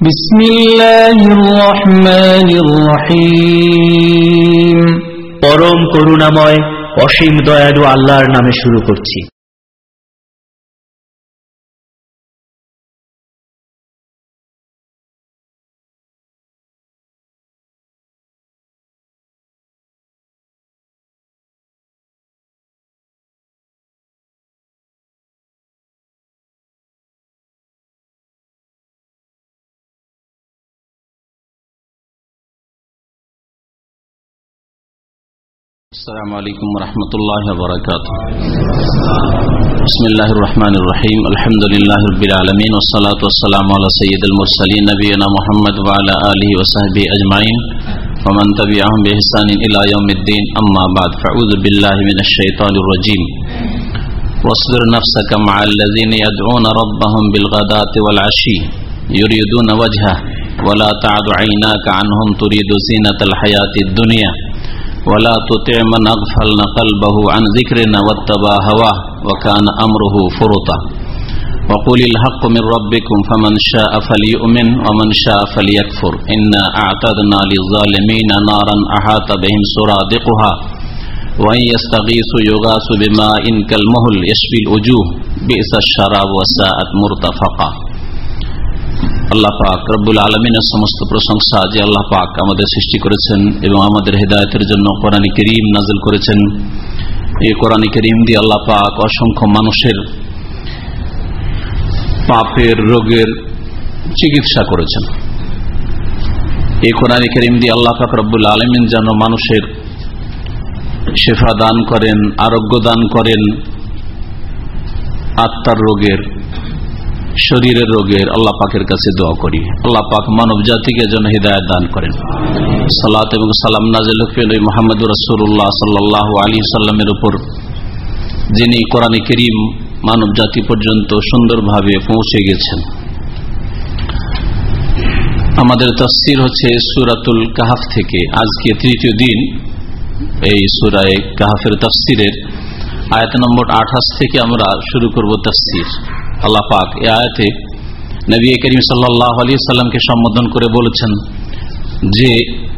بسم الله الرحمن الرحيم পরম করুণাময় অসীম দয়ালু আল্লাহর নামে শুরু করছি السلام عليكم ورحمة الله وبركاته بسم الله الرحمن الرحيم الحمد لله رب العالمين والصلاة والسلام على سيد المرسلين نبينا محمد وعلى آله وصحبه أجمعين ومن تبعهم بإحسان إلى يوم الدين أما بعد فأعوذ بالله من الشيطان الرجيم واصبر نفسك مع الذين يدعون ربهم بالغداة والعشي يريدون وجهه ولا تعد عيناك عنهم تريد زينة الحياة الدنيا ولا تطع من أغفلنا قلبه عن ذكرنا واتبع هواه وكان أمره فرطا وقل الحق من ربكم فمن شاء فليؤمن ومن شاء فليكفر. إنا أعتدنا للظالمين نارا أحاط بهم سرادقها وإن يستغيثوا يغاث بماء كالمهل يشفي الوجوه. بئس الشراب وساءت مرتفقا. আল্লাহ পাক রব্বুল আলমিনের সমস্ত প্রশংসা যে আল্লাহ পাক আমাদের সৃষ্টি করেছেন এবং আমাদের হেদায়তের জন্য কোরআন করিম নাজিল করেছেন। এই কোরআন করিম দিয়ে আল্লাহ পাক অসংখ্য মানুষের পাপের, রোগের চিকিৎসা করেছেন। এই কোরআন করিম দিয়ে আল্লাহ পাক রব্বুল আলমিন যেন মানুষের শেফা দান করেন, আরোগ্য দান করেন, আত্মার রোগের শরীরের রোগের আল্লাহ পাকের কাছে দোয়া করি। আল্লাহ পাক মানব জাতিকে যেন হৃদায়ত দান করেন। সালাত এবং সালাম নাজিল মোহাম্মদ রসুল্লাহ সাল্লাহ আলী সাল্লামের উপর, যিনি কোরআন করিম মানব জাতি পর্যন্ত সুন্দরভাবে পৌঁছে গেছেন। আমাদের তফসির হচ্ছে সুরাতুল কাহাফ থেকে আজকে তৃতীয় দিন এই সুরায় কাহাফের তফসিরের আয়াত নম্বর আঠাশ থেকে আমরা শুরু করব তফসির। আল্লাহ পাক এ আয়াতে নবী করিম সাল্লাহ আলী সাল্লামকে সম্বোধন করে বলেছেন যে,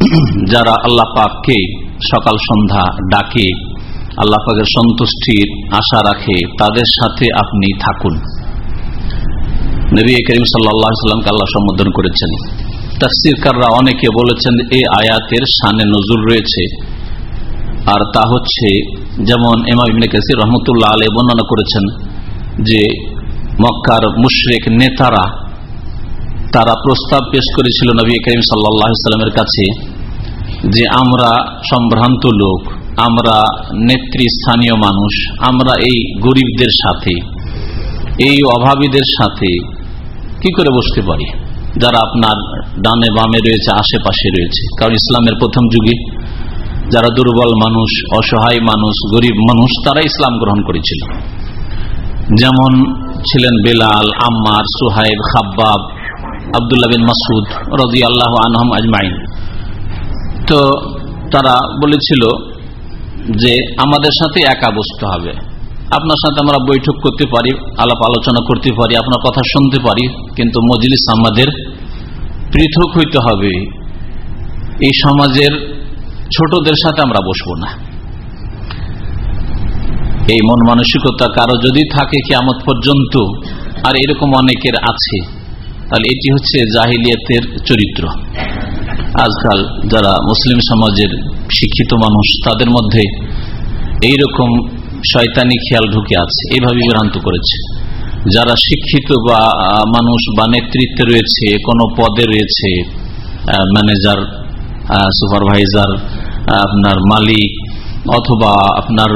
যারা আল্লাহ পাককে সকাল সন্ধ্যা ডাকে, আল্লাহ পাকের সন্তুষ্টির আশা রাখে, তাদের সাথে আপনি থাকুন। নবী করিম সাল্লাহ সাল্লামকে আল্লাহ সম্বোধন করেছেন। তাফসিরকাররা অনেকে বলেছেন এই আয়াতের সানে নজর রয়েছে। আর তা হচ্ছে, যেমন এমা ইবনে কাসির রহমতুল্লাহ আলী বর্ণনা করেছেন যে মক্কার মুশরেক নেতারা তারা প্রস্তাব পেশ করেছিল নবী করিম সাল্লামের কাছে যে আমরা সম্ভ্রান্ত লোক, আমরা নেতৃস্থানীয় মানুষ, আমরা এই গরিবদের সাথে, এই অভাবীদের সাথে কি করে বসতে পারি? যারা আপনার ডানে বামে রয়েছে, আশেপাশে রয়েছে। কারণ ইসলামের প্রথম যুগে যারা দুর্বল মানুষ, অসহায় মানুষ, গরিব মানুষ তারা ইসলাম গ্রহণ করেছিল। যেমন ছিলেন বেলাল, আম্মার, সুহাইব, খাব্বাব, আবদুল্লাহ বিন মাসুদ রাজি আল্লাহ আনহম আজমাইন। তো তারা বলেছিল যে আমাদের সাথে একা বসতে হবে। আপনার সাথে আমরা বৈঠক করতে পারি, আলাপ আলোচনা করতে পারি, আপনার কথা শুনতে পারি, কিন্তু মজলিস আমাদের পৃথক হইতে হবে। এই সমাজের ছোটদের সাথে আমরা বসবো না। এই মন মানসিকতা কারও যদি থাকে কেমত পর্যন্ত, আর এরকম অনেকের আছে। তাহলে এটি হচ্ছে জাহিলিয়াতের চরিত্র। আজকাল যারা মুসলিম সমাজের শিক্ষিত মানুষ, তাদের মধ্যে এইরকম শয়তানি খেয়াল ঢুকে আছে। এইভাবে বিভ্রান্ত করেছে। যারা শিক্ষিত বা মানুষ বা নেতৃত্বে রয়েছে, কোনো পদে রয়েছে ম্যানেজার সুপারভাইজার আপনার মালিক অথবা আপনার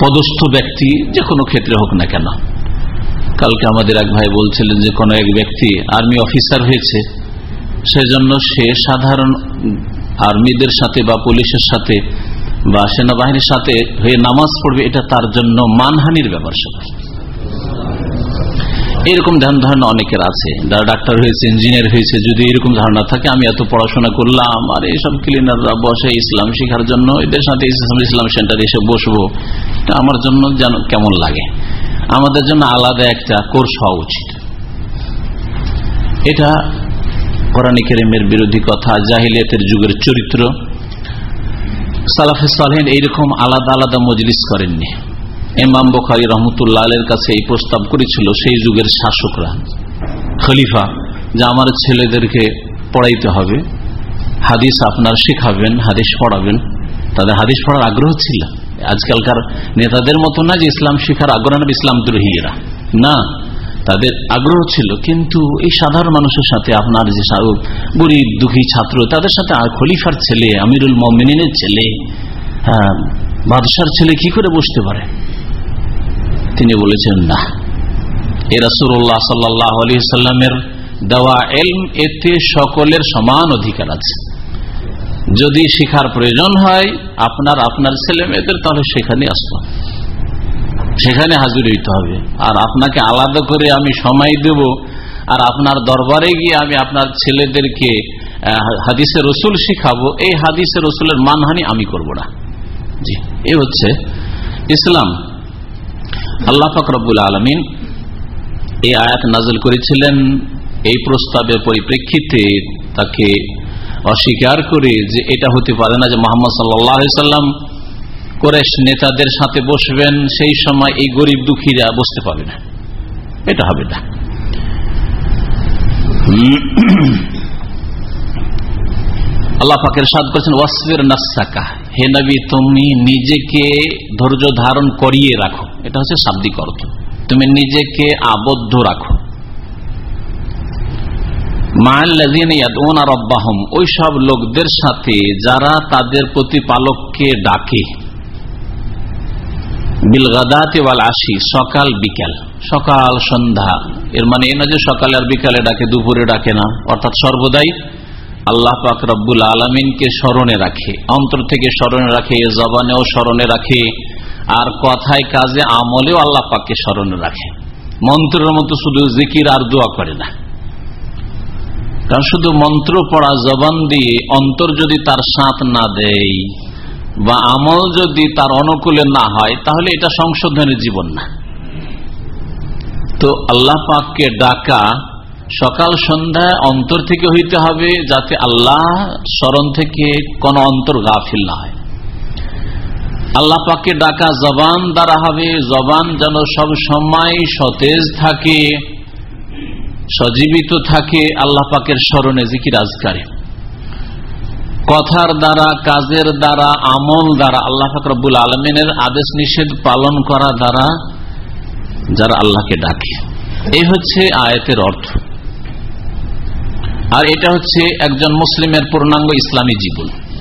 পদস্থ ব্যক্তি যে কোনো ক্ষেত্রে হোক না কেন। কালকে আমাদের এক ভাই বলছিলেন যে, কোনো এক ব্যক্তি আর্মি অফিসার হয়েছে, সেজন্য সে সাধারণ আর্মিদের সাথে বা পুলিশের সাথে বা সেনাবাহিনীর সাথে হয়ে নামাজ পড়বে, এটা তার জন্য মানহানির ব্যাপার স্যাপার। এরকম ধ্যান ধারণা অনেকের আছে। যারা ডাক্তার হয়েছে ইঞ্জিনিয়ার হয়েছে, যদি এরকম ধারণা থাকে, আমি এত পড়াশোনা করলাম, আর এইসব ক্লিনাররা বসে ইসলাম শেখার জন্য এদের সাথে ইসলাম সেন্টারে এসে বসবো। আমার জন্য যেন কেমন লাগে। আমাদের জন্য আলাদা একটা কোর্স হওয়া উচিত। এটা কোরআনী কেরিমের বিরোধী কথা, জাহিলিয়াতের যুগের চরিত্র। সালাফে সালহেন এইরকম আলাদা আলাদা মজলিস করেননি। এমাম বখারি রহমতুল্লাহ আলের কাছে এই প্রস্তাব করেছিল সেই যুগের শাসকরা। খলিফা, যে আমার ছেলেদেরকে পড়াইতে হবে। হাদিস আপনার শেখাবেন, হাদিস পড়াবেন। তাদের হাদিস পড়ার আগ্রহ ছিল। আজকালকার নেতাদের মতো না যে ইসলাম শিখার আগ্রহ নেবে ইসলাম দ্রোহীরা। না, তাদের আগ্রহ ছিল। কিন্তু এই সাধারণ মানুষের সাথে আপনার যে গরিব, দুঃখী ছাত্র, তাদের সাথে খলিফার ছেলে, আমিরুল মমিনের ছেলে বাদশার ছেলে কি করে বসতে পারে? তিনি বলেছেন, না। এরা সুরল্লাহ সাল্লাহ আলি সাল্লামের দেওয়া এলম এতে সকলের সমান অধিকার আছে। যদি শিখার প্রয়োজন হয় আপনার আপনার ছেলে মেয়েদের, তাহলে সেখানে আসব। সেখানে হাজির হইতে হবে। আর আপনাকে আলাদা করে আমি সময় দেব। আর আপনার দরবারে গিয়ে আমি আপনার ছেলেদেরকে হাদিসে রসুল শিখাবো। এই হাদিসে রসুলের মানহানি আমি করব না। জি, এ হচ্ছে ইসলাম। আল্লাহ ফকরবুল আলমিন এই আয়াত নাজল করেছিলেন এই প্রস্তাবের পরিপ্রেক্ষিতে তাকে অস্বীকার করে যে এটা হতে পারে না যে মোহাম্মদ সাল্লাম কোরেশ নেতাদের সাথে বসবেন, সেই সময় এই গরিব দুঃখীরা বসতে পারবে না। এটা হবে না। আল্লাহ পাকের সাদ করেছেন ওয়াসফির নাসাকা হে নবী, তুমি নিজেকে ধৈর্য ধারণ করিয়ে রাখো। এটা হচ্ছে শাব্দিক অর্থ। তুমি নিজেকে আবদ্ধ রাখো। সব লোকদের সাথে যারা তাদের প্রতিপালককে ডাকে। সকাল, বিকাল। সকাল, সন্ধ্যা। এর মানে এ না যে সকালে আর বিকালে ডাকে, দুপুরে ডাকে না। অর্থাৎ সর্বদাই আল্লাহ পাক রব্বুল আলমিনকে স্মরণে রাখে। অন্তর থেকে স্মরণে রাখে জবানেও স্মরণে রাখে। আর কথায় কাজে আমলেও আল্লাহ পাককে স্মরণে রাখে। মন্ত্রের মতো শুধু জিকির আর দোয়া করে না। কারণ শুধু মন্ত্র পড়া জবান দিয়ে অন্তর যদি তার সাঁত না দেয় বা আমল যদি তার অনুকূলে না হয়, তাহলে এটা সংশোধনের জীবন না। তো আল্লাহ পাককে ডাকা সকাল সন্ধ্যায় অন্তর থেকে হইতে হবে যাতে আল্লাহ স্মরণ থেকে কোন অন্তর গাফিল না হয়। আল্লাহ পাককে ডাকা জবান দ্বারা হবে, জবান যেন সব সময় সতেজ থাকে, সজীবিত থাকে, আল্লাহ পাকের স্মরণে জিকির আজকারে। কথার দ্বারা, কাজের দ্বারা, আমল দ্বারা, আল্লাহ ফাকরবুল আলমিনের আদেশ নিষেধ পালন করা দ্বারা যারা আল্লাহকে ডাকে। এই হচ্ছে আয়তের অর্থ। আর এটা হচ্ছে একজন মুসলিমের পূর্ণাঙ্গ ইসলামী জীবন।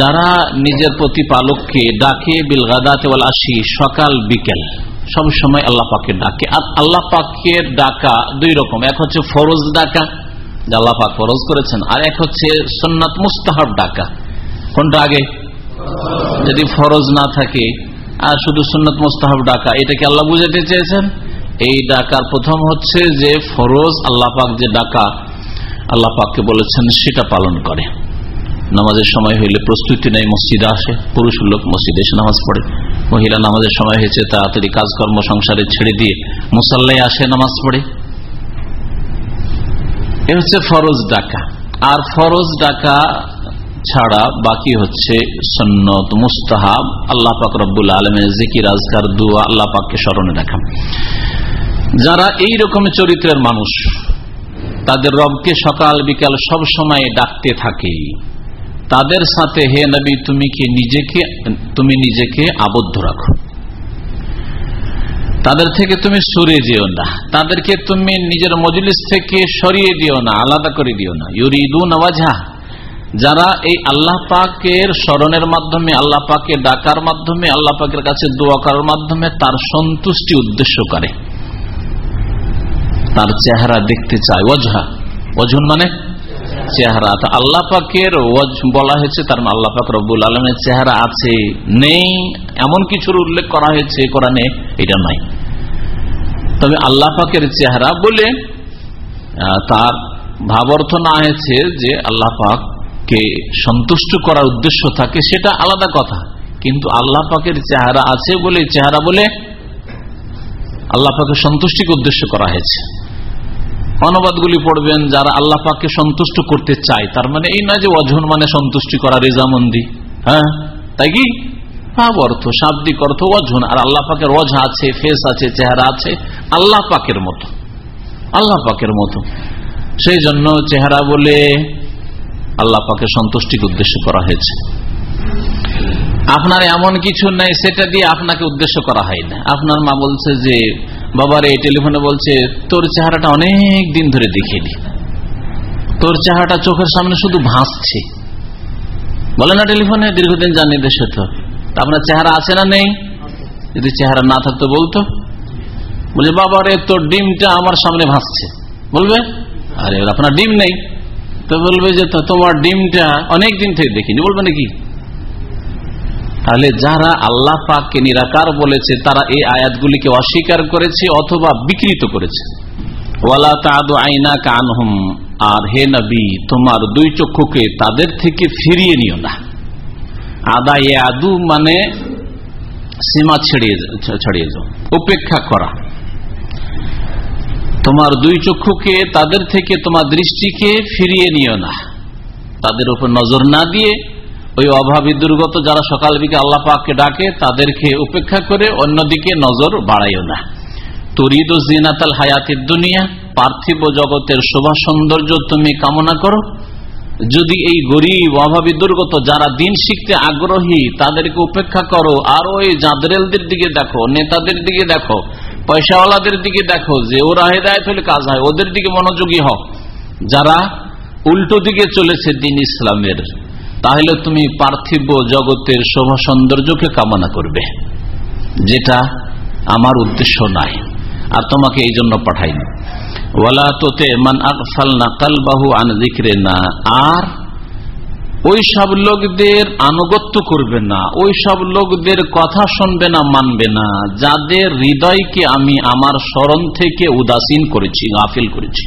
যারা নিজের প্রতিপালককে ডাকে বিলগাদাতে আসি সকাল, বিকেল, সব সময় আল্লাহ পাকে ডাকে। আর আল্লাহ পাকের ডাকা দুই রকম, এক হচ্ছে ফরজ ডাকা, যা আল্লাহ পাক ফরজ করেছেন, আর এক হচ্ছে সন্ন্যাত মুস্তাহাব ডাকা। কোনটা আগে? যদি ফরজ না থাকে, আর শুধু সুন্নত মুস্তাহাব ডাকা এটাকে আল্লাহ বুঝাতে চেয়েছেন? এই ডাকার প্রথম হচ্ছে যে ফরজ আল্লাহ পাক যে ডাকা, আল্লাহ পাককে বলেছেন সেটা পালন করে। নামাজের সময় হইলে প্রস্তুতি নেই মসজিদে আসে পুরুষ লোক মসজিদে এসে নামাজ পড়ে। মহিলা নামাজের সময় হয়েছে তাড়াতাড়ি কাজকর্ম সংসারে ছেড়ে দিয়ে মুসাল্লাই আসে, নামাজ পড়ে। এ হচ্ছে ফরজ ডাকা। আর ফরজ ডাকা ছাড়া বাকি হচ্ছে সন্নত, মুস্তাহাব। আল্লাহ পাক রব্বুল আলমের জিকির, আজকার, দুয়া আল্লাহ পাককে স্মরণে রাখা। যারা এই রকমের চরিত্রের মানুষ, তাদের রবকে সকাল বিকাল সব সময় ডাকতে থাকে। তাদের সাথে, হে নবী, তুমি কি নিজেকে, তুমি নিজেকে আবদ্ধ রাখো? তাদের থেকে তুমি সরে যেও না। তাদেরকে তুমি নিজের মজলিস থেকে সরিয়ে দিও না, আলাদা করে দিও না। ইউরিদু নওয়াজা যারা এই আল্লাহ পাকের স্মরণের মাধ্যমে, আল্লাহ পাকে ডাকার মাধ্যমে, আল্লাহ পাকের কাছে দোয়া করার মাধ্যমে তার সন্তুষ্টি উদ্দেশ্য করে। তার চেহারা দেখতে চায়। ওঝা ওঝুন মানে চেহারা। আল্লাহ পাকের বলা হয়েছে, তার মানে আল্লাহ পাক রব্বুল আলমের চেহারা আছে, নেই, এমন কিছুর উল্লেখ করা হয়েছে কোরআনে, এটা নাই। তবে আল্লাহ পাকের চেহারা বলে তার ভাব অর্থ না হয়েছে যে আল্লাহ পাককে সন্তুষ্ট করার উদ্দেশ্য থাকে, সেটা আলাদা কথা। কিন্তু আল্লাহ পাকের চেহারা আছে বলে, চেহারা বলে আল্লাহ পাকে সন্তুষ্টিকে উদ্দেশ্য করা হয়েছে। অনুবাদগুলি পড়বেন যারা আল্লাহ পাককে সন্তুষ্ট করতে চায়। তার মানে এই নয় যে অঝন মানে সন্তুষ্টি করা, রেজামন্দি। হ্যাঁ? তাই কি? ভাব অর্থ, শাব্দিক অর্থ অঝন আর আল্লাহ পাকের অঝা আছে ফেস আছে, চেহারা আছে, আল্লাহ পাকের মতো। আল্লাহ পাকের মতো। সেই জন্য চেহারা বলে আল্লাহ পাকের সন্তুষ্টিকে উদ্দেশ্য করা হয়েছে। আপনার এমন কিছু নেই, সেটা দিয়ে আপনাকে উদ্দেশ্য করা হয় না। আপনার মা বলছে যে বাবার, টেলিফোনে বলছে, তোর চেহারাটা অনেক দিন ধরে দেখিনি। তোর চেহারাটা চোখের সামনে শুধু ভাসছে। বলে না টেলিফোনে, দীর্ঘদিন জানি দেশে তো। আপনার চেহারা আছে না নেই? যদি চেহারা না থাকতো বলতো। বলে, বাবারে, তোর ডিমটা আমার সামনে ভাসছে। বলবে, আরে আপনার ডিম নেই। তো বলবে যে তোমার ডিমটা অনেক দিন থেকে দেখিনি। বলবে নাকি? তাহলে যারা আল্লাহ পাককে নিরাকার বলেছে, তারা এই আয়াতগুলিকে অস্বীকার করেছে অথবা বিকৃত করেছে। ওয়ালা তাদু আইনা কানহুম আর হে নবী, তোমার দুই চক্ষুকে তাদের থেকে ফিরিয়ে নিও না। আদা এ আদু মানে সীমা ছেড়িয়ে ছাড়িয়ে যাও, উপেক্ষা করা। তোমার দুই চক্ষুকে তাদের থেকে তোমার দৃষ্টিকে ফিরিয়ে নিও না। তাদের উপর নজর না দিয়ে ওই অভাবী দুর্গত যারা সকাল দিকে আল্লাহ পাককে ডাকে, তাদেরকে উপেক্ষা করে অন্যদিকে নজর বাড়াইও না। তরিদ ও জিনাতাল হায়াতের দুনিয়া, পার্থিব জগতের শোভা সৌন্দর্য তুমি কামনা করো। যদি এই গরিব, অভাবী, দুর্গত যারা দিন শিখতে আগ্রহী, তাদেরকে উপেক্ষা করো। আর ওই জাদরেলদের দিকে দেখো, নেতাদের দিকে দেখো, পয়সাওয়ালাদের দিকে দেখো, যে ওরা হেদায়ত হলে কাজ হয়, ওদের দিকে মনোযোগী হও। যারা উল্টো দিকে চলেছে দিন ইসলামের। তাহলে তুমি পার্থিব জগতের শোভা সৌন্দর্যকে কামনা করবে, যেটা আমার উদ্দেশ্য নাই, আর তোমাকে এই জন্য পাঠাইনি। ওয়ালা তোতে মান আকফাল নাকাল বাহু আন দিকরে না আর ওই সব লোকদের আনুগত্য করবে না, ওই সব লোকদের কথা শুনবে না, মানবে না, যাদের হৃদয়কে আমি আমার স্মরণ থেকে উদাসীন করেছি, গাফিল করেছি।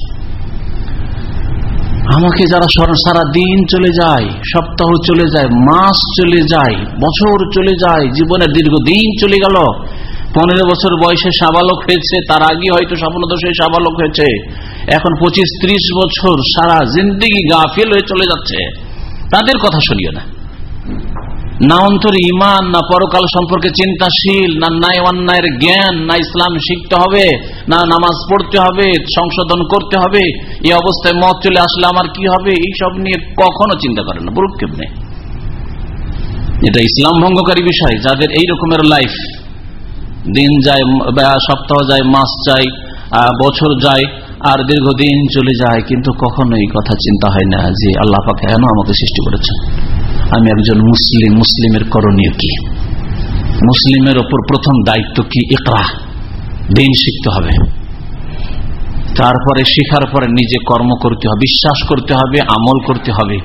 আমাকে যারা সারা দিন চলে যায়, সপ্তাহ চলে যায়, মাস চলে যায়, বছর চলে যায় জীবনের দীর্ঘদিন চলে গেল। পনেরো বছর বয়সে সাবালক হয়েছে, তার আগে হয়তো স্বপ্নদশে সাবালক হয়েছে। এখন পঁচিশ ত্রিশ বছর সারা জিন্দিগি গাফিল হয়ে চলে যাচ্ছে। তাদের কথা শুনিও না। না অন্তরে ইমান, না পরকাল সম্পর্কে চিন্তাশীল, না ন্যায় অন্যায়ের জ্ঞান, না ইসলাম শিখতে হবে, না নামাজ পড়তে হবে, সংশোধন করতে হবে, এই অবস্থায় মত চলে আসলে আমার কি হবে, এইসব নিয়ে কখনো চিন্তা করে না, বুরুক্ষেপ নেই। এটা ইসলাম ভঙ্গকারী বিষয়, যাদের এই রকমের লাইফ দিন যায় সপ্তাহ যায়, মাস যায় বছর যায়, আর দীর্ঘদিন চলে যায়, কিন্তু কখনো এই কথা চিন্তা হয় না যে আল্লাহ পাকে কেন আমাকে সৃষ্টি করেছেন। আমি একজন মুসলিম, মুসলিমের করণীয় কি? মুসলিমের ওপর প্রথম দায়িত্ব কি? একরা দিন শিখতে হবে। তারপরে শিখার পরে নিজে কর্ম করতে হবে, বিশ্বাস করতে হবে, আমল করতে হবে।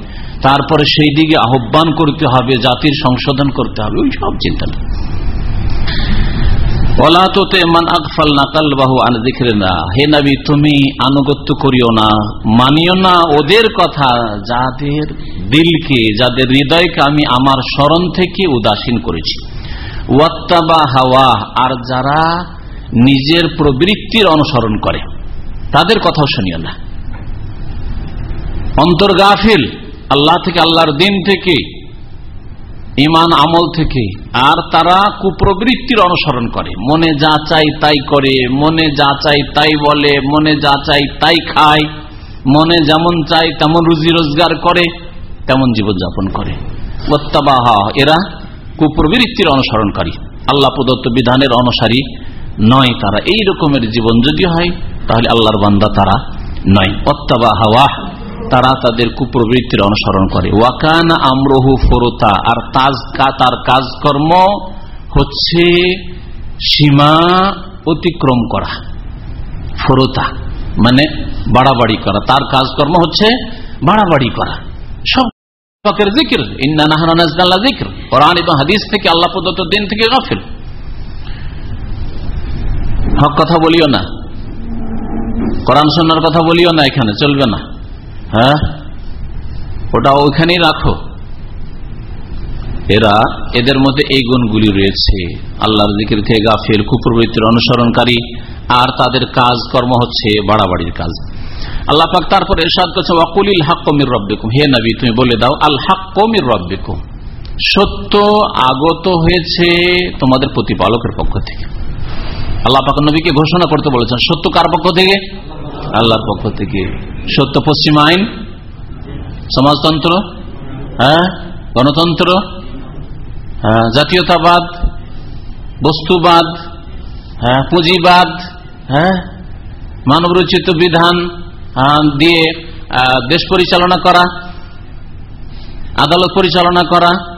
তারপরে সেই দিকে আহ্বান করতে হবে, জাতির সংশোধন করতে হবে, ওই সব চিন্তা না হে তুমি আনুগত্য করিও না না ওদের কথা, যাদের দিলকে, যাদের হৃদয়কে আমি আমার স্মরণ থেকে উদাসীন করেছি। ওয়াত্তাবা হাওয়া, আর যারা নিজের প্রবৃত্তির অনুসরণ করে, তাদের কথাও শুনিও না। অন্তর্গাফিল আল্লাহ থেকে, আল্লাহর দিন থেকে ইমান আমল থেকে আর তারা কুপ্রবৃত্তির অনুসরণ করে। মনে যা চাই তাই করে, মনে যা চাই তাই বলে, মনে যা চাই তাই খায়, মনে যেমন চাই তেমন রুজি রোজগার করে, তেমন জীবনযাপন করে। ওত্তাবাহা, এরা কুপ্রবৃত্তির অনুসরণকারী। আল্লাহ প্রদত্ত বিধানের অনুসারী নয় তারা। এই রকমের জীবন যদি হয়, তাহলে আল্লাহর বান্দা তারা নয়। হাওয়া তারা তাদের কুপ্রবৃত্তির অনুসরণ করে। ওয়াকান আমরহু ফরতা, আর তাজ তার কাজকর্ম হচ্ছে সীমা অতিক্রম করা, ফরতা মানে বাড়াবাড়ি করা। তার কাজকর্ম হচ্ছে বাড়াবাড়ি করা। সব কথা বলিও না এখানে, চলবে না। হ্যাঁ? ওটা ওইখানেই রাখো। এরা এদের মধ্যে এই গুণগুলি রয়েছে। আল্লাহর দিকের থেকে গাফিল, কুপ্রবৃত্তির অনুসরণকারী, আর তাদের কাজ কর্ম হচ্ছে বাড়াবাড়ির কাজ। আল্লাহ পাক তারপর এরশাদ করছে ওয়াকুলিল হাক কমির রব্বিকুম। হে নবী, তুমি বলে দাও, আল হাক কমির রব্বিকুম। সত্য আগত হয়েছে তোমাদের প্রতিপালকের পক্ষ থেকে। আল্লাহ পাক নবীকে ঘোষণা করতে বলেছেন, সত্য কার পক্ষ থেকে? আল্লাহর পক্ষ থেকে। সত্য পশ্চিম আইন? সমাজতন্ত্র? হ্যাঁ? গণতন্ত্র? হ্যাঁ, জাতীয়তাবাদ? বস্তুবাদ? হ্যাঁ? পুঁজিবাদ? হ্যাঁ? মানবরচিত বিধান? দিয়ে আহ, দেশ পরিচালনা করা? আদালত পরিচালনা করা?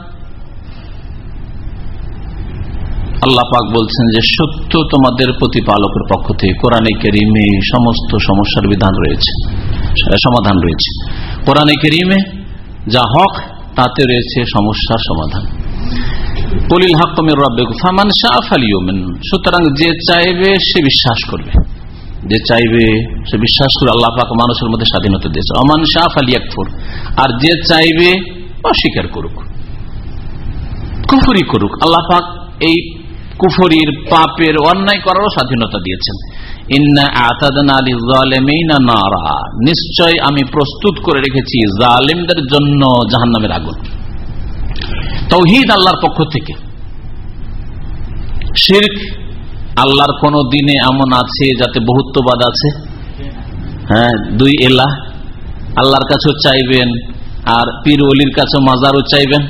আল্লাহ পাক বলছেন যে সত্য তোমাদের প্রতিপালকের পক্ষ থেকে কোরআনে কেরিমে সমস্ত সমস্যার বিধান রয়েছে। সমাধান রয়েছে। কোরআনে কেরিমে যা হক, তাতে রয়েছে সমস্যার সমাধান। কলিল হাক্কমের রব্বেক, ফামান শাহ আলিউমেন সুতরাং যে চাইবে, সে বিশ্বাস করবে। যে চাইবে, সে বিশ্বাস করে আল্লাহ পাক মানুষের মধ্যে স্বাধীনতা দিয়েছে। অমান শাহ আলী আকফর আর যে চাইবে, অস্বীকার করুক। কুফরি করুক। আল্লাহ পাক এই কুফরির পাপের অন্যায় করারও স্বাধীনতা দিয়েছেন। নিশ্চয় আমি প্রস্তুত করে রেখেছি জালেমদের জন্য জাহান্নামের আগুন। তৌহিদ আল্লাহর পক্ষ থেকে। শির্ক আল্লাহর কোন দিনে এমন আছে যাতে বহুত্ববাদ আছে? হ্যাঁ দুই এলা আল্লাহর কাছেও চাইবেন আর পীর অলির কাছে মাজারও চাইবেন।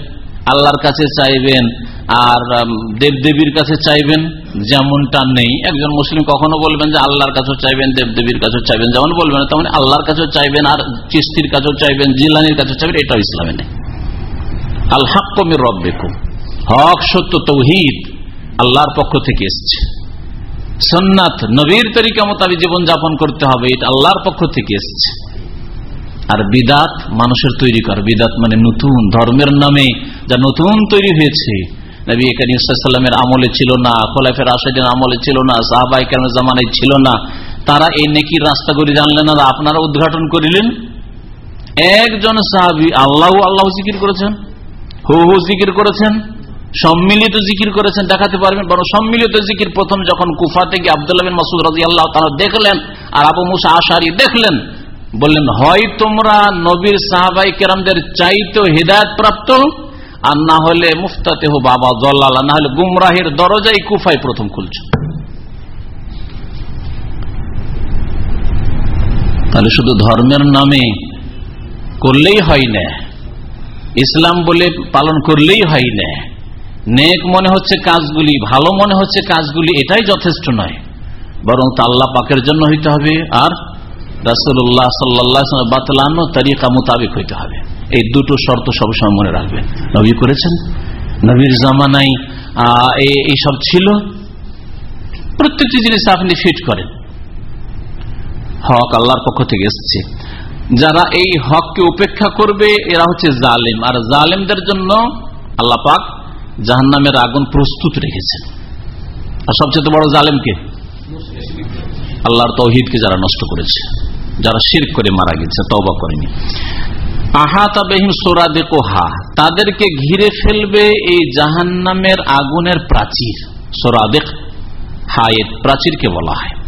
আল্লাহর কাছে চাইবেন আর দেবদেবীর কাছে চাইবেন। যেমনটা নেই। একজন মুসলিম কখনো বলবেন যে আল্লাহর কাছেও চাইবেন, দেবদেবীর কাছেও চাইবেন, যেমন বলবেন তেমন আল্লাহর কাছেও চাইবেন আর চিস্তির কাছেও চাইবেন, জিলানির কাছেও চাইবেন, এটাও ইসলামে নেই। আল হাক্কমির রব্বেকুম। হক, সত্য, তৌহিদ আল্লাহর পক্ষ থেকে এসছে। সন্ন্যাত নবীর তরিকা মোতাবেক জীবন যাপন করতে হবে, এটা আল্লাহর পক্ষ থেকে এসছে। আর বিদাত মানুষের তৈরি কর, বিদাত মানে নতুন, ধর্মের নামে যা নতুন তৈরি হয়েছে নবী কানিসাল্লামের আমলে ছিল না খোলাফের আসাদের আমলে ছিল না সাহাবাই কেন জামানায় ছিল না। তারা এই নেকির রাস্তাগুলি জানলেন না আপনারা উদ্ঘাটন করিলেন। একজন সাহাবি আল্লাহ আল্লাহ জিকির করেছেন, হু হু জিকির করেছেন, সম্মিলিত জিকির করেছেন, দেখাতে পারবেন, বরং সম্মিলিত জিকির প্রথম যখন কুফা থেকে আবদুল্লাহ মাসুদ রাজি আল্লাহ তারা দেখলেন, আর আবু মুসা আশারি দেখলেন, বললেন, হয় তোমরা নবীর সাহাবাই কেরামদের চাইতে হৃদায়ত প্রাপ্ত আর না হলে মুফতাতে হো বাবা জল্লালা, না হলে গুমরাহের দরজাই কুফাই প্রথম খুলছ। তাহলে শুধু ধর্মের নামে করলেই হয় না, ইসলাম বলে পালন করলেই হয় না। নেক মনে হচ্ছে কাজগুলি, ভালো মনে হচ্ছে কাজগুলি, এটাই যথেষ্ট নয়। বরং তা আল্লাহ পাকের জন্য হইতে হবে, আর রাসুল্লাহ সাল্লাহ বাতলানো তারিকা মোতাবেক হইতে হবে। এই দুটো শর্ত সবসময় মনে রাখবেন। নবী করেছেন? নবীর জামানাই এইসব ছিল? প্রত্যেকটি জিনিস আপনি ফিট করেন। হক আল্লাহর পক্ষ থেকে এসছে। যারা এই হককে উপেক্ষা করবে, এরা হচ্ছে জালেম। আর জালেমদের জন্য আল্লাহ পাক জাহান নামের আগুন প্রস্তুত রেখেছেন। আর সবচেয়ে বড় জালেমকে? আল্লাহর তৌহিদকে যারা নষ্ট করেছে। যারা শির করে মারা গেছে তবা করেনি। আহাতা বেহিম সোরাদে কোহা তাদেরকে ঘিরে ফেলবে এই জাহান নামের আগুনের প্রাচীর। সোরাদেক হায়ের প্রাচীরকে বলা হয়।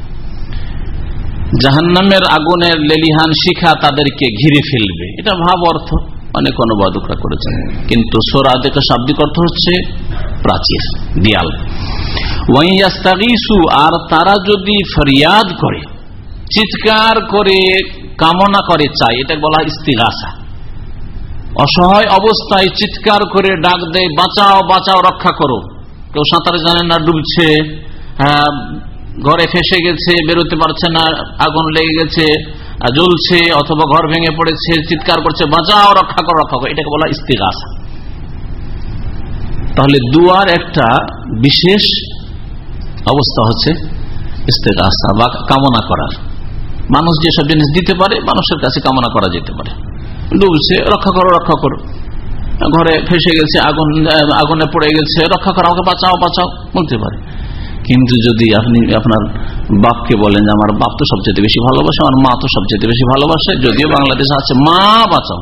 জাহান্নামের আগুনের লেলিহান শিখা তাদেরকে ঘিরে ফেলবে। এটা ভাব অর্থ, অনেক অনুবাদকরা করেছেন। কিন্তু সোরাদেক শাব্দিক অর্থ হচ্ছে প্রাচীর, দিয়াল। ওয়াইয়াস্তাগিসু, আর তারা যদি ফরিয়াদ করে চিৎকার করে কামনা করে চাই এটা বলা ইস্তিগাসা। অসহায় অবস্থায় চিৎকার করে ডাক দেয়, বাঁচাও বাঁচাও, রক্ষা করো। কেউ সাঁতার জানে না, ডুবছে হ্যাঁ ঘরে ফেসে গেছে, বেরোতে পারছে না, আগুন লেগে গেছে জ্বলছে, অথবা ঘর ভেঙে পড়েছে, চিৎকার করছে, বাঁচাও, রক্ষা করো রক্ষা করো, এটাকে বলা ইস্তিগাসা। তাহলে দুয়ার একটা বিশেষ অবস্থা হচ্ছে ইস্তেগাসা বা কামনা করার। মানুষ যেসব জিনিস দিতে পারে, মানুষের কাছে কামনা করা যেতে পারে। ডুবছে, রক্ষা করো রক্ষা করো। ঘরে ফেসে গেছে, আগুন আগুনে পড়ে গেছে, রক্ষা করো, আমাকে বাঁচাও বাঁচাও, বলতে পারে। কিন্তু যদি আপনি, আপনার বাপকে বলেন যে, আমার বাপ তো সবচেয়ে বেশি ভালোবাসে, আমার মা তো সবচেয়ে বেশি ভালোবাসে, যদিও বাংলাদেশ আছে, মা, বাঁচাও।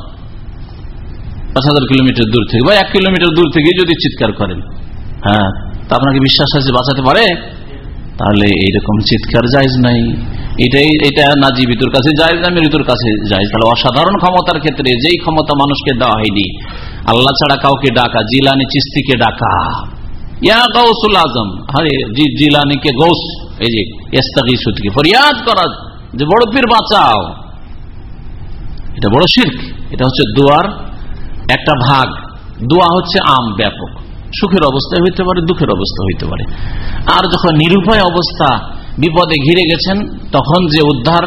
পাঁচ হাজার কিলোমিটার দূর থেকে, বা এক কিলোমিটার দূর থেকে যদি চিৎকার করেন হ্যাঁ তা আপনাকে বিশ্বাস আছে বাঁচাতে পারে? তাহলে এইরকম চিৎকার জায়জ নাই। এটাই, এটা না জীবিতর কাছে যায় না মৃত্যুর কাছে যায় তাহলে অসাধারণ ক্ষমতার ক্ষেত্রে যেই ক্ষমতা মানুষকে দেওয়া হয়নি, আল্লাহ ছাড়া কাউকে ডাকা, জিলানি চিস্তিকে ডাকা। ইয়া গৌসুল আজম, আরে এই যে ফরিয়াদ করা, যে বাঁচাও। এটা বড় এটা হচ্ছে একটা ভাগ। দোয়া হচ্ছে আম ব্যাপক। সুখের হইতে পারে, দুঃখের অবস্থা হইতে পারে। আর যখন নিরুপায় অবস্থা বিপদে ঘিরে গেছেন, তখন যে উদ্ধার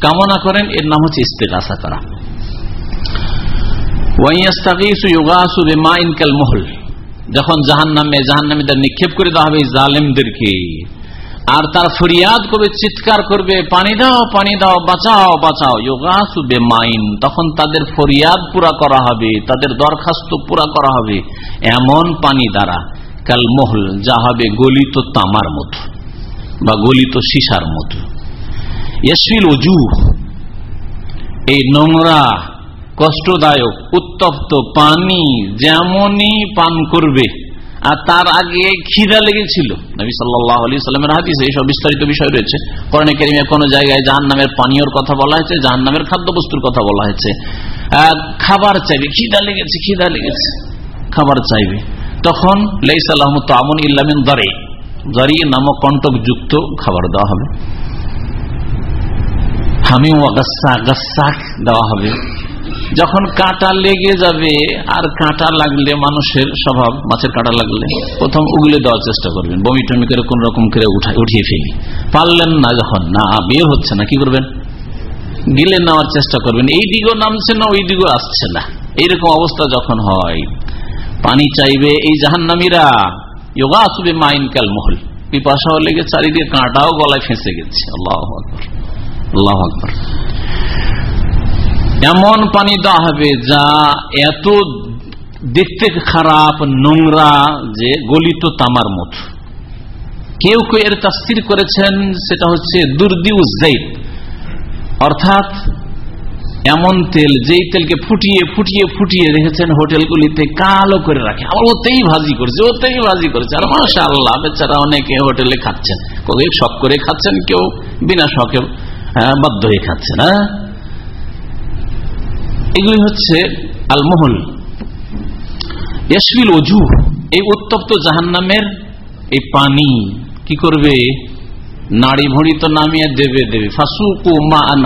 কামনা করেন, এর নাম হচ্ছে ইস্তেকাশা করা। যখন জাহান নামে জাহান নামে নিক্ষেপ করে দেওয়া হবে জালেমদেরকে, আর তার ফরিয়াদ করবে, চিৎকার করবে, পানি দাও পানি দাও, বাঁচাও বাঁচাও। যোগাসু মাইন তখন তাদের ফরিয়াদ পুরা করা হবে, তাদের দরখাস্ত পুরা করা হবে, এমন পানি দ্বারা, কাল মহল, যা হবে গলিত তামার মতো। বা গলিত সীসার মতো। ইয়াসিল অজু এই নোংরা, কষ্টদায়ক, উত্তপ্ত পানি যেমনই পান করবে, আর তার আগে খিদা লেগেছিল। নবী সাল্লাহ আলি সাল্লামের হাদিসে এইসব বিস্তারিত বিষয় রয়েছে। করণে কেরিমে কোনো জায়গায় জাহান নামের পানীয়র কথা বলা হয়েছে জাহান নামের খাদ্যবস্তুর কথা বলা হয়েছে। খাবার চাইবে, খিদা লেগেছে খিদা লেগেছে। খাবার চাইবে। তখন লেইসাল্লাহ আমন ইল্লামিন দরে। দরি নামক কণ্টক যুক্ত খাবার দেওয়া হবে। হামি গাস্সা গাস্সাক দেওয়া হবে। যখন কাঁটা লেগে যাবে, আর কাঁটা লাগলে মানুষের স্বভাব, মাছের কাঁটা লাগলে প্রথম উগলে দেওয়ার চেষ্টা করবেন। বমি টমি করে কোন রকম করে উঠিয়ে ফেলি। পারলেন না যখন, না, বের হচ্ছে না, কি করবেন? গিলে নেওয়ার চেষ্টা করবেন। এই দিকেও নামছে না, ওই দিকেও আসছে না। এইরকম অবস্থা যখন হয়, পানি চাইবে এই জাহান্নামীরা। যোগা আসবে মাইন কাল মহল। পিপাসাও লেগে চারিদিকে কাঁটাও গলায় ফেঁসে গেছে। আল্লাহ আকবর। আল্লাহ আকবর। এমন পানি দেওয়া হবে যা এত দেখতে খারাপ, নোংরা যে গলিত তামার মত। কেউ কেউ এর তাস্তির করেছেন, সেটা হচ্ছে দুর্দিউ জৈত অর্থাৎ এমন তেল, যেই তেলকে ফুটিয়ে ফুটিয়ে ফুটিয়ে রেখেছেন হোটেলগুলিতে কালো করে রাখে। আবার ওতেই ভাজি করছে, ওতেই ভাজি করেছে। আর মাসা আল্লাহ বেচারা অনেকে হোটেলে খাচ্ছেন। কেউ শখ করে খাচ্ছেন, কেউ বিনা শখে বাধ্য হয়ে খাচ্ছেন হ্যাঁ? এগুলি হচ্ছে আলমোহল। ইয়াসবিল অজু এই উত্তপ্ত জাহান্নামের এই পানি, কি করবে? নাড়ি ভড়ি তো নামিয়ে দেবে দেবে। মা আন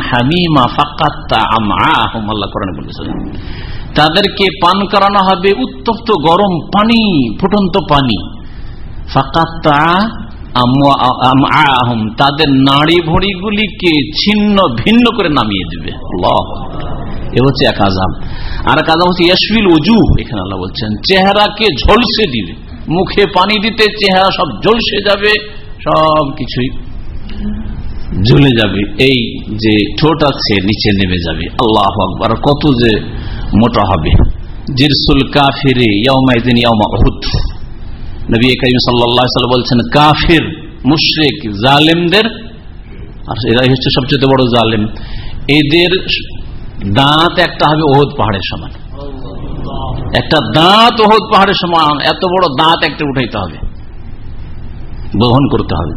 বলেছেন। তাদেরকে পান করানো হবে উত্তপ্ত গরম পানি, ফুটন্ত পানি। ফাকাত্তা আমআহুম তাদের নাড়ি ভড়িগুলিকে ছিন্ন ভিন্ন করে নামিয়ে দেবে। এ হচ্ছে এক আজাম আর এক আজাম হচ্ছে ইয়াসবিল অজু এখানে আল্লাহ বলছেন, চেহারাকে ঝলসে দিবে। মুখে পানি দিতে চেহারা সব ঝলসে যাবে সব কিছুই ঝুলে যাবে, এই যে ঠোঁট আছে নিচে নেমে যাবে। আল্লাহ আকবর, কত যে মোটা হবে। জিরসুল বলছেন, কাফির, মুশরিক, জালেমদের, আর এরাই হচ্ছে সবচেয়ে বড় জালেম, এদের দাঁত একটা হবে ওহদ পাহাড়ের সমান। একটা দাঁত ওহদ পাহাড়ের সমান, এত বড় দাঁত একটা উঠাইতে হবে। বহন করতে হবে।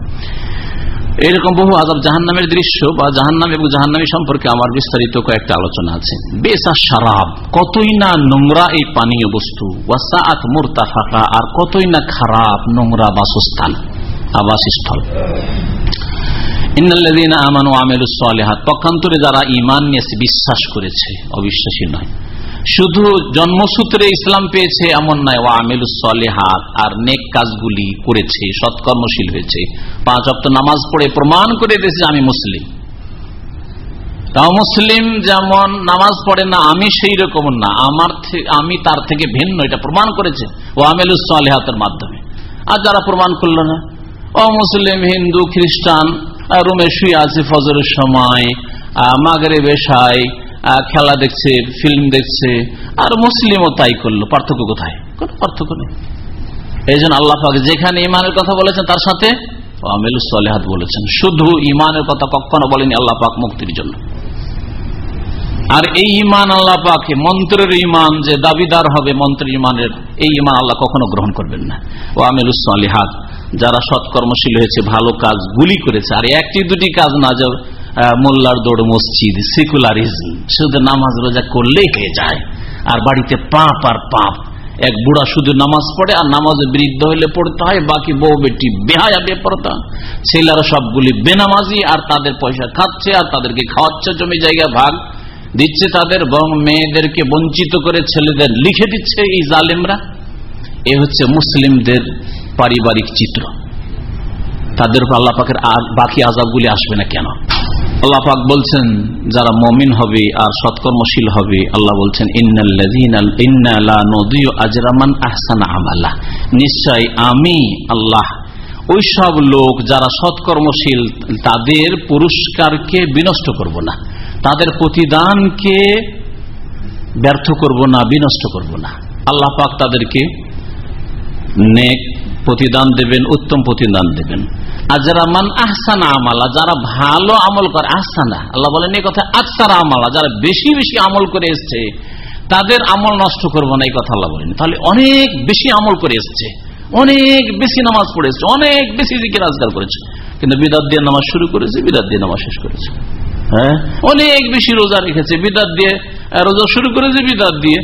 এরকম বহু আজাব জাহান্নামের দৃশ্য বা জাহান্নাম এবং জাহান্নামী সম্পর্কে আমার বিস্তারিত কয়েকটা আলোচনা আছে। বেসা সারাব কতই না নোংরা এই পানীয় বস্তু। ফাঁকা আর কতই না খারাপ নোংরা বাসস্থান, আবাসস্থল। পক্ষান্তরে যারা ইমান নিয়ে বিশ্বাস করেছে, অবিশ্বাসী নয়। শুধু জন্মসূত্রে ইসলাম পেয়েছে এমন নয় ও আমেলুসলেহাত আর নেক কাজগুলি করেছে, সৎকর্মশীল হয়েছে। পাঁচ অপ্ত নামাজ পড়ে প্রমাণ করে দিয়েছে আমি মুসলিম। তাও মুসলিম যেমন নামাজ পড়ে না, আমি সেই রকম না। আমার আমি তার থেকে ভিন্ন, এটা প্রমাণ করেছে ও আমেলুসলেহাতের মাধ্যমে। আর যারা প্রমাণ করল না অমুসলিম হিন্দু, খ্রিস্টান, রুমে শুয়ে আছে ফজরের সময় মাগরে বেশায় খেলা দেখছে ফিল্ম দেখছে, আর মুসলিমও তাই করল। পার্থক্য কোথায়? কোন পার্থক্য নেই। এই জন্য আল্লাহ যেখানে ইমানের কথা বলেছেন, তার সাথে আমেলুসলেহাত বলেছেন। শুধু ইমানের কথা কখনো বলেনি আল্লাহ পাক মুক্তির জন্য। আর এই ইমান আল্লাহ পাকে মন্ত্রের ইমান যে দাবিদার হবে, মন্ত্রের ইমানের এই ইমান আল্লাহ কখনো গ্রহণ করবেন না। ও আমিল আলিহাদ যারা সৎকর্মশীল হয়েছে, ভালো কাজ গুলি করেছে, আর একটি দুটি কাজ না যাও মোল্লার দৌড় মসজিদ, সেকুলারিজম। শুধু নামাজ রোজা করলেই হয়ে যায়। আর বাড়িতে পাপ আর পাপ। এক বুড়া শুধু নামাজ পড়ে আর নামাজে বৃদ্ধ হলে পড়তে হয়, বাকি বউ বেটি বেহায়া বেপরতা ছেলেরা সবগুলি বেনামাজি আর তাদের পয়সা খাচ্ছে আর তাদেরকে খাওয়াচ্ছে, জমি জায়গা ভাগ দিচ্ছে তাদের বরং মেয়েদেরকে বঞ্চিত করে ছেলেদের লিখে দিচ্ছে এই জালেমরা। এ হচ্ছে মুসলিমদের পারিবারিক চিত্র। তাদের উপর আল্লাহ বাকি আজাবগুলি আসবে না কেন? আল্লাহ পাক বলছেন, যারা মমিন হবে আর সৎকর্মশীল হবে, আল্লাহ বলছেন আজরামান আহসান আমাল্লাহ নিশ্চয় আমি আল্লাহ, ওই সব লোক যারা সৎকর্মশীল, তাদের পুরস্কারকে বিনষ্ট করব না। তাদের প্রতিদানকে ব্যর্থ করব না, বিনষ্ট করব না। আল্লাহ পাক তাদেরকে নেক প্রতিদান দেবেন, উত্তম প্রতিদান দেবেন। আর যারা মান আহসানা আমালা, যারা ভালো আমল করে, আহসানা, আল্লাহ বলেন এই কথা আকসারা আমালা, যারা বেশি বেশি আমল করে এসছে, তাদের আমল নষ্ট করব না, এই কথা আল্লাহ বলেন। তাহলে অনেক বেশি আমল করে এসছে, অনেক বেশি নামাজ পড়েছে অনেক বেশি দিকে রাজগার করেছে। কিন্তু বিদাত দিয়ে নামাজ শুরু করেছে, বিদাত দিয়ে নামাজ শেষ করেছে। হ্যাঁ? অনেক বেশি রোজা রেখেছে, বিদাত দিয়ে রোজা শুরু করেছে, বিদাত দিয়ে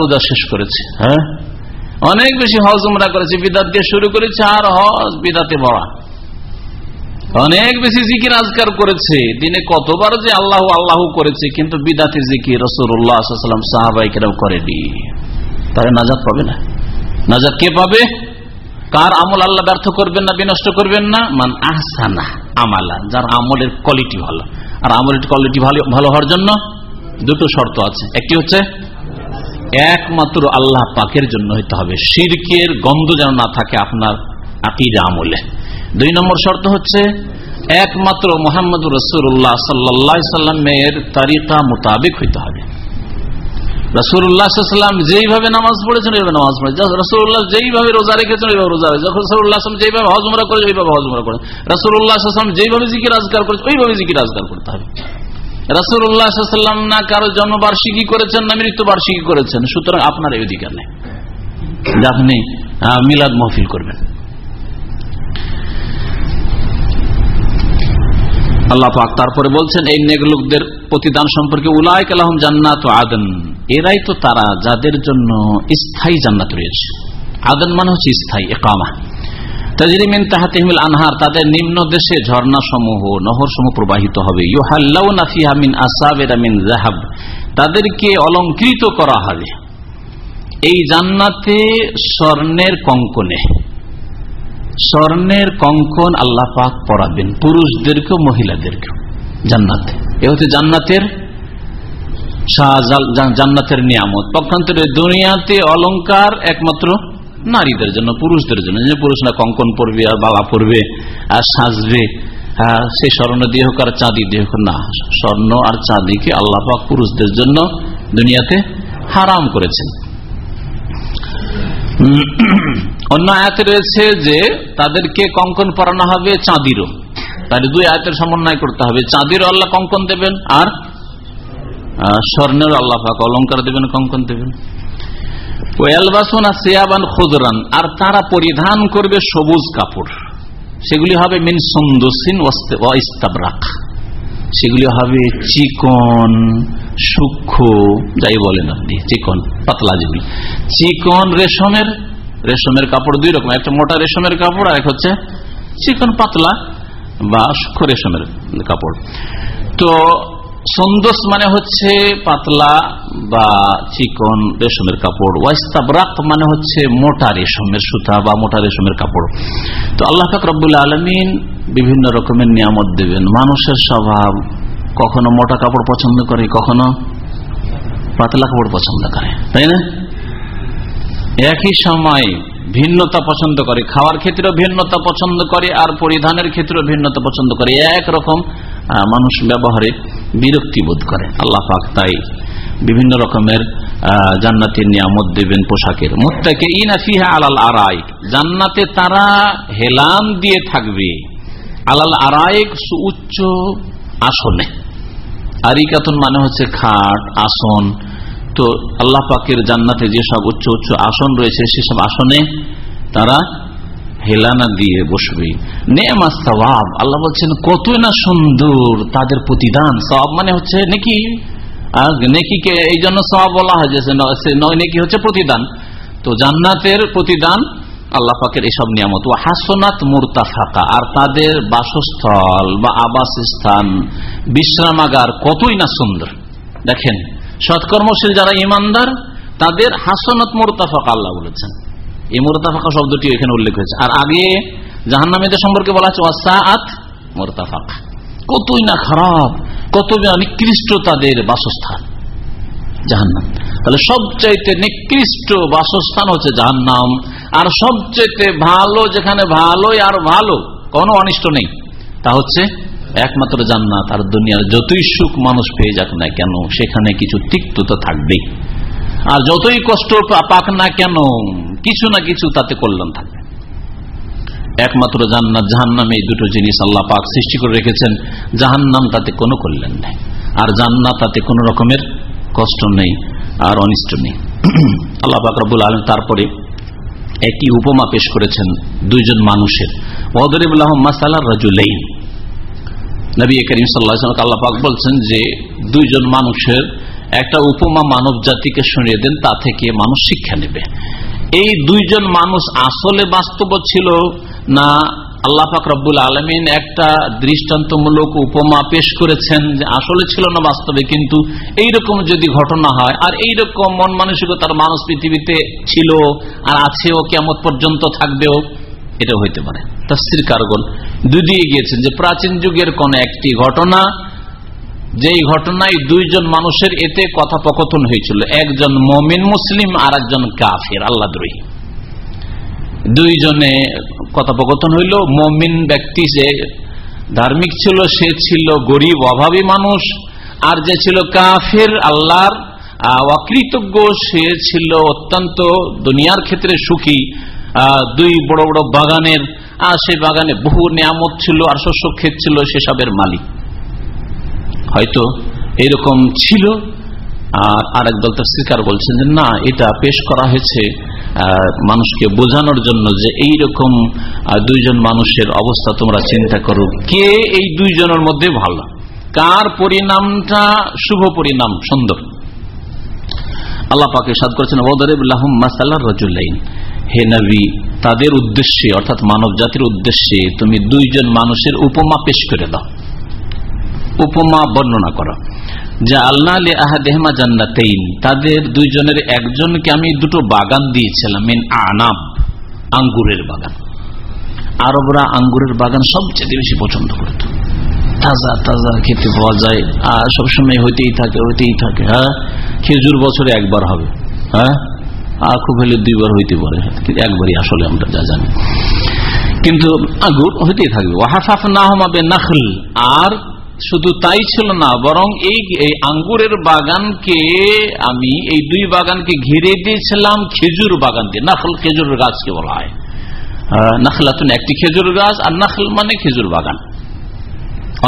রোজা শেষ করেছে। হ্যাঁ? অনেক বেশি হজ উমরা করেছে, বিদাত দিয়ে শুরু করেছে আর হজ বিদাতে বড়া অনেক বেশি জিকির আজকার করেছে, দিনে কতবার যে আল্লাহ আল্লাহ করেছে, কিন্তু বিদাতে জিকির রসুল্লাহাম সাহাবাই কেরাম করেনি। তাহলে নাজাদ পাবে না? নাজাদ কে পাবে? কার আমল আল্লাহ ব্যর্থ করবেন না, বিনষ্ট করবেন না? মান আহসানা আমালা, যার আমলের কোয়ালিটি ভালো। আর আমলের কোয়ালিটি ভালো ভালো হওয়ার জন্য দুটো শর্ত আছে। একটি হচ্ছে একমাত্র আল্লাহ পাকের জন্য হইতে হবে। শিরকের গন্ধ যেন না থাকে আপনার আকির আমলে। দুই নম্বর শর্ত হচ্ছে, একমাত্র মোহাম্মদ রসুল্লাহ সাল্লা সাল্লামের তারিকা মোতাবেক হইতে হবে। রসুল্লাহাম যেইভাবে নামাজ পড়েছেন, ওইভাবে নামাজ পড়েছেন রসুল্লাহ যেইভাবে রোজা রেখেছেন, ওইভাবে রোজা রেখেছেন। রসুল্লাহ যেইভাবে হজমরা করে ওইভাবে হজমরা করে রসুল্লাহাম যেইভাবে জিকির আজগার করেছে ওইভাবে জিকির আজগার করতে হবে। রসুল্লাহাম না কারও জন্মবার্ষিকী করেছেন, না মৃত্যু বার্ষিকী করেছেন। সুতরাং আপনার এই অধিকার নেই আপনি মিলাদ মহফিল করবেন। আল্লাহ পাক তারপরে বলছেন, এই নেক প্রতিদান সম্পর্কে উলায় কালাহম জান্নাত আদন। এরাই তো তারা যাদের জন্য স্থায়ী জান্নাত রয়েছে। আদন মানে হচ্ছে স্থায়ী একামা তাজরিমিন তাহাতিমিল আনহার, তাদের নিম্ন দেশে ঝর্ণা সমূহ নহর সমূহ প্রবাহিত হবে ইউহাল্লাউনাফিহামিন আসাবেরামিন জাহাব তাদেরকে অলঙ্কৃত করা হবে। এই জান্নাতে স্বর্ণের কঙ্কনে। স্বর্ণের কঙ্কন আল্লাহ পাক পরাবেন, পুরুষদেরকেও, মহিলাদেরকেও জান্নাতে। এ হচ্ছে জান্নাতের জান্নাতের নিয়ামত। পক্ষান্তরে দুনিয়াতে অলঙ্কার একমাত্র নারীদের জন্য, পুরুষদের জন্য। যে পুরুষরা কঙ্কন পরবে, আর বালা পরবে, আর সাজবে সেই স্বর্ণ দিয়ে হোক আর চাঁদি দিয়ে হোক, না। স্বর্ণ আর চাঁদিকে আল্লাহ পুরুষদের জন্য দুনিয়াতে হারাম করেছেন। অন্য আয়াতে রয়েছে যে, তাদেরকে কঙ্কন পরানো হবে চাঁদিরও। তাহলে দুই আয়াতের সমন্বয় করতে হবে। চাঁদিরও আল্লাহ কঙ্কন দেবেন, আর স্বর্ণের আল্লাহ পাক অলঙ্কার দেবেন, কঙ্কন দেবেন। আর তারা পরিধান করবে সবুজ কাপড়। সেগুলি হবে মিন সন্দসিন ইস্তাবরাক। সেগুলি হবে চিকন, সূক্ষ্ম, যাই বলেন আপনি, চিকন, পাতলা যেগুলি। চিকন রেশমের রেশমের কাপড় দুই রকম, একটা মোটা রেশমের কাপড় আর এক হচ্ছে চিকন পাতলা বা সূক্ষ্ম রেশমের কাপড়। তো সন্দোষ মানে হচ্ছে পাতলা বা চিকন রেশমের কাপড়। ওয়াইস্তাবরাক মানে হচ্ছে মোটা রেশমের সুতা বা মোটা রেশমের কাপড়। তো আল্লাহ ফাকরুল আলমিন বিভিন্ন রকমের নিয়ামত দেবেন। মানুষের স্বভাব, কখনো মোটা কাপড় পছন্দ করে, কখনো পাতলা কাপড় পছন্দ করে। তাই না? একই সময় ভিন্নতা পছন্দ করে, খাওয়ার ক্ষেত্রেও ভিন্নতা পছন্দ করে, আর পরিধানের ক্ষেত্রেও ভিন্নতা পছন্দ করে। একরকম মানুষ ব্যবহারে বিরক্তি বোধ করে আল্লাহ পাক তাই বিভিন্ন রকমের জান্নাতের নিয়ামত দেবেন পোশাকের। মোত্তাকে ইনাফিহা আলাল আরাইক। জান্নাতে তারা হেলান দিয়ে থাকবে। আলাল আরাইক উচ্চ আসনে। আরিকাতন মানে হচ্ছে খাট, আসন। তো আল্লাহ পাকের জান্নাতে যেসব উচ্চ উচ্চ আসন রয়েছে, সেসব আসনে তারা হেলানা দিয়ে বসবে। নেমা সবাব আল্লাহ বলছেন, কতই না সুন্দর তাদের প্রতিদান। সব মানে হচ্ছে নাকি? নেকিকে এই জন্য সব বলা হয় যে নয় নেকি হচ্ছে প্রতিদান। তো জান্নাতের প্রতিদান আল্লাহ পাকের এসব নিয়ামত। ও হাসনাত মুরতাফাকা আর তাদের বাসস্থল বা আবাসস্থান বিশ্রামাগার কতই না সুন্দর। দেখেন, সৎকর্মশীল যারা ইমানদার, তাদের হাসনাত মোরতাফাকা আল্লাহ বলেছেন। এই মোরতাফাকা শব্দটি এখানে উল্লেখ হয়েছে। আর আগে জাহান্নামীদের সম্পর্কে বলা হচ্ছে ওয়াসাআত মোরতাফাকা। কতই না খারাপ কত নিকৃষ্ট তাদের বাসস্থান, জাহান্নাম। তাহলে সবচাইতে নিকৃষ্ট বাসস্থান হচ্ছে জাহান্নাম। আর সবচাইতে ভালো, যেখানে ভালোই আর ভালো, কোনো অনিষ্ট নেই, তা হচ্ছে একমাত্র জান্নাত। আর দুনিয়ার যতই সুখ মানুষ পেয়ে যাক না কেন, সেখানে কিছু তিক্ততা থাকবেই। আর যতই কষ্ট পাক না কেন কিছু না কিছু তাতে কল্যাণ থাকবে। একমাত্র জান্নাত, জাহান্নাম এই দুটো জিনিস আল্লাহ পাক সৃষ্টি করে রেখেছেন। জাহান্নাম তাতে কোনো কল্যাণ নেই। আর জান্নাত তাতে কোনো রকমের কষ্ট নেই আর অনিষ্ট নেই। আল্লাহ পাক রব্বুল আলম তারপরে একটি উপমা পেশ করেছেন দুইজন মানুষের। ওদরিবুল্লাহ মাসালা রাজুলাইন। নবী করিম সাল্লাহ আল্লাহ পাক বলছেন যে, দুইজন মানুষের একটা উপমা মানব জাতিকে শুনিয়ে দেন, তা থেকে মানুষ শিক্ষা নেবে। এই দুইজন মানুষ আসলে বাস্তব ছিল না? আল্লাহ পাক রব্বুল আলমিন একটা দৃষ্টান্তমূলক উপমা পেশ করেছেন যে আসলে ছিল না বাস্তবে, কিন্তু এইরকম যদি ঘটনা হয়, আর এইরকম মন মানসিকতার মানুষ পৃথিবীতে ছিল আর আছেও, কেমন পর্যন্ত থাকবেও এটা হইতে পারে। তাস্তির কারগল দুই দিয়ে গিয়েছেন যে প্রাচীন যুগের কোন একটি ঘটনা যেই ঘটনায় দুইজন মানুষের এতে কথোপকথন হয়েছিল। একজন মমিন মুসলিম আর একজন কাফের, আল্লাহ দ্রোহী। দুইজনে কথোপকথন হইল, মমিন ব্যক্তি যে ধার্মিক ছিল, সে ছিল গরিব, অভাবী মানুষ, আর যে ছিল কাফের, আল্লাহর অকৃতজ্ঞ, সে ছিল অত্যন্ত দুনিয়ার ক্ষেত্রে সুখী। দুই বড় বড় বাগানের আর সেই বাগানে বহু নিয়ামত ছিল, আর শস্য ক্ষেত ছিল, সেসবের মালিক। হয়তো এরকম ছিল। আর আরেক দল স্বীকার বলছেন যে, না, এটা পেশ করা হয়েছে মানুষকে বোঝানোর জন্য যে এই রকম দুইজন মানুষের অবস্থা তোমরা চিন্তা করো। কে এই দুইজনের মধ্যে ভালো? কার পরিণামটা শুভ পরিণাম, সুন্দর? আল্লাহ পাকে সাদ করেছেন রজুল্লাইন হে নবী, তাদের উদ্দেশ্যে, অর্থাৎ মানব জাতির উদ্দেশ্যে, তুমি দুইজন মানুষের উপমা পেশ করে দাও। উপমা বর্ণনা করো। যে আল্লাহ আলী আহাদেহমা জান্নাতেইন, তাদের দুইজনের একজনকে আমি দুটো বাগান দিয়েছিলাম, মেন আনাব আঙ্গুরের বাগান। আরবরা আঙ্গুরের বাগান সবচেয়ে বেশি পছন্দ করত। তাজা তাজা খেতে পাওয়া যায়। আর সবসময় হইতেই থাকে হইতেই থাকে হ্যাঁ? খেজুর বছরে একবার হবে হ্যাঁ? আর খুব হলে দুইবার হইতে পারে একবারই আসলে আমরা যা জানি। কিন্তু আঙ্গুর হইতেই থাকবে। ওয়াহাফাফ না হমাবে নাখল আর শুধু তাই ছিল না, বরং এই আঙ্গুরের বাগানকে আমি, এই দুই বাগানকে ঘিরে দিয়েছিলাম খেজুর বাগান দিয়ে, নাখল খেজুর গাছকে বলা হয়। নাখলাতুন একটি খেজুর গাছ, আর নাখল মানে খেজুর বাগান।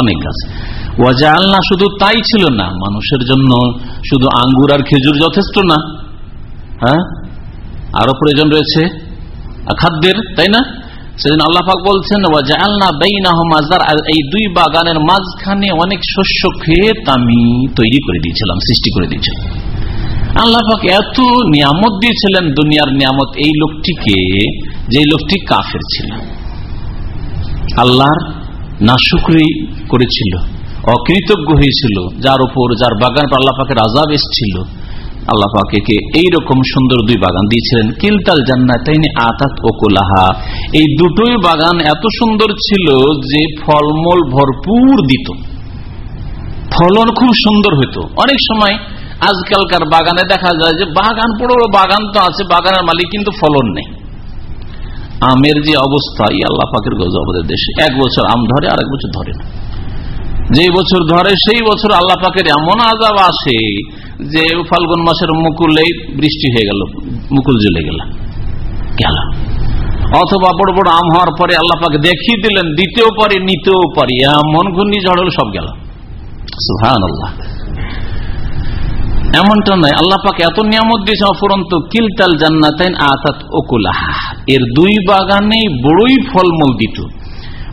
অনেক গাছ। ওয়াজালনা শুধু তাই ছিল না, মানুষের জন্য শুধু আঙ্গুর আর খেজুর যথেষ্ট না। হ্যাঁ? আরও প্রয়োজন রয়েছে। খাদ্যের, তাই না? সেদিন আল্লাহাক বলছেন এই দুই বাগানের মাঝখানে অনেক শস্য ক্ষেত আমি তৈরি করে দিয়েছিলাম, সৃষ্টি করে দিয়েছিলাম। আল্লাহাক এত নিয়ামত দিয়েছিলেন দুনিয়ার নিয়ামত এই লোকটিকে, যে লোকটি কাফের ছিল। আল্লাহর নাশুকরি করেছিল, অকৃতজ্ঞ হয়েছিল, যার উপর, যার বাগান আল্লাহ পাকের আজাব এসছিল। আল্লাহ পাকে এইরকম সুন্দর দুই বাগান দিয়েছিলেন। কিলতাল জান্নাতাইনি আতাত ওকুলাহা এই দুটোই বাগান এত সুন্দর ছিল যে ফলমূল ভরপুর দিত। ফলন খুব সুন্দর হইতো। অনেক সময় আজকালকার বাগানে দেখা যায় যে বাগান পুরো বাগান তো আছে, বাগানের মালিক কিন্তু ফলন নেই। আমের যে অবস্থা ই আল্লাহ পাকের গজবের দেশে। এক বছর আম ধরে, আরেক বছর ধরে না। যে বছর ধরে, সেই বছর আল্লাহ পাকের এমন আজাব আসে যে ফাল্গুন মাসের মুকুলেই বৃষ্টি হয়ে গেল, মুকুল জ্বলে গেল গেল। অথবা বড় বড় আম হওয়ার পরে আল্লাহ পাকে দেখিয়ে দিলেন, দিতেও পারি, নিতেও পারি, এমন ঘূর্ণিঝড় হলো সব গেল। সুহান এমনটা নয়, আল্লাহ পাকে এত নিয়ামত দিয়েছে অপরন্ত কিলতাল জান্নাতাইন আতাত ওকুলাহা এর দুই বাগানে বড়ই ফলমূল দিত।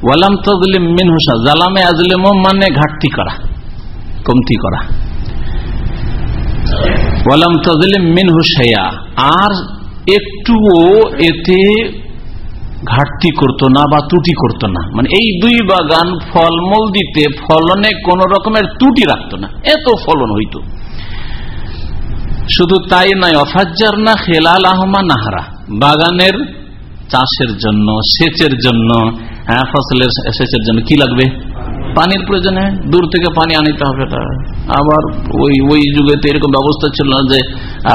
ওয়ালাম তজলিম মিন হুসা জালামে আজলেম মানে ঘাটতি করা, কমতি করা। আর একটুও এতে ঘাটতি করতো না বা ত্রুটি করতো না। মানে এই দুই বাগান ফলমূল দিতে ফলনে কোন রকমের ত্রুটি রাখতো না। এত ফলন হইতো। শুধু তাই নয়, অফাজ্জার না খেলাল আহমা নাহারা। বাগানের চাষের জন্য, সেচের জন্য হ্যাঁ ফসলের সেচের জন্য কি লাগবে? পানির প্রয়োজনে দূর থেকে পানি আনিতে হবে আবার ওই ওই যুগে তো এরকম ব্যবস্থা ছিল না যে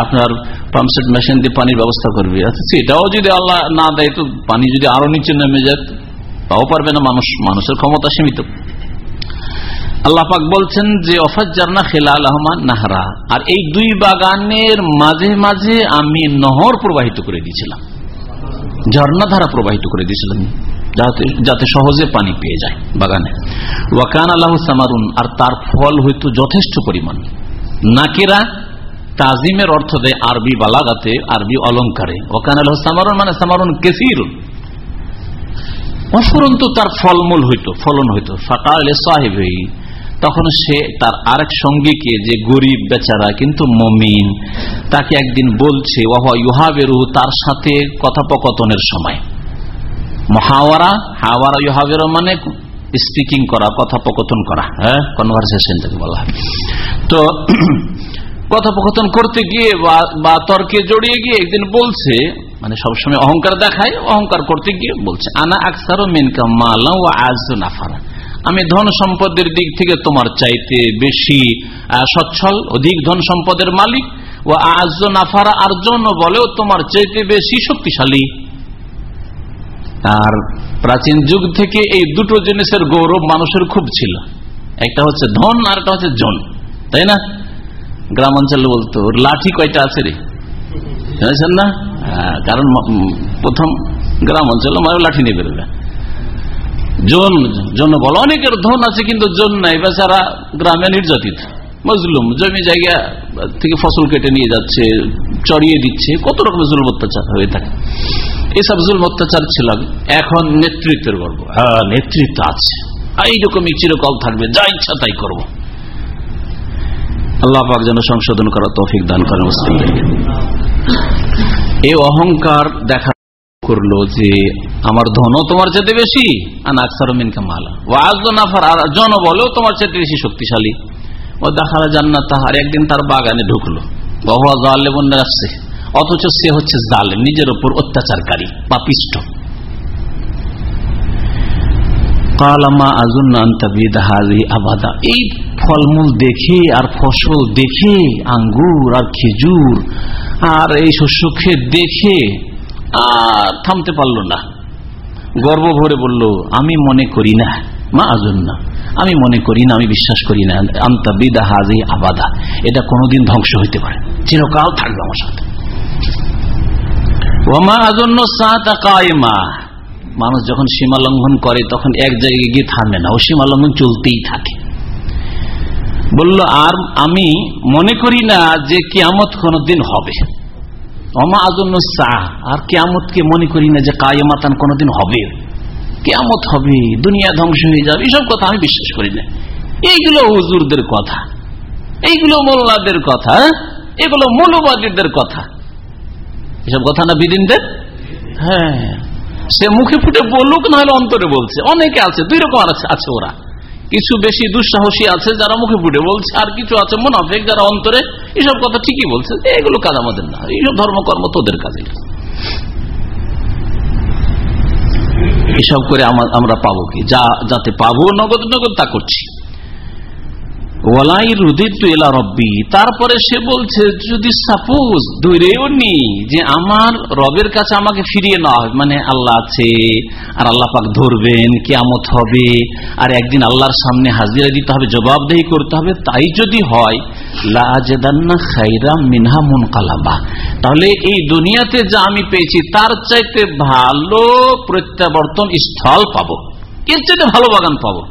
আপনার পাম্পসেট মেশিন দিয়ে পানির ব্যবস্থা করবে। আচ্ছা সেটাও যদি আল্লাহ না দেয়, তো পানি যদি আরও নিচে নেমে যায়, তাও পারবে না মানুষ, মানুষের ক্ষমতা সীমিত। আল্লাহ পাক বলছেন যে, অফাজ্জারনা খেলা আহমান নাহারা। আর এই দুই বাগানের মাঝে মাঝে আমি নহর প্রবাহিত করে দিয়েছিলাম। ঝর্ণাধারা প্রবাহিত করে দিয়েছিলাম। যাতে সহজে পানি পেয়ে যায় বাগানে। ওয়াকান আল্লাহ সামারুন, আর তার ফল হইতো যথেষ্ট পরিমাণ। নাকেরা তাজিমের অর্থ দেয় আরবি বালাগাতে, আরবি অলঙ্কারে। ওকান আল্লাহ সামারুন মানে সামারুন কেসিরুন। অফুরন্ত তার ফলমূল হইতো, ফলন হইতো। ফাঁকা সাহেব তখন সে তার আরেক সঙ্গীকে যে গরিব বেচারা কিন্তু মমিন, তাকে একদিন বলছে ওহা ইউহাবেরু তার সাথে কথোপকথনের সময়। মহাওয়ারা, হাওয়ারা ইউহাবেরু মানে স্পিকিং করা, কথোপকথন করা হ্যাঁ? কনভারসেশন যাকে বলা হয়। তো, কথোপকথন করতে গিয়ে বা তর্কে জড়িয়ে গিয়ে একদিন বলছে মানে সবসময় অহংকার দেখায়, অহংকার করতে গিয়ে বলছে, আনা আকসারও মেনকা মালা ও আজ নাফারা। আমি ধন সম্পদের দিক থেকে তোমার চাইতে বেশি সচ্ছল, অধিক ধন সম্পদের মালিক। ও আজ নাফারা, আর জন্য বলেও তোমার চাইতে বেশি শক্তিশালী। আর প্রাচীন যুগ থেকে এই দুটো জিনিসের গৌরব মানুষের খুব ছিল। একটা হচ্ছে ধন আর একটা হচ্ছে জন। তাই না? গ্রাম অঞ্চলে বলতো লাঠি কয়টা আছে রে? শুনেছেন না? কারণ প্রথম গ্রাম অঞ্চলে মায়ের লাঠি নিয়ে বেরোবে। জন জন্য বলো, অনেকের ধন আছে কিন্তু জন নাই, বেচারা গ্রামে নির্যাতিত। মজলুম জমি জায়গা থেকে ফসল কেটে নিয়ে যাচ্ছে চড়িয়ে দিচ্ছে কত রকমের জুল অত্যাচার হয়ে থাকে। এসব জুল অত্যাচার ছিল এখন নেতৃত্বের গর্ব। হ্যাঁ নেতৃত্ব আছে। এইরকমই চিরকাল থাকবে যা ইচ্ছা তাই করব। আল্লাহ পাক যেন সংশোধন করা তৌফিক দান করেন মুসলিমদেরকে। এই অহংকার দেখা করল যে আমার ধনও তোমার চেতে বেশি আর আকসারমিন কামালা ও আজ নাফার আর জন বলেও তোমার চেতে বেশি শক্তিশালী। ও দেখালা জান্নাত তাহার। একদিন তার বাগানে ঢুকলো। বহুয়া জালেমন আসছে অথচ সে হচ্ছে জালেম, নিজের উপর অত্যাচারকারী, পাপিষ্ট। কালামা আবাদা। এই ফলমূল দেখে আর ফসল দেখে, আঙ্গুর আর খেজুর আর এই শস্য ক্ষেত দেখে আর থামতে পারল না। গর্ব ভরে বলল, আমি মনে করি না মা আজুন না আমি মনে করি না, আমি বিশ্বাস করি না, আন্তা বিদা হাজি আবাদা। এটা কোনোদিন ধ্বংস হইতে পারে। চিরকাল থাকবে আমার সাথে। মানুষ যখন সীমা লঙ্ঘন করে, তখন এক জায়গায় গিয়ে থামে না। ও সীমা লঙ্ঘন চলতেই থাকে। বলল, আর আমি মনে করি না যে কিয়ামত কোনদিন হবে। অমা আজন্য সাহ, আর কেয়ামতকে মনে করি না যে কায়মাতান কোনদিন হবে। কেয়ামত হবে, দুনিয়া ধ্বংস হয়ে যাবে এইসব কথা আমি বিশ্বাস করি না। এইগুলো হুজুরদের কথা, এইগুলো মোল্লাদের কথা এগুলো মৌলবাদীদের কথা। এসব কথা না বিদিনদের? হ্যাঁ। সে মুখে ফুটে বলুক না হলে অন্তরে বলছে। অনেকে আছে, দুই রকম আছে ওরা। কিছু বেশি দুঃসাহসী আছে, যারা মুখে ফুটে বলছে, আর কিছু আছে মোনাফেক, যারা অন্তরে এসব কথা ঠিকই বলছে। এগুলো কাজ আমাদের না এইসব ধর্মকর্ম তোদের কাজে এসব করে আমরা পাবো কি? যা, যাতে পাবো নগদ নগদ তা করছি। ওয়ালাই রুদিত এলা রব্বি। তারপরে সে বলছে, যদি সাপোজ দূরেও নি যে আমার রবের কাছে আমাকে ফিরিয়ে নেওয়া হয় মানে আল্লাহ আছে, আর আল্লাহ পাক ধরবেন, কেয়ামত হবে, আর একদিন আল্লাহর সামনে হাজিরা দিতে হবে, জবাবদেহি করতে হবে, তাই যদি হয় তাহলে এই দুনিয়াতে যা আমি পেয়েছি, তার চাইতে ভালো প্রত্যাবর্তন স্থল পাবো। এর চাইতে ভালো বাগান পাবো।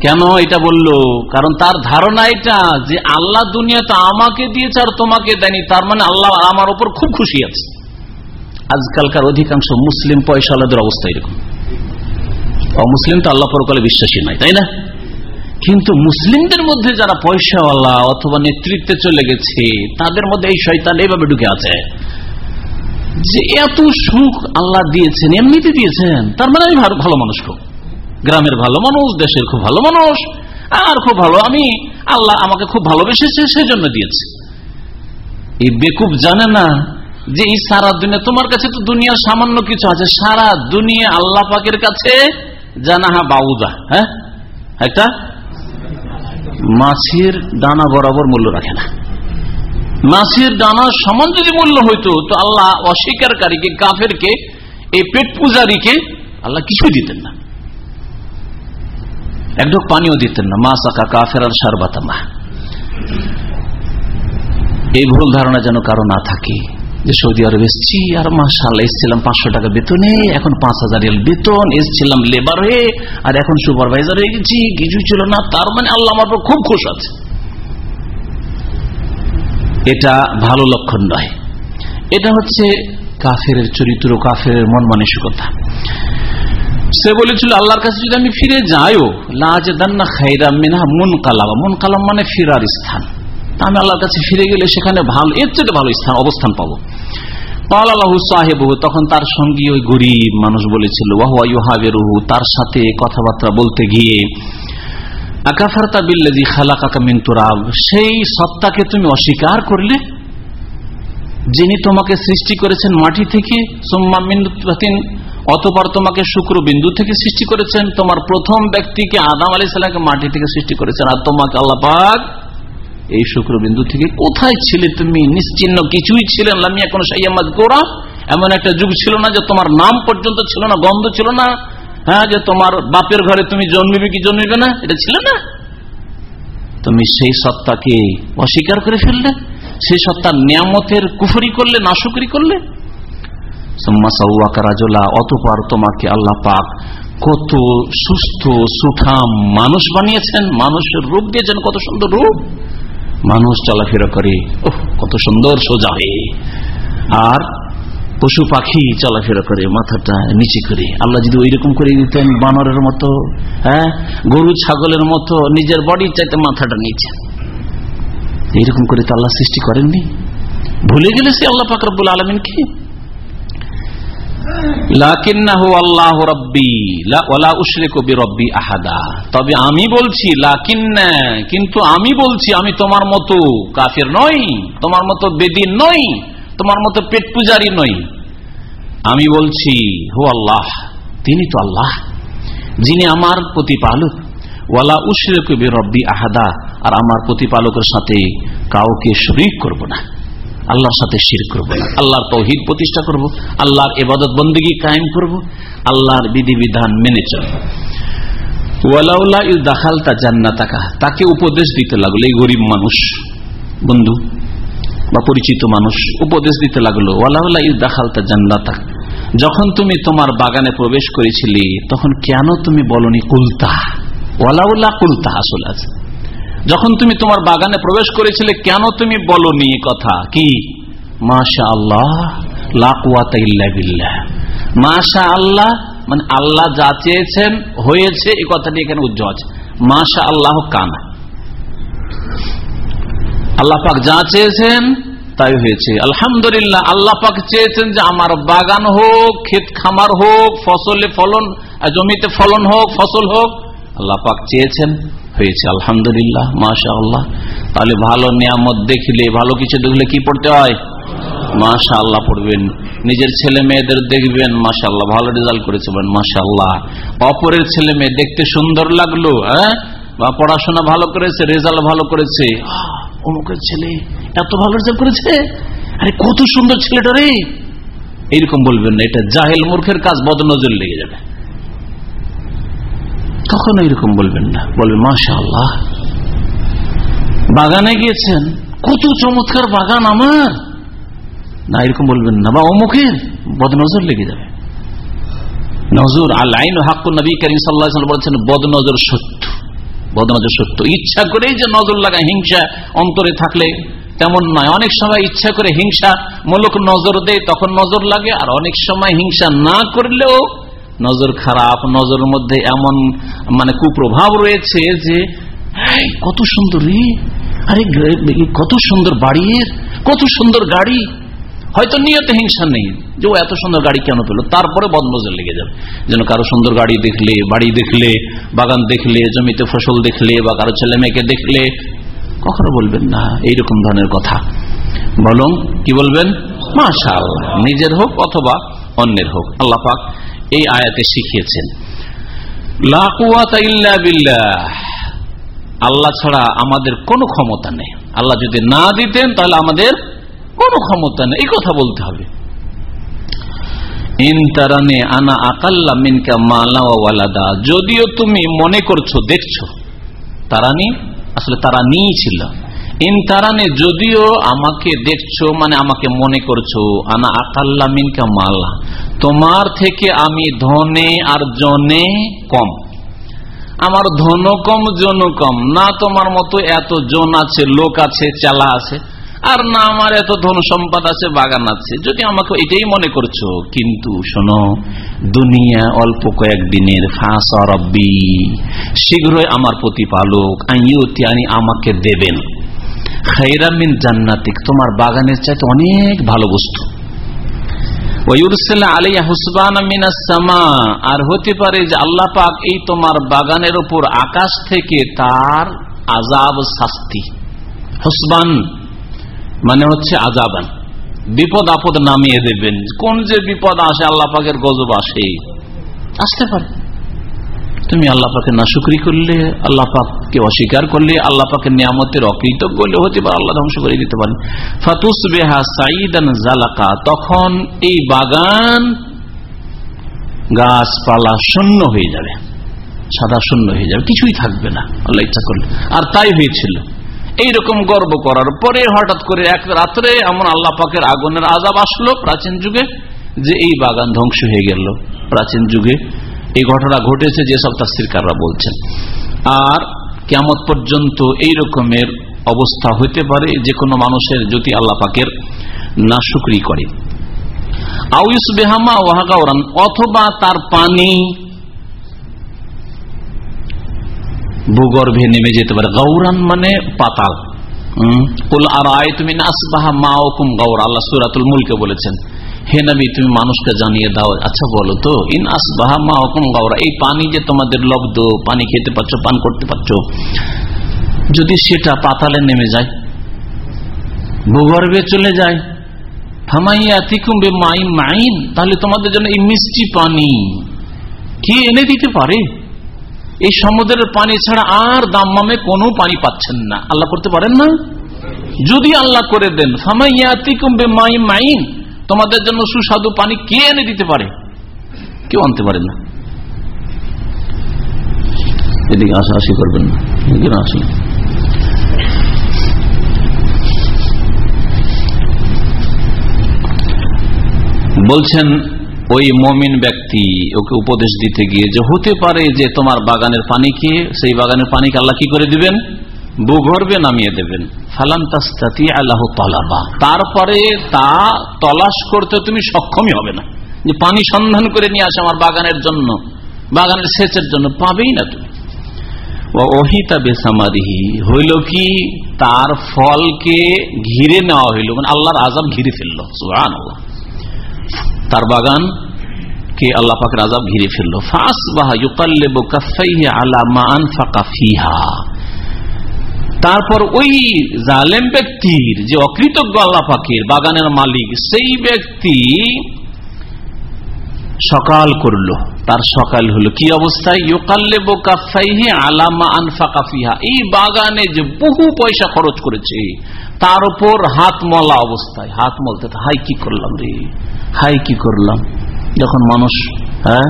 কেন এটা বলল? কারণ তার ধারণা এটা যে আল্লাহ দুনিয়াতে আমাকে দিয়েছে আর তোমাকে দেয়নি। তার মানে আল্লাহ আমার উপর খুব খুশি আছে। আজকালকার অধিকাংশ মুসলিম পয়সাওয়ালাদের অবস্থা এরকম। অমুসলিম তো আল্লাহ পরকালে বিশ্বাসী নয়, তাই না? কিন্তু মুসলিমদের মধ্যে যারা পয়সাওয়ালা অথবা নেতৃত্বে চলে গেছে, তাদের মধ্যে এই শয়তান এইভাবে ঢুকে আছে। যে এত সুখ আল্লাহ দিয়েছেন, এমনিতে দিয়েছেন, তার মানে আমি ভালো- মানুষ খুব। গ্রামের ভালো মানুষ, দেশের খুব ভালো মানুষ, আর খুব ভালো আমি, আল্লাহ আমাকে খুব ভালোবেসেছে সেই জন্য দিয়েছে। এই বেকুব জানে না যে এই সারা দুনিয়া তোমার কাছে তো দুনিয়ার সামান্য কিছু আছে। সারা দুনিয়া আল্লাহ পাকের কাছে জানাহা বাউদা হ্যাঁ? একটা মাছের দানা বরাবর মূল্য রাখে না। মাছের দানা সমান যদি মূল্য হইতো, তো আল্লাহ অস্বীকারীকে, কাফেরকে, এই পেট পূজারীকে আল্লাহ কিছুই দিতেন না। একডোক পানিও দিতেন না মা সাকা কাফের আর সার সারবাতামা। এই ভুল ধারণা যেন কারও না থাকে। সৌদি আরব এসছি, আর মাসাল এসছিলাম পাঁচশো টাকা বেতনে, এখন পাঁচ হাজার বেতন, এসছিলাম লেবার হয়ে আর এখন সুপারভাইজার হয়ে গেছি, কিছুই ছিল না, তার মানে আল্লাহ আমার খুব খুশ আছে। এটা ভালো লক্ষণ নয়। এটা হচ্ছে কাফের চরিত্র কাফের মন মানসিকতা। সে বলেছিল, আল্লাহর কাছে যদি আমি ফিরে যাইও লাজদান্না খাইরা মিনা মন কালাম মন কালাম মানে ফিরার স্থান। আমি আল্লাহর কাছে ফিরে গেলে সেখানে ভালো, এর চেয়ে ভালো স্থান, অবস্থান পাবো। তখন তার সঙ্গী ওই গরিব মানুষ বলেছিল তার সাথে কথাবার্তা বলতে গিয়ে, আকাফারতা বিল্লাজি সেই সত্তাকে তুমি অস্বীকার করলে, যিনি তোমাকে সৃষ্টি করেছেন মাটি থেকে, সোম্মা মিন্দুতিন অতপর তোমাকে শুক্র বিন্দু থেকে সৃষ্টি করেছেন, তোমার প্রথম ব্যক্তিকে আদাম আলি সাল্লামকে মাটি থেকে সৃষ্টি করেছেন, আর তোমাকে আল্লাহ পাক এই শুক্রবিন্দু থেকে কোথায় ছিলে তুমি? নিশ্চিন্ন কিছুই ছিলেন লামিয়া কোন সাইয়ামাদ গোড়া এমন একটা যুগ ছিল না যে তোমার নাম পর্যন্ত ছিল না, গন্ধ ছিল না। হ্যাঁ যে তোমার বাপের ঘরে তুমি জন্মিবে কি জন্মিবে না? এটা ছিল না। তুমি সেই সত্তাকে অস্বীকার করে ফেললে, সেই সত্তার নিয়ামতের কুফরি করলে, নাশকরি করলে। অতপর তোমাকে আল্লাহ পাক কত সুস্থ সুঠাম মানুষ বানিয়েছেন। মানুষের রূপ দিয়েছেন, কত সুন্দর রূপ। মানুষ চলাফেরা করে। ওহ, কত সুন্দর সোজা হয়ে। আর পশু পাখি চলাফেরা করে, মাথাটা নিচে করে। আল্লাহ যদি ওইরকম করে দিতেন বানরের মতো হ্যাঁ? গরু, ছাগলের মতো, নিজের বডির চাইতে মাথাটা নিচে। এইরকম করে তো আল্লাহ সৃষ্টি করেননি। ভুলে গেলে সে আল্লাহ পাকরাবুল আলমিন কি তবে আমি বলছি কিন্তু আমি বলছি, আমি তোমার মতো কাফের নই, তোমার মতো বেদিন নই, তোমার মতো পেট পূজারি নই। আমি বলছি হো আল্লাহ, তিনি তো আল্লাহ, যিনি আমার প্রতিপালক। ওয়ালা উশরে কবি রব্বি আহাদা, আর আমার প্রতিপালকের সাথে কাউকে শরিক করব না। আল্লাহর সাথে শির করব না। আল্লাহর তৌহিদ প্রতিষ্ঠা করব, আল্লাহর এবাদত বন্দীগী কায়েম করব, আল্লাহর বিধিবিধান মেনে চলব। ওয়ালাউলা ইল দাখাল তা জান্নাতাকা, তাকে উপদেশ দিতে লাগল এই গরিব মানুষ, বন্ধু বা পরিচিত মানুষ, উপদেশ দিতে লাগল ওয়ালাউলা ইল দাখাল জান্নাতা যখন তুমি তোমার বাগানে প্রবেশ করেছিলে, তখন কেন তুমি বলনি কুলতা? ওয়ালাউলা কুলতা আসল আছে। যখন তুমি তোমার বাগানে প্রবেশ করেছিলে, কেন তুমি বলনি কথা? কি? মাশা আল্লাহ মাশা আল্লাহ মানে আল্লাহ যা চেয়েছেন, হয়েছে, এই কথাটি এখানে উজ্জ্বল আছে। মাশা আল্লাহ কানা। আল্লাহ পাক যা চেয়েছেন, তাই হয়েছে। আলহামদুলিল্লাহ, আল্লাহ পাক চেয়েছেন যে আমার বাগান হোক, ক্ষেত খামার হোক, ফসলে ফলন, জমিতে ফলন হোক, ফসল হোক, আল্লাহ পাক চেয়েছেন। হয়েছে আলহামদুলিল্লাহ মাশা আল্লাহ তাহলে ভালো নিয়ামত দেখলে, ভালো কিছু দেখলে কি পড়তে হয়? মাশা আল্লাহ পড়বেন। নিজের ছেলে মেয়েদের দেখবেন মাশা আল্লাহ ভালো রেজাল্ট করেছে মাশা আল্লাহ অপরের ছেলে মেয়ে দেখতে সুন্দর লাগল হ্যাঁ? বা পড়াশোনা ভালো করেছে রেজাল্ট ভালো করেছে। অমুকের ছেলে এত ভালো রেজাল্ট করেছে? আরে, কত সুন্দর ছেলেটা রে! এইরকম বলবেন না, এটা জাহেল মূর্খের কাজ, বদনজর লেগে যাবে। কখনো এরকম বলবেন না। বলবেন মাশা আল্লাহ বাগানে গিয়েছেন, কত চমৎকার বাগান আমার। না, এরকম বলবেন না, বা অমুখের বদনজর লেগে যাবে। নজর আল্লাহ হাক্কু নবী করিম সাল্লাহ বলছেন, বদনজর সত্য বদনজর সত্য। ইচ্ছা করেই যে নজর লাগা হিংসা অন্তরে থাকলে তেমন নয়। অনেক সময় ইচ্ছা করে হিংসা মূলক নজর দেয়, তখন নজর লাগে, আর অনেক সময় হিংসা না করলেও নজর খারাপ, নজরের মধ্যে এমন মানে কুপ্রভাব রয়েছে যে কত সুন্দর রে। আরে কত সুন্দর বাড়ির কত সুন্দর গাড়ি। হয়তো নিয়তে হিংসা নেই যে ও এত সুন্দর গাড়ি কেন পেল। তারপরে বদনজর লেগে যাবে। যেন কারও সুন্দর গাড়ি দেখলে, বাড়ি দেখলে, বাগান দেখলে, জমিতে ফসল দেখলে, বা কারও ছেলে মেয়েকে দেখলে, কখনো বলবেন না, এইরকম ধরনের কথা। বলুন, কি বলবেন? মাশা আল্লাহ নিজের হোক অথবা অন্যের হোক। আল্লাহ পাক এই আয়াতে শিখিয়েছেন। আল্লাহ ছাড়া আমাদের কোনো ক্ষমতা নেই। আল্লাহ যদি না দিতেন, তাহলে আমাদের কোনো ক্ষমতা নেই। এই কথা বলতে হবে। আনা মিনকা ওয়ালাদা। যদিও তুমি মনে করছ, দেখছ, তারানি আসলে তারা নিয়ে ছিল। ইন তারানে যদিও আমাকে দেখছ মানে আমাকে মনে করছ, আনা আকাল্লা মিনকা মালা, তোমার থেকে আমি ধনে আর জনে কম। আমার ধন কম জন কম। না তোমার মতো এত জন আছে, লোক আছে, চালা আছে, আর না আমার এত ধন সম্পদ আছে, বাগান আছে। যদি আমাকে এটাই মনে করছ, কিন্তু শোনো, দুনিয়া অল্প কয়েকদিনের, ফাঁসা রব্বি, শীঘ্রই আমার প্রতিপালক আমাকে দেবেন। খাইরামিন জান্নাতিক, তোমার বাগানের চাইতে অনেক ভালো বস্তু। আর হতে পারে যে আল্লাহ পাক এই তোমার বাগানের উপর আকাশ থেকে তার আজাব শাস্তি। হুসবান মানে হচ্ছে আজাবান বিপদ আপদ নামিয়ে দেবেন। কোন যে বিপদ আসে আল্লাহ পাকের গজব আসে। আসতে পারে। তুমি আল্লাহ পাকে না শুক্রি করলে, আল্লাহ পাককে অস্বীকার করলে, আল্লাহ পাকের নিয়ামতের অকৃতজ্ঞ হলে হতে পারে, আল্লাহ ধ্বংস করে দিতে পারেন ফাতুস বেহা সাইদান জালাকা, তখন এই বাগান গাছপালা শূন্য হয়ে যাবে, সাদা শূন্য হয়ে যাবে, কিছুই থাকবে না, আল্লাহ ইচ্ছা করলে। আর তাই হয়েছিল। এইরকম গর্ব করার পরে হঠাৎ করে এক রাত্রে এমন আল্লাহ পাকের আগুনের আজাব আসলো প্রাচীন যুগে, যে এই বাগান ধ্বংস হয়ে গেল প্রাচীন যুগে। এই ঘটনা ঘটেছে যেসব তাস্তিরকাররা বলছেন। আর কেমন পর্যন্ত এই রকমের অবস্থা হইতে পারে যে কোনো মানুষের যদি আল্লাহ পাকের না শুক্রি করে। আউস বেহামা ওয়াহাগাওরান অথবা তার পানি ভূগর্ভে নেমে যেতে পারে। গৌরান মানে পাতাল। আর আয় তুমি নাসবাহা মা ওকুম গৌর আল্লাহ সুরাতুল মুলকে বলেছেন। হে নবী, তুমি মানুষকে জানিয়ে দাও। আচ্ছা বলো তো, ইন আস আসবাহা মা হুকুম গাওরা, এই পানি যে তোমাদের লব্ধ, পানি খেতে পারছ, পান করতে পারছ, যদি সেটা পাতালে নেমে যায়, ভূগর্ভে চলে যায় মাইন, তাহলে তোমাদের জন্য এই মিষ্টি পানি, কে এনে দিতে পারে? এই সমুদ্রের পানি ছাড়া আর দাম্মামে কোনো পানি পাচ্ছেন না। আল্লাহ করতে পারেন না? যদি আল্লাহ করে দেন ফামাইয়াতিকুম বে মাই মাইন তোমাদের জন্য সুস্বাদু পানি কে এনে দিতে পারে? কেউ আনতে পারে না। এদিকে আসা আসি করবেন না। আসুন বলছেন, ওই মমিন ব্যক্তি, ওকে উপদেশ দিতে গিয়ে যে হতে পারে যে তোমার বাগানের পানি খেয়ে, সেই বাগানের পানিকে আল্লাহ কি করে দিবেন? ভূগর্ভে নামিয়ে দেবেন। ফালান তাস্তাতি আল্লাহ তলাবা। তারপরে তা তলাশ করতে তুমি সক্ষমই হবে না। যে পানি সন্ধান করে নিয়ে আসে আমার বাগানের জন্য, বাগানের সেচের জন্য, পাবেই না তুমি। অহিতা বেসামারিহি। হইল কি, তার ফলকে ঘিরে নেওয়া হইল মানে আল্লাহর আজাব ঘিরে ফেলল সুহান তার বাগান কে আল্লাহ পাকের আজাব ঘিরে ফেলল। ফাঁস বাহা ইউকাল্লেবু আলা তারপর ওই জালেম ব্যক্তির, যে অকৃতজ্ঞ আল্লাহ পাখির বাগানের মালিক, সেই ব্যক্তি সকাল করল। তার সকাল হলো কি অবস্থায়? আলামা আনফাকাফিহা এই বাগানে যে বহু পয়সা খরচ করেছে, তার উপর হাত মলা অবস্থায়। হাত মলতে হাই কি করলাম রে? হাই কি করলাম? যখন মানুষ হ্যাঁ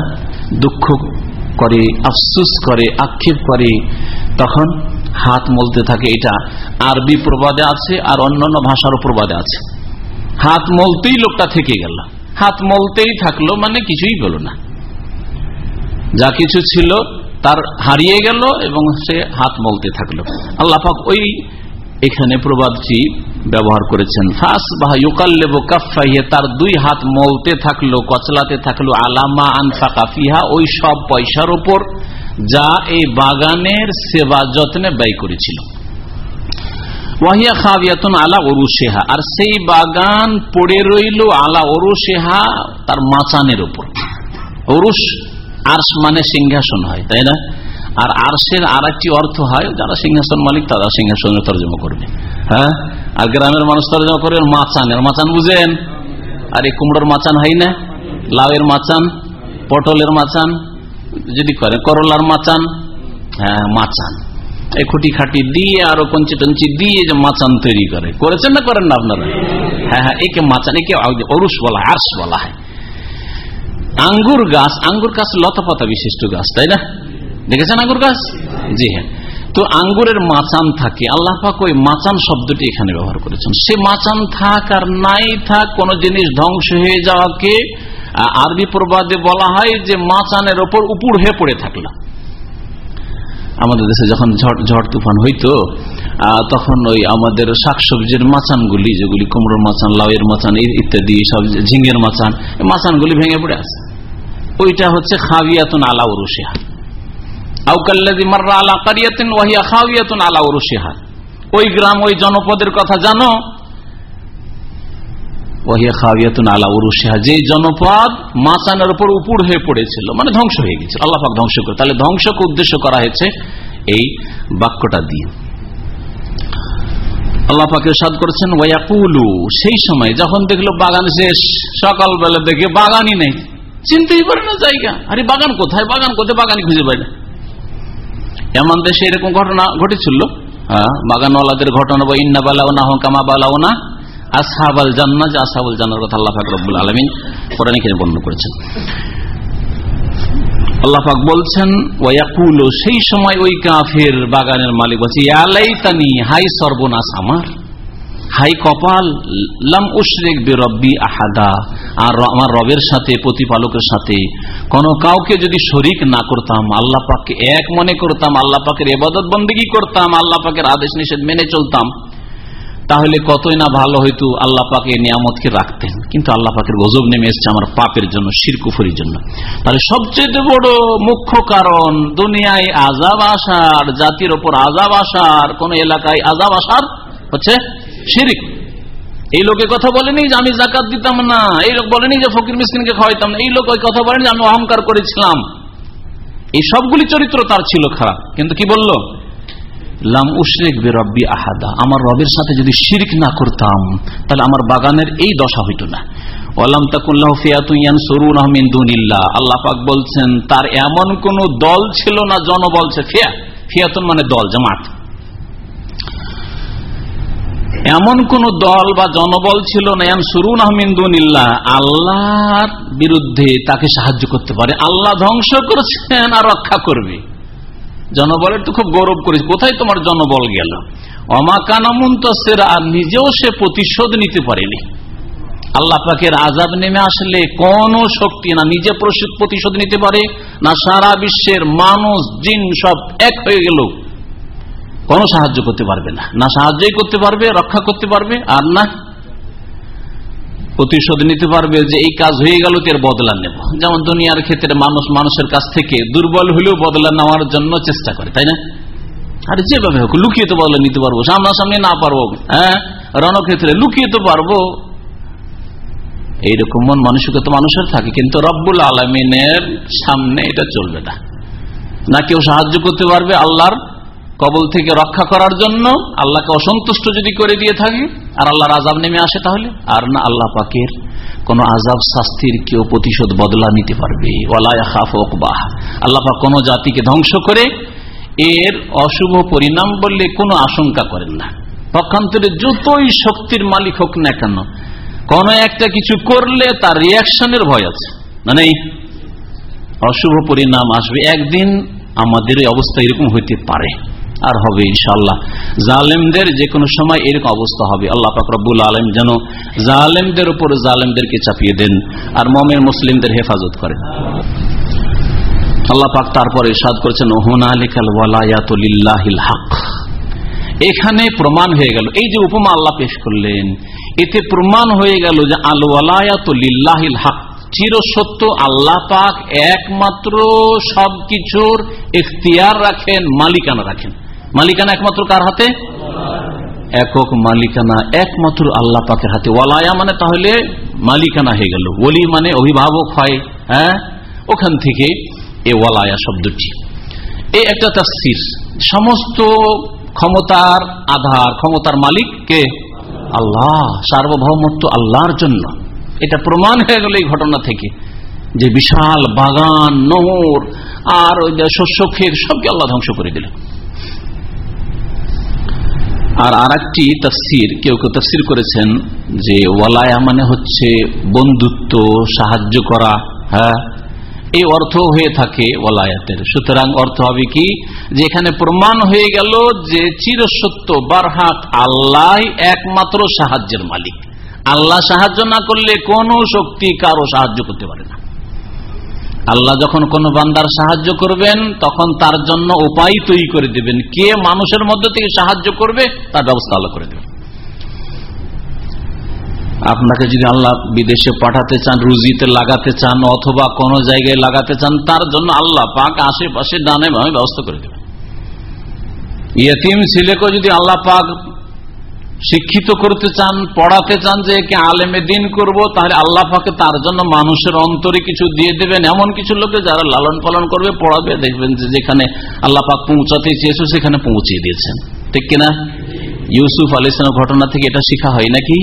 দুঃখ করে, আফসুস করে, আক্ষেপ করে, তখন হাত মলতে থাকে এটা। আরবি প্রবাদে আছে আর অন্যান্য ভাষারও প্রবাদে আছে। হাত মলতেই লোকটা থেকে গেল। হাত মলতেই থাকল মানে কিছুই গেল না। যা কিছু ছিল তার হারিয়ে গেল এবং সে হাত মলতে থাকল। আল্লাহ পাক ওই এখানে প্রবাদটি ব্যবহার করেছেন। ফাস বা ইউকাল্লেব কাফাইয়ে তার দুই হাত মলতে থাকল, কচলাতে থাকল, আলামা আনফা কাফিহা ওই সব পয়সার ওপর যা এই বাগানের সেবা যত্নে ব্যয় করেছিল। ওয়াহিয়া খাবিয়াতুন আলা ওরুশেহা। আর সেই বাগান পড়ে রইল আলা ওরুশেহা তার মাচানের উপর। ওরুশ আরস মানে সিংহাসন হয়, তাই না? আর আরসের আর একটি অর্থ হয়, যারা সিংহাসন মালিক তারা সিংহাসনের তর্জমা করবে। হ্যাঁ? আর গ্রামের মানুষ তর্জমা করবেন মাচানের। মাচান বুঝেন? আর এই কুমড়োর মাচান হয় না? লাউয়ের মাচান? পটলের মাচান? যদি করে, করলার মাচান হ্যাঁ মাচান। এই খুঁটি খাটি দিয়ে আরও কঞ্চি টঞ্চি দিয়ে যে মাচান তৈরি করে। করেছেন না করেন না আপনারা? হ্যাঁ হ্যাঁ একে মাচান, একে অরুষ বলা হয় আর্স বলা হয়। আঙ্গুর গাছ আঙ্গুর গাছ লতাপাতা বিশিষ্ট গাছ, তাই না? দেখেছেন আঙ্গুর গাছ? জি হ্যাঁ। তো আঙ্গুরের মাচান থাকে, আল্লাহ পাক ওই মাচান শব্দটি এখানে ব্যবহার করেছেন। সে মাচান থাক আর নাই থাক, কোন জিনিস ধ্বংস হয়ে যাওয়াকে আরবি প্রবাদে বলা হয় যে মাচানের ওপর উপর হয়ে পড়ে থাকলাম। আমাদের দেশে যখন ঝড় ঝড় তুফান হইতো তখন ওই আমাদের শাকসবজির মাচানগুলি যেগুলি কুমড়োর মাচান লাউয়ের মাচান ইত্যাদি, সব ঝিঙ্গের মাচান মাচানগুলি ভেঙে পড়ে আছে। ওইটা হচ্ছে খাবিয়াতুন আলা উরুশিহা। আউকাল্লাদি মাররা আলা কারিয়াতিন ওয়াহিয়া খাবিয়াতুন আলা উরুশিহা। ওই গ্রাম, ওই জনপদের কথা জানো আলা যে জনপদ মাচানের উপর উপর হয়ে পড়েছিল মানে ধ্বংস হয়ে গেছে, আল্লাহ পাক ধ্বংস করে। তাহলে ধ্বংসকে উদ্দেশ্য করা হয়েছে এই বাক্যটা দিয়ে। আল্লাহ পাকে সাদ করেছেন ওয়াকুলু সেই সময় যখন দেখল বাগান শেষ, সকালবেলা দেখে বাগানই নেই। চিনতেই পারে না জায়গা। আরে বাগান কোথায়? বাগান কোথায়? বাগানই খুঁজে পাই না। এমন দেশে এরকম ঘটনা ঘটেছিল। হ্যাঁ বাগানওয়ালাদের ঘটনা বা ইন্না বালাও না কামা বালাও না আসহাবাল জান্না যে আসহাবুল জান্নার কথা আল্লাহ ফাকরুল আলমিন কোরআন এখানে বর্ণনা করেছেন। আল্লাহ পাক বলছেন ওয়াকুলো সেই সময় ওই কাফের বাগানের মালিক বলছে হাই সর্বনাশ আমার। হাই কপাল, লাম উশরেক বেরব্বি আহাদা। আর আমার রবের সাথে, প্রতিপালকের সাথে কোন কাউকে যদি শরিক না করতাম, আল্লাহ পাককে এক মনে করতাম, আল্লাহ পাকের এবাদত বন্দিগি করতাম, আল্লাহ পাকের আদেশ নিষেধ মেনে চলতাম। তাহলে কতই না ভালো হইতো আল্লাহ পাকে নিয়ামতকে রাখতেন। কিন্তু আল্লাহ পাকের গজব নেমে এসছে আমার পাপের জন্য, শিরকুফরির জন্য। তাহলে সবচেয়ে বড় মুখ্য কারণ, দুনিয়ায় আজাব আসার, জাতির ওপর আজাব আসার, কোন এলাকায় আজাব আসার হচ্ছে শিরিক। এই লোকে কথা বলেনি যে আমি জাকাত দিতাম না, এই লোক বলেনি যে ফকির মিসকিনকে খাওয়াইতাম না, এই লোক ওই কথা বলেনি যে আমি অহংকার করেছিলাম। এই সবগুলি চরিত্র তার ছিল খারাপ। কিন্তু কি বলল? লাম উশরেক বে রব্বি আহাদা। আমার রবের সাথে যদি শিরিক না করতাম, তাহলে আমার বাগানের এই দশা হইত না। ওয়ালাম তাকুল্লাহ সরুন বলছেন, তার এমন কোন দল ছিল না জনবল ফিয়া মানে দল, জামাত। এমন কোন দল বা জনবল ছিল না এম সরুন আহমিন দুনিল্লাহ। আল্লাহর বিরুদ্ধে তাকে সাহায্য করতে পারে। আল্লাহ ধ্বংস করেছেন আর রক্ষা করবে। জনবলের তো খুব গৌরব করেছে। কোথায় তোমার জনবল গেল? অমাকানামুন্তসের আর নিজেও সে প্রতিশোধ নিতে পারেনি। আল্লাহ পাকের আজাব নেমে আসলে কোন শক্তি না, নিজে প্রতিশোধ নিতে পারে, না সারা বিশ্বের মানুষ, জিন সব এক হয়ে গেল। কোনো সাহায্য করতে পারবে না। না সাহায্যই করতে পারবে, রক্ষা করতে পারবে, আর না প্রতিশোধ নিতে পারবে যে এই কাজ হয়ে গেল এর বদলা নেব। যেমন দুনিয়ার ক্ষেত্রে মানুষ মানুষের কাছ থেকে দুর্বল হলেও বদলা নেওয়ার জন্য চেষ্টা করে, তাই না? আর যেভাবে হোক, লুকিয়ে তো বদলা নিতে পারব, সামনাসামনি না পারব হ্যাঁ? রণক্ষেত্রে লুকিয়ে তো পারব। এইরকম মন মানসিকতা মানুষের থাকে, কিন্তু রব্বুল আলমিনের সামনে এটা চলবে না। না কেউ সাহায্য করতে পারবে আল্লাহর কবল থেকে রক্ষা করার জন্য আল্লাহকে অসন্তুষ্ট যদি করে দিয়ে থাকে, আর আল্লাহর আজাব নেমে আসে তাহলে? আর না, আল্লাহ পাকের কোন আজাব শাস্তির কেউ প্রতিশোধ, বদলা নিতে পারবে। আল্লাহ পাক কোন জাতিকে ধ্বংস করে এর অশুভ পরিণাম বললে কোনো আশঙ্কা করেন না। পক্ষান্তরে যতই শক্তির মালিক হোক না কেন, কোন একটা কিছু করলে তার রিয়াকশনের ভয় আছে। মানে অশুভ পরিণাম আসবে, একদিন আমাদের অবস্থা এরকম হইতে পারে। আর হবে ইনশাল্লাহ জালেমদের যে কোনো সময় এরকম অবস্থা হবে। আল্লাহ ফাকরবুল আলম যেন জালেমদের উপর জালেমদেরকে চাপিয়ে দেন আর মমের মুসলিমদের হেফাজত করেন। আল্লাহ পাক তারপরে সাদ করেছেন হোনালিকাল ওয়ালায়াতুলিল্লাহিল হক। এখানে প্রমাণ হয়ে গেল। এই যে উপমা আল্লাহ পেশ করলেন, এতে প্রমাণ হয়ে গেল যে আল ওয়ালায়াতুলিল্লাহিল হক চিরসত্য আল্লাহ পাক একমাত্র সবকিছুর এখতিয়ার রাখেন, মালিকানা রাখেন। মালিকানা একমাত্র কার হাতে? একক মালিকানা একমাত্র আল্লাহ পাকের হাতে। ওয়ালায়া মানে তাহলে মালিকানা হয়ে গেল। ওলি মানে অভিভাবক হয় হ্যাঁ? ওখান থেকে এ ওয়ালায়া শব্দটি। এই একটা তাফসির। সমস্ত ক্ষমতার আধার, ক্ষমতার মালিক কে? আল্লাহ। সার্বভৌমত্ব আল্লাহর জন্য। এটা প্রমাণ হয়ে গেল এই ঘটনা থেকে। যে বিশাল বাগান, নহর আর ওই শস্য ক্ষেত সবকে আল্লাহ ধ্বংস করে দিলেন আর আর একটি তফসির, কেউ কেউ তফসির করেছেন যে ওয়ালায়া মানে হচ্ছে বন্ধুত্ব, সাহায্য করা হ্যাঁ? এই অর্থ হয়ে থাকে ওলায়াতের সুতরাং অর্থ হবে কি? যে এখানে প্রমাণ হয়ে গেল যে চিরসত্য বারহাক আল্লাহ একমাত্র সাহায্যের মালিক। আল্লাহ সাহায্য না করলে কোনো শক্তি কারও সাহায্য করতে পারে না। আল্লাহ যখন কোন বান্দার সাহায্য করবেন, তখন তার জন্য উপায় তৈরি করে দেবেন। কে মানুষের মধ্যে থেকে সাহায্য করবে, তার ব্যবস্থা আল্লাহ করে দেবেন। আপনাকে যদি আল্লাহ বিদেশে পাঠাতে চান, রুজিতে লাগাতে চান, অথবা কোন জায়গায় লাগাতে চান, তার জন্য আল্লাহ পাক আশেপাশে ডানে ব্যবস্থা করে দেবেন। ইয়তিম ছেলেকে যদি আল্লাহ পাক শিক্ষিত করতে চান, পড়াতে চান যে একে আলেমে দিন করব, তাহলে আল্লাহ পাকে তার জন্য মানুষের অন্তরে কিছু দিয়ে দেবেন। এমন কিছু লোকে যারা লালন পালন করবে, পড়াবে, দেখবেন যে যেখানে আল্লাহ পাক পৌঁছাতে চেয়েছে, সেখানে পৌঁছিয়ে দিয়েছেন। ঠিক কিনা? ইউসুফ আলী ইসলামের ঘটনা থেকে এটা শিখা হয় নাকি?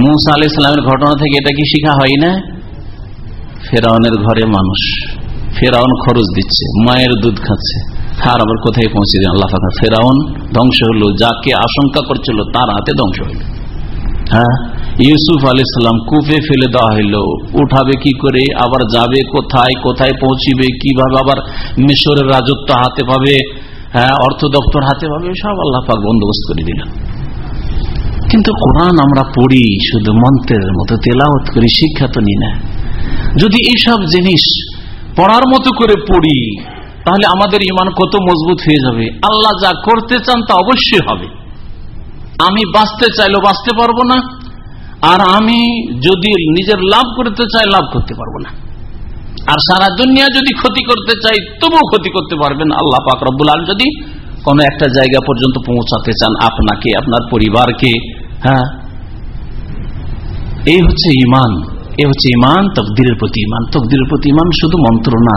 মুসা আলি ইসলামের ঘটনা থেকে এটা কি শিখা হয় না? ফেরাউনের ঘরে মানুষ। ফেরাউন খরচ দিচ্ছে, মায়ের দুধ খাচ্ছে। আর আবার কোথায় পৌঁছে দিন আল্লাহ ফেরাউন ধ্বংস হলো, যাকে আশঙ্কা করছিল তার হাতে ধ্বংস হইল হ্যাঁ? ইউসুফ আলি কুপে ফেলে দেওয়া হইল উঠাবে কি করে? আবার যাবে কোথায়? কোথায় পৌঁছিবে? কীভাবে আবার মিশরের রাজত্ব হাতে পাবে? হ্যাঁ অর্থ দপ্তর হাতে পাবে? সব আল্লাহ পাক বন্দোবস্ত করে দিলেন কিন্তু কোরআন আমরা পড়ি শুধু মন্ত্রের মতো তেলাওত করি, শিক্ষা তো নি না। যদি এইসব জিনিস পড়ার মতো করে পড়ি তাহলে আমাদের ইমান কত মজবুত হয়ে যাবে? আল্লাহ যা করতে চান তা অবশ্যই হবে। আমি বাঁচতে চাইলেও বাঁচতে পারব না, আর আমি যদি নিজের লাভ করতে চাই, লাভ করতে পারব না। আর সারা দুনিয়া যদি ক্ষতি করতে চাই, তবুও ক্ষতি করতে পারবেন আল্লাহ পাক রব্বুল আলম যদি কোনো একটা জায়গা পর্যন্ত পৌঁছাতে চান আপনাকে, আপনার পরিবারকে হ্যাঁ? এই হচ্ছে ইমান এ হচ্ছে ইমান, তকদিরের প্রতি ইমান। তকদিরের প্রতি ইমান শুধু মন্ত্র না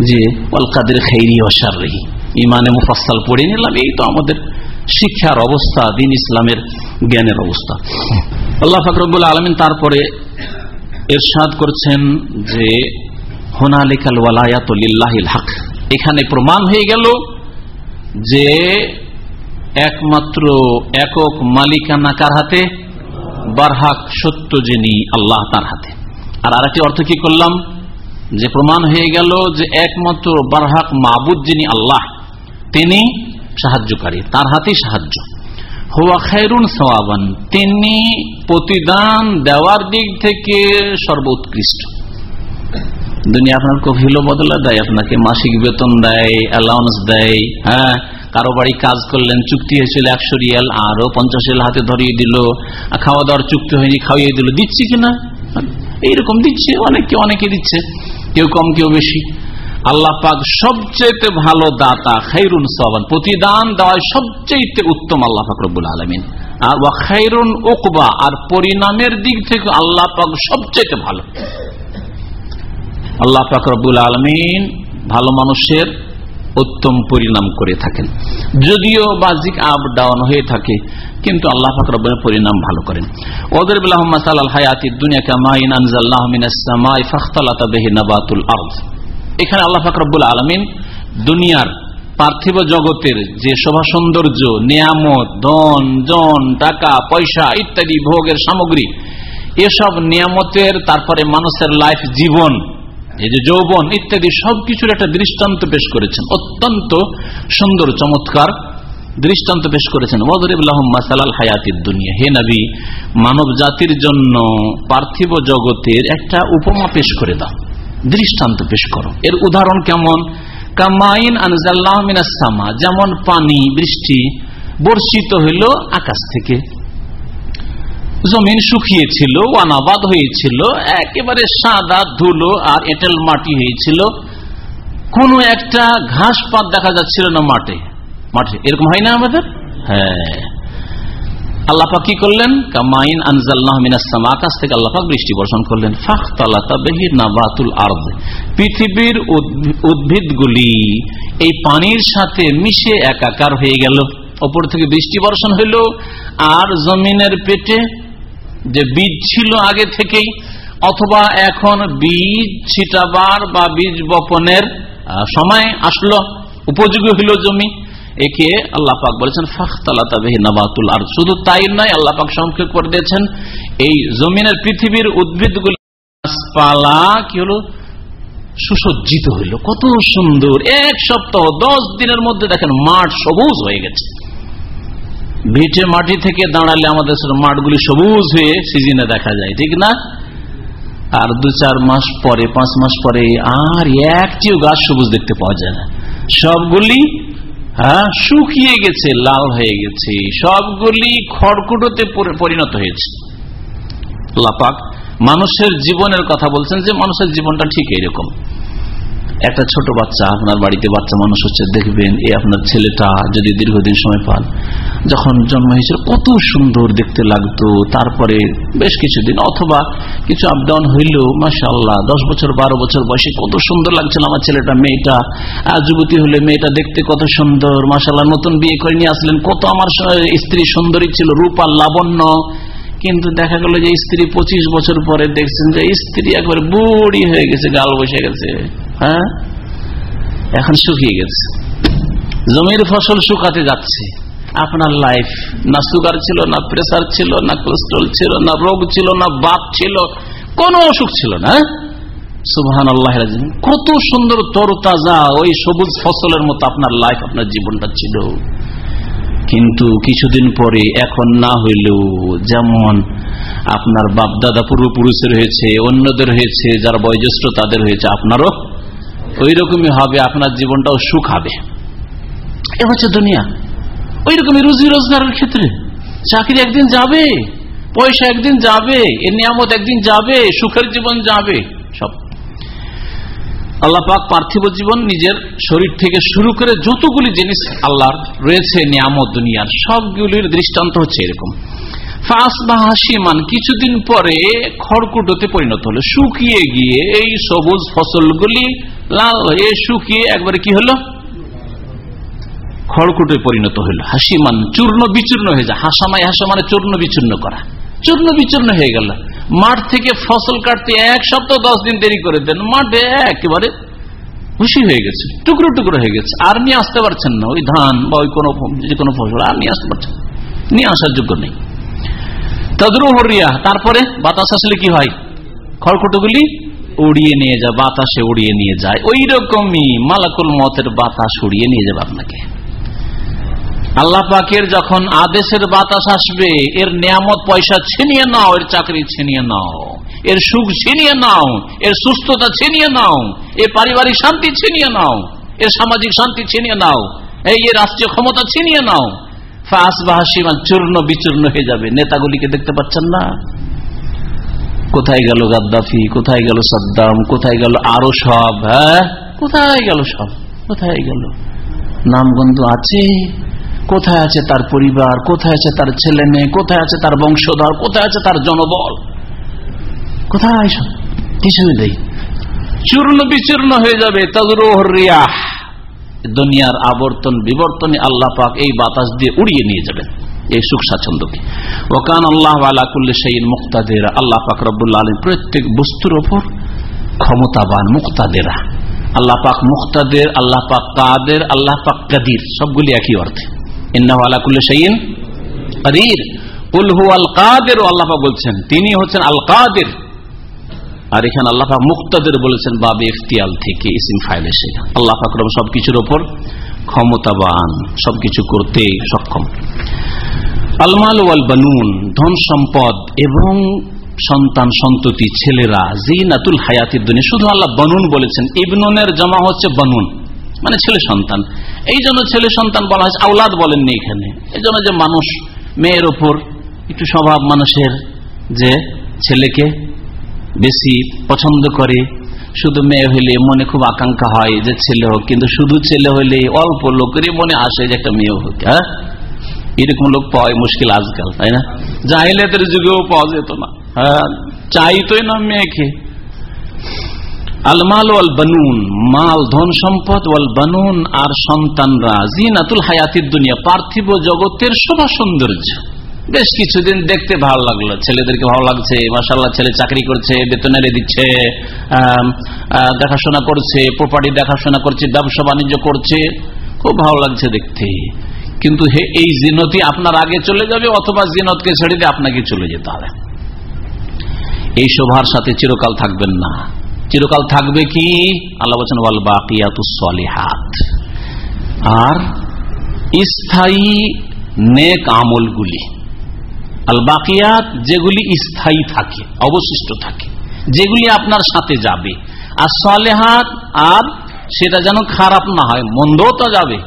যে অলকাদের খেরি অসার রহি ইমানে মুফাসাল পড়ে নিলাম এই তো আমাদের শিক্ষার অবস্থা দিন ইসলামের জ্ঞানের অবস্থা। আল্লাহ ফাকরুল আলমিন তারপরে এরশাদ করছেন যে হোনালিকাল ওয়ালায়াতিল্লাহিল হক। এখানে প্রমাণ হয়ে গেল যে একমাত্র একক মালিকানা কার হাতে? বারহাক সত্য যিনি আল্লাহ তার হাতে। আর আরেকটি অর্থ কি করলাম? যে প্রমাণ হয়ে গেল যে একমাত্র বারহাক মাবুদ যিনি আল্লাহ, তিনি সাহায্যকারী, তার হাতেই সাহায্য। হুয়া খায়রুন সওয়াবান, তিনি প্রতিদান দেওয়ার দিক থেকে সর্বোৎকৃষ্ট। দুনিয়া আপনার কফিলও বদলা দেয়, আপনাকে মাসিক বেতন দেয় অ্যালাউন্স দেয় হ্যাঁ? কারও বাড়ি কাজ করলেন, চুক্তি হয়েছিল একশো রিয়াল আরও পঞ্চাশ রিয়াল হাতে ধরিয়ে দিল খাওয়া দাওয়ার চুক্তি হয়নি খাওয়িয়ে দিল, দিচ্ছে কিনা? এইরকম দিচ্ছে অনেকে অনেকে দিচ্ছে। কেউ কম, কেউ বেশি। আল্লাহ পাক সবচেয়ে ভালো দাতা, খাইরুন সবান প্রতিদান দেওয়ায় সবচেয়ে উত্তম আল্লাহ পাক রব্বুল আলমিন। আর খাইরুন ওকবা আর পরিণামের দিক থেকে আল্লাহ পাক সবচেয়ে ভালো। আল্লাহ পাক রব্বুল আলমিন ভালো মানুষের উত্তম পরিণাম করে থাকেন। যদিও বাজিক আপ ডাউন হয়ে থাকে, কিন্তু আল্লাহ ফাকর পরিণাম ভালো করেন। ওদের এখানে আল্লাহ ফাকরুল আলমিন দুনিয়ার পার্থিব জগতের যে শোভা সৌন্দর্য, নিয়ামত, ধন, জন, টাকা, পয়সা ইত্যাদি ভোগের সামগ্রী, এসব নিয়ামতের, তারপরে মানুষের লাইফ জীবন এই যে যৌবন ইত্যাদি সবকিছুর একটা দৃষ্টান্ত পেশ করেছেন। অত্যন্ত সুন্দর, চমৎকার দৃষ্টান্ত পেশ করেছেন। হায়াতির দুনিয়া। হে নবী, মানব জাতির জন্য পার্থিব জগতের একটা উপমা পেশ করে দাও। দৃষ্টান্ত পেশ করো। এর উদাহরণ কেমন? কামাইন আনজাল্লাহমিনাসামা যেমন পানি, বৃষ্টি বর্ষিত হইল আকাশ থেকে। জমিন শুকিয়েছিল ওয়ানাবাদ হয়েছিল, একেবারে সাদা ধুলো আর এঁটেল মাটি হয়েছিল। কোন একটা ঘাস পাত দেখা যাচ্ছিল না মাঠে। মাঠে, এরকম হয় না আমাদের? হ্যাঁ। আল্লাপাক কি করলেন? কামাইন আনজাল্লাহমিনাসাম আকাশ থেকে আল্লাপাক বৃষ্টি বর্ষণ করলেন। ফাখতালাতাবেহি নাবাতুল আর্দ। পৃথিবীর উদ্ভিদগুলি এই পানির সাথে মিশে একাকার হয়ে গেল। ওপর থেকে বৃষ্টি বর্ষণ হইল, আর জমিনের পেটে যে বীজ ছিল আগে থেকেই, অথবা এখন বীজ ছিটাবার বা বীজ বপনের সময় আসলো, উপযোগী হইল জমি। একে আল্লাহ পাক বলেছেন ফাখতালাতাবাতুল আর শুধু তাই নয়, আল্লাহ পাক সংক্ষেপ করে দিয়েছেন, এই জমিনের পৃথিবীর উদ্ভিদগুলি গাছপালা কি হলো? সুসজ্জিত হইল। কত সুন্দর। এক সপ্তাহ, দশ দিনের মধ্যে দেখেন মাঠ সবুজ হয়ে গেছে। ভিটে মাটি থেকে দাঁড়ালে আমাদের মাঠগুলি সবুজ হয়ে সিজনে দেখা যায়, ঠিক না? আর দু চার মাস পরে, পাঁচ মাস পরে আর একটিও গাছ সবুজ দেখতে পাওয়া যায় না। সবগুলি হ্যাঁ শুকিয়ে গেছে, লাল হয়ে গেছে। সবগুলি খড়কুটোতে পরিণত হয়েছে। লাপাক মানুষের জীবনের কথা বলছেন যে মানুষের জীবনটা ঠিক এরকম একটা ছোট বাচ্চা, আপনার বাড়িতে বাচ্চা মানুষ হচ্ছে, দেখবেন এই আপনার ছেলেটা যদি দীর্ঘদিন সময় পান, যখন জন্ম হয়েছিল, কত সুন্দর দেখতে লাগতো। তারপরে বেশ কিছুদিন, অথবা কিছু আপ ডাউন হইল মাসা আল্লাহ দশ বছর, বারো বছর বয়সে কত সুন্দর লাগছিল আমার ছেলেটা, মেয়েটা। যুবতী হলে মেয়েটা দেখতে কত সুন্দর মাসাল্লাহ নতুন বিয়ে করে নিয়ে আসলেন, কত আমার স্ত্রী সুন্দরী ছিল, রূপা লাবণ্য। কিন্তু দেখা গেল যে স্ত্রী পঁচিশ বছর পরে দেখছেন যে স্ত্রী একবার বুড়ি হয়ে গেছে, গাল বসে গেছে। হ্যাঁ? এখন শুকিয়ে গেছে। জমির ফসল শুকাতে যাচ্ছে। আপনার লাইফ না সুগার ছিল, না প্রেসার ছিল, না কোলেস্ট্রল ছিল, না রোগ ছিল, না বাপ ছিল, কোন অসুখ ছিল না সুবহান আল্লাহ কত সুন্দর তরতাজা ওই সবুজ ফসলের মতো আপনার লাইফ আপনার জীবনটা ছিল। কিন্তু কিছুদিন পরে এখন না হইলেও যেমন আপনার বাপ দাদা পূর্বপুরুষের হয়েছে, অন্যদের হয়েছে, যারা বয়োজ্যেষ্ঠ তাদের হয়েছে, আপনারও ওই রকমই হবে, আপনার জীবনটাও সুখ হবে। এ হচ্ছে দুনিয়া। ওই রকমই রুজি রোজগারের ক্ষেত্রে। চাকরি একদিন যাবে, পয়সা একদিন যাবে, এ নিয়ামত একদিন যাবে, সুখের জীবন যাবে, সব আল্লাহ পাক পার্থিব জীবন নিজের শরীর থেকে শুরু করে যতগুলি জিনিস আল্লাহর রয়েছে, নিয়ামত দুনিয়ার, সবগুলির দৃষ্টান্ত হচ্ছে এরকম। ফাঁস বা হাসিমান কিছুদিন পরে খড়কুটোতে পরিণত হলো। শুকিয়ে গিয়ে এই সবুজ ফসলগুলি লাল হয়ে শুকিয়ে একবারে কি হলো? খড়কুটে পরিণত হইল হাসিমান চূর্ণ বিচূর্ণ হয়ে যায়। হাসামাই হাসা মানে চূর্ণ বিচূর্ণ করা। চূর্ণ বিচূর্ণ হয়ে গেল। মাঠ থেকে ফসল কাটতে এক সপ্তাহ, দশ দিন দেরি করে দেন। মাঠে একেবারে খুশি হয়ে গেছে, টুকরো টুকরো হয়ে গেছে। আর নিয়ে আসতে পারছেন না, ওই ধান বা ওই কোনো যে কোনো ফসল, আর নিয়ে আসতে পারছেন নিয়ে আসার যোগ্য নেই। তদ্রুহরিয়া তারপরে বাতাস আসলে কি হয়? খড়কুটোগুলি উড়িয়ে নিয়ে যায়, বাতাসে উড়িয়ে নিয়ে যায়। ওই রকমই মালাকুল মতের বাতাস উড়িয়ে নিয়ে যাবে আপনাকে। আল্লাহ পাকের যখন আদেশের বাতাস আসবে, এর নিয়ামত পয়সা ছিনিয়ে নাও, এর চাকরি ছিনিয়ে নাও, এর সুখ ছিনিয়ে নাও, এর সুস্থতা ছিনিয়ে নাও এর পারিবারিক শান্তি ছিনিয়ে নাও এর সামাজিক শান্তি ছিনিয়ে নাও, এই রাষ্ট্রীয় ক্ষমতা ছিনিয়ে নাও। ফাঁস বাহাসিমা চূর্ণ বিচূর্ণ হয়ে যাবে। নেতাগুলিকে দেখতে পাচ্ছেন না? কোথায় গেল গাদ্দাফি? কোথায় গেল সাদ্দাম? কোথায় গেল আরও সব? হ্যাঁ? কোথায় গেল সব? কোথায় গেল? নামগন্ধ আছে? কোথায় আছে তার পরিবার, কোথায় আছে তার ছেলে মেয়ে, কোথায় আছে তার বংশধর, কোথায় আছে তার জনবল? কোথায় কিছুই নেই। চূর্ণ বিচূর্ণ হয়ে যাবে দুনিয়ার আবর্তন বিবর্তনে আল্লাহ পাক এই বাতাস দিয়ে উড়িয়ে নিয়ে এই সুখ স্বাচ্ছন্দ্যকে। ওকান আল্লাহ আল্লাহ পাক প্রত্যেক বস্তুর ওপর ক্ষমতাবান মুক্তাদেরা। আল্লাহ পাক মুক্তাদের, আল্লাহ পাক কাদের আল্লাহ পাক কাদির, সবগুলি একই অর্থে। বলছেন। তিনি হচ্ছেন আল কাদের আর এখানে আল্লাহ মুক্তাদের বলেছেন, বাবে ইফতিয়াল থেকে ইসিম ফাইল এসে। আল্লাহ পাক সবকিছুর ওপর ক্ষমতাবান, সবকিছু করতে সক্ষম। আলমাল ওয়াল বানুন ধন সম্পদ এবং সন্তান সন্ততি, ছেলেরা, জিনাতুল হায়াতির দুনিয়া। শুধু আল্লাহ বনুন বলেছেন, ইবনুনের জমা হচ্ছে বনুন। মানে ছেলে সন্তান। এই জন্য ছেলে সন্তান বলা হয়েছে আউলাদ বলেননি এখানে। এই জন্য যে মানুষ মেয়ের ওপর একটু স্বভাব মানুষের যে ছেলেকে বেশি পছন্দ করে, শুধু মেয়ে হইলে মনে খুব আকাঙ্ক্ষা হয় যে ছেলে হোক, কিন্তু শুধু ছেলে হইলে অল্প লোকেরই মনে আসে যে একটা মেয়ে হোক হ্যাঁ? এরকম লোক পাওয়াই মুশকিল আজকাল, তাই না? জাহিলিয়াতের যুগেও পাওয়া যেত না হ্যাঁ? চাইতোই না মেয়েকে। আলমাল ওয়াল বানুন মাল, ধন সম্পদ ওয়াল বানুন আর সন্তানরা জিনাতুল হায়াতির দুনিয়া, পার্থিব জগতের শোভা সৌন্দর্য। বেশ কিছুদিন দেখতে ভালো লাগল। ছেলেদেরকে ভালো লাগছে মাসাল্লাহ ছেলে চাকরি করছে বেতনারে দিচ্ছে দেখাশোনা করছে প্রপার্টি দেখাশোনা করছে, ব্যবসা বাণিজ্য করছে। খুব ভালো লাগছে দেখতে। কিন্তু হে, এই জিনতি আপনার আগে চলে যাবে অথবা জিনতকে ছেড়ে দিয়ে আপনাকে চলে যেতে হবে। এই শোভার সাথে চিরকাল থাকবেন না। চিরকাল থাকবে কি? আল্লাহ বলছেন, ওয়াল বাকিয়াতুসলিহাত আর স্থায়ী নেক আমলগুলি। আল বাকিয়াত যেগুলি স্থায়ী থাকে, অবশিষ্ট থাকে, যেগুলি আপনার সাথে যাবে। আর সলেহাত, আর সেটা যেন খারাপ না হয়, মন্দও তো যাবে।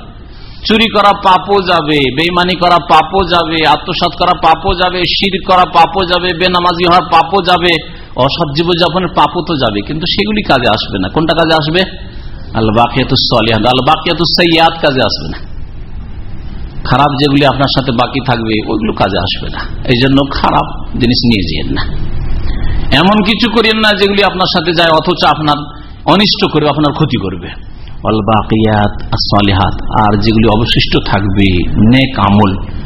চুরি করা পাপও যাবে বেইমানি করা পাপও যাবে আত্মসাত করা পাপও যাবে, শির করা পাপও যাবে, বেনামাজি হওয়ার পাপও যাবে। অসৎ জীবনযাপনের পাপও তো যাবে, কিন্তু সেগুলি কাজে আসবে না। কোনটা কাজে আসবে? খারাপ যেগুলি আপনার সাথে বাকি থাকবে, ওইগুলো কাজে আসবে না। এই জন্য খারাপ জিনিস নিয়ে যেন না। এমন কিছু করেন না যেগুলি আপনার সাথে যায়, অথচ আপনার অনিষ্ট করবে, আপনার ক্ষতি করবে। অল বাকিয়াত আর যেগুলি অবশিষ্ট থাকবে, নেক আমল।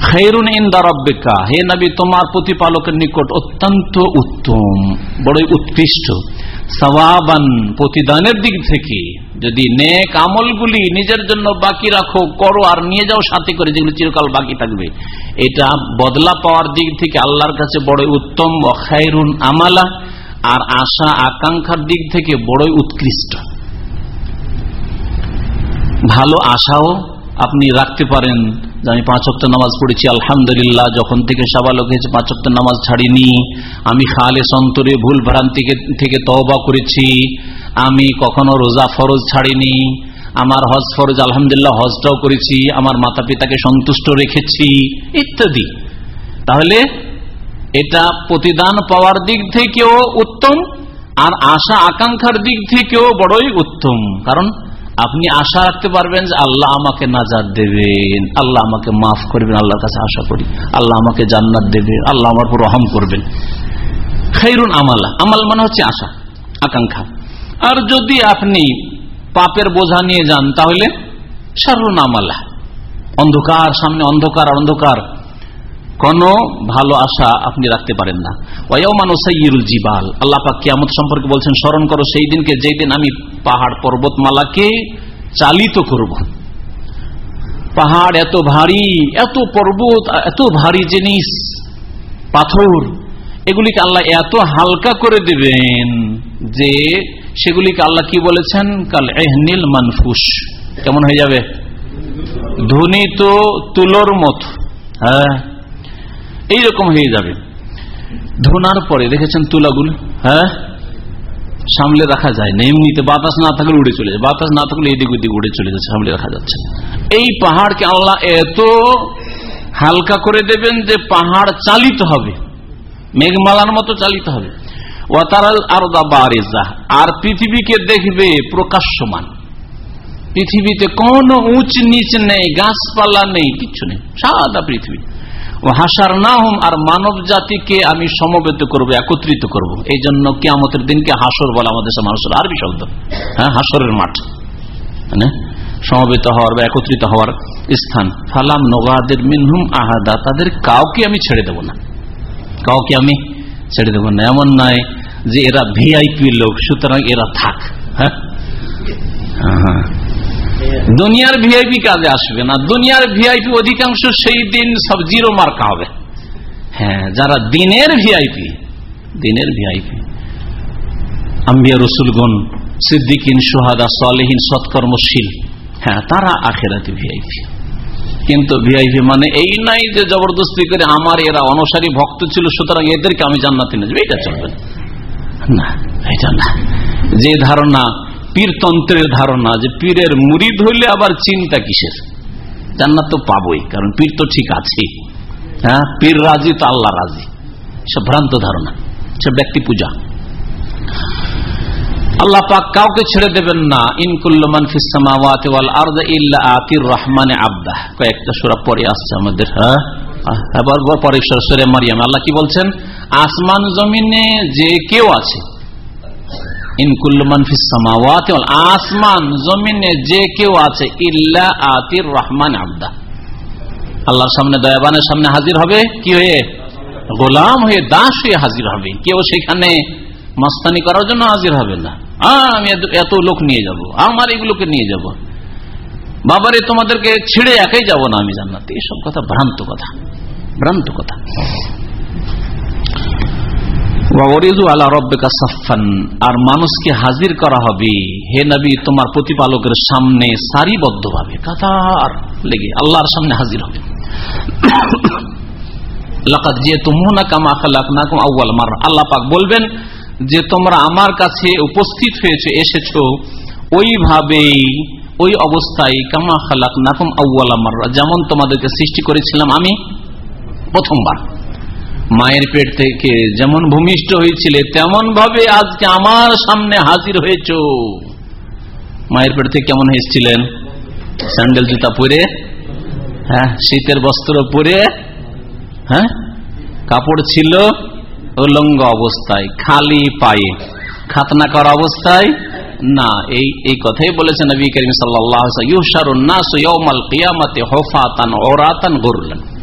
খেরুন ইন্দা রব্বিকা। হে নবী, তোমার প্রতিপালকের নিকট অত্যন্ত উত্তম, বড়ই উৎকৃষ্ট সবাবান প্রতিদানের দিক থেকে। যদি নেক আমলগুলি নিজের জন্য বাকি রাখো, করো আর নিয়ে যাও সাথে করে যেগুলো চিরকাল বাকি থাকবে, এটা বদলা পাওয়ার দিক থেকে আল্লাহর কাছে বড়ই উত্তম খায়রুন আমালা, আর আশা আকাঙ্ক্ষার দিক থেকে বড়ই উৎকৃষ্ট। ভালো আশাও আপনি রাখতে পারেন আমি পাঁচ অক্ট নামাজ পড়েছি, আলহামদুলিল্লাহ। যখন থেকে সাবালক হয়েছে পাঁচ অক্ট নামাজ ছাড়িনি। আমি খালে সন্তরে ভুল ভ্রান্তি থেকে তওবা করেছি। আমি কখনো রোজা ফরজ ছাড়িনি। আমার হজ ফরজ, আলহামদুলিল্লাহ, হজটাও করেছি। আমার মাতা পিতাকে সন্তুষ্ট রেখেছি, ইত্যাদি। তাহলে এটা প্রতিদান পাওয়ার দিক থেকেও উত্তম, আর আশা আকাঙ্ক্ষার দিক থেকেও বড়ই উত্তম। কারণ আপনি আশা রাখতে পারবেন যে আল্লাহ আমাকে নাজাদ দেবেন, আল্লাহ আমাকে মাফ করবেন, আল্লাহর কাছে আশা করি। আল্লাহ আমাকে জান্নাত দেবে, আল্লাহ আমার উপর রহম করবেন। খৈরুন আমালা, আমাল মানে হচ্ছে আশা, আকাঙ্ক্ষা। আর যদি আপনি পাপের বোঝা নিয়ে যান, তাহলে সারুন আমালা। অন্ধকার সামনে অন্ধকার আর অন্ধকার। কোন ভালো আশা আপনি রাখতে পারেন না। ওয়ামান ওসাইরুল জিবাল। আল্লাহ পাক কিয়ামত সম্পর্কে বলছেন, স্মরণ করো, সেই দিনকে যেই দিন আমি পাহাড় পর্বতমালাকে চালিত করব। পাহাড় এত ভারী, এত পর্বত, এত ভারী জিনিস, পাথর, এগুলিকে আল্লাহ এত হালকা করে দেবেন যে সেগুলিকে আল্লাহ কি বলেছেন? কাল এহনিল মানফুস। কেমন হয়ে যাবে? ধ্বনিত তুলোর মত। হ্যাঁ। এইরকম হয়ে যাবে। ধোনার পরে, দেখেছেন তুলাগুলো? হ্যাঁ? সামলে রাখা যায় না। এমনিতে বাতাস না থাকলে উড়ে চলে যায়। বাতাস না থাকলে এদিক ওদিক উড়ে চলে যাচ্ছে সামলে রাখা যাচ্ছে এই পাহাড়কে আল্লাহ এত হালকা করে দেবেন যে পাহাড় চালিত হবে। মেঘমালার মতো চালিত হবে। ওয়াতারাল আরদা বারেজা। আর পৃথিবীকে দেখবে প্রকাশ্যমান। পৃথিবীতে কোনো উঁচ নিচ নেই, গাছপালা নেই, কিচ্ছু নেই। সাদা পৃথিবী। হাসার না হুম আর মানব জাতিকে আমি সমবেত করব, একত্রিত করব। এই জন্য কিয়ামতের দিনকে হাসর বলে আমাদের মানুষের আরবি শব্দ। হ্যাঁ হাসরের মাঠ। মানে সমবেত হওয়ার বা একত্রিত হওয়ার স্থান। ফালাম নগাদের মিনহুম আহাদা, তাদের কাউকে আমি ছেড়ে দেব না। কাউকে আমি ছেড়ে দেব না। এমন নয় যে এরা ভিআইপি লোক, সুতরাং এরা থাক। হ্যাঁ? হ্যাঁ দুনিয়ার ভিআইপি কাজে আসবে না। দুনিয়ার ভিআইপি অধিকাংশ সেই দিন সব জিরো মার্কা হবে। হ্যাঁ যারা দিনের ভিআইপি দিনের ভিআইপি আম্বিয়া রসুলগণ, সিদ্দিকিন, সোহাদা, সালেহীন, সৎকর্মশীল। হ্যাঁ তারা আখেরাতে ভিআইপি কিন্তু ভিআইপি মানে এই নাই যে জবরদস্তি করে আমার এরা অনসারী ভক্ত ছিল, সুতরাং এদেরকে আমি জান্নাতে নেব এটা চলবে। না, এটা না। যে ধারণা পীরতন্ত্রের ধারণা যে পীরের মুরিদ হইলে আবার চিন্তা কিসের? জান্নাত তো পাবই, কারণ পীর তো ঠিক আছে হ্যাঁ পীর রাজি তো আল্লাহ রাজি। সব ভ্রান্ত ধারণা সব ব্যক্তি পূজা। আল্লাহ পাক কাউকে ছেড়ে দেবেন না ইনকুল্লমান ফিসামাওয়াতি ওয়াল রহমানে আবদা কয়েকটা সূরা পরে আসছে আমাদের হ্যাঁ? এবার পরে সূরা মারিয়াম। আল্লাহ কি বলছেন? আসমান জমিনে যে কেউ আছে আসমান, জমিনে যে কেউ আছে, ইল্লা আতির রহমান আবদা। আল্লাহর সামনে দয়াবানের সামনে হাজির হবে কি হয়ে? গোলাম হয়ে, দাস হয়ে হাজির হবে। কেউ সেখানে মস্তানি করার জন্য হাজির হবে না। আমি এত লোক নিয়ে যাব, আমার এগুলোকে নিয়ে যাব। বাবারে, তোমাদেরকে ছেড়ে একাই যাব না আমি জান্নাতে। এসব কথা ভ্রান্ত কথা ভ্রান্ত কথা ওয়ারিজু আলা রব্বিকা সাফফান আর মানুষকে হাজির করা হবে। হে নবী, তোমার প্রতিপালকের সামনে সারিবদ্ধ ভাবে কাতার লেগে আল্লাহর সামনে হাজির হবে। বলবেন যে, তোমরা আমার কাছে উপস্থিত হয়েছে, এসেছ ওইভাবেই, ওই অবস্থায় কামা মার যেমন তোমাদেরকে সৃষ্টি করেছিলাম আমি প্রথমবার। মায়ের পেট থেকে যেমন ভূমিষ্ঠ হয়েছিলে তেমন ভাবে আজকে আমার সামনে হাজির হয়েছ। মায়ের পেট থেকে কেমন হয়েছিলেন স্যান্ডেল, জুতা পরে হ্যাঁ শীতের বস্ত্র পরে হ্যাঁ কাপড় ছিল উলঙ্গ অবস্থায়, খালি পায়ে। খাতনা করা অবস্থায়? না, এই এই কথাই বলেছেন নবী করিম সাল্লাল্লাহু আলাইহি ইউশারুন নাস ইয়াউমাল কিয়ামাতি হুফাতান ওরাতান গুরলান।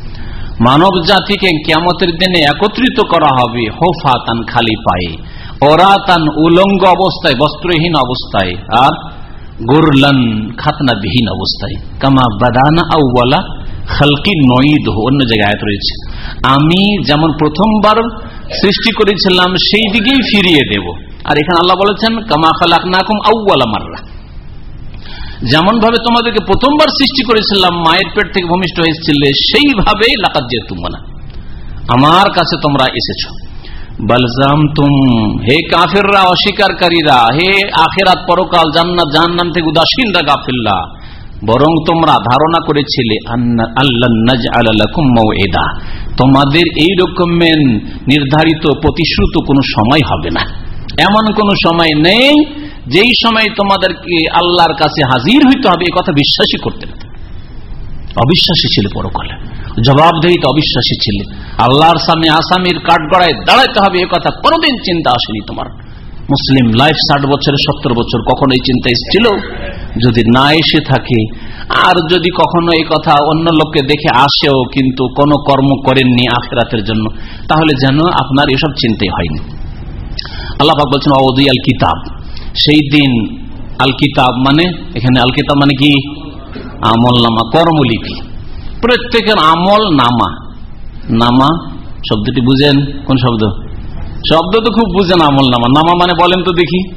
মানব জাতিকে কিয়ামতের দিনে একত্রিত করা হবে হোফাতান খালি পায়ে, ওরাতান উলঙ্গ অবস্থায়, বস্ত্রহীন অবস্থায়, আর গুরলান খাতনা বিহীন অবস্থায়। কামা বাদানা আউওয়ালা খালকি নঈদ অন্য জায়গায় রয়েছে। আমি যেমন প্রথমবার সৃষ্টি করেছিলাম, সেই দিকেই ফিরিয়ে দেব। আর এখানে আল্লাহ বলেছেন, কামা খালাক নাকুম আউওয়ালা মাররা। যেমন ভাবে তোমাদেরকে প্রথমবার সৃষ্টি করেছিলাম, মায়ের পেট থেকে ভূমিষ্ঠ হয়েছিলে, সেইভাবেই লাকাত যে তোমরা আমার কাছে তোমরা এসেছ। বলজাম তুম হে কাফেররা অস্বীকারীরা হে আখেরাত, পরকাল, জান্নাত, জাহান্নাম থেকে উদাসীনরা গাফিল্লা বরং তোমরা ধারণা করেছিলে আল্লাহ তোমাদের এই রকমের নির্ধারিত, প্রতিশ্রুত কোনো সময় হবে না। এমন কোন সময় নেই যেই সময় তোমাদেরকে আল্লাহর কাছে হাজির হইতে হবে, এ কথা বিশ্বাসই করতে না। অবিশ্বাসী ছিল পরকালে। জবাবদেহিত অবিশ্বাসী ছিল। আল্লাহর সামনে আসামির কাঠগড়ায় দাঁড়াইতে হবে, এ কথা কোনোদিন চিন্তা আসেনি তোমার। মুসলিম লাইফ ষাট বছরের সত্তর বছর কখনো এই চিন্তা এসেছিল? যদি না এসে থাকে, আর যদি কখনো এই কথা অন্য লোককে দেখে আসেও কিন্তু কোনো কর্ম করেননি আখেরাতের জন্য, তাহলে যেন আপনার এসব চিন্তাই হয়নি। আল্লাহ বলছেন অবদি আল কিতাব সেই দিন আল কিতাব মানে এখানে আল কিতাব মানে কি? আমল নামা কর্মলিপি। প্রত্যেকের আমল নামা। নামা, শব্দটি বুঝেন? কোন শব্দ? শব্দ তো খুব বুঝেন আমল নামা নামা মানে বলেন তো দেখি।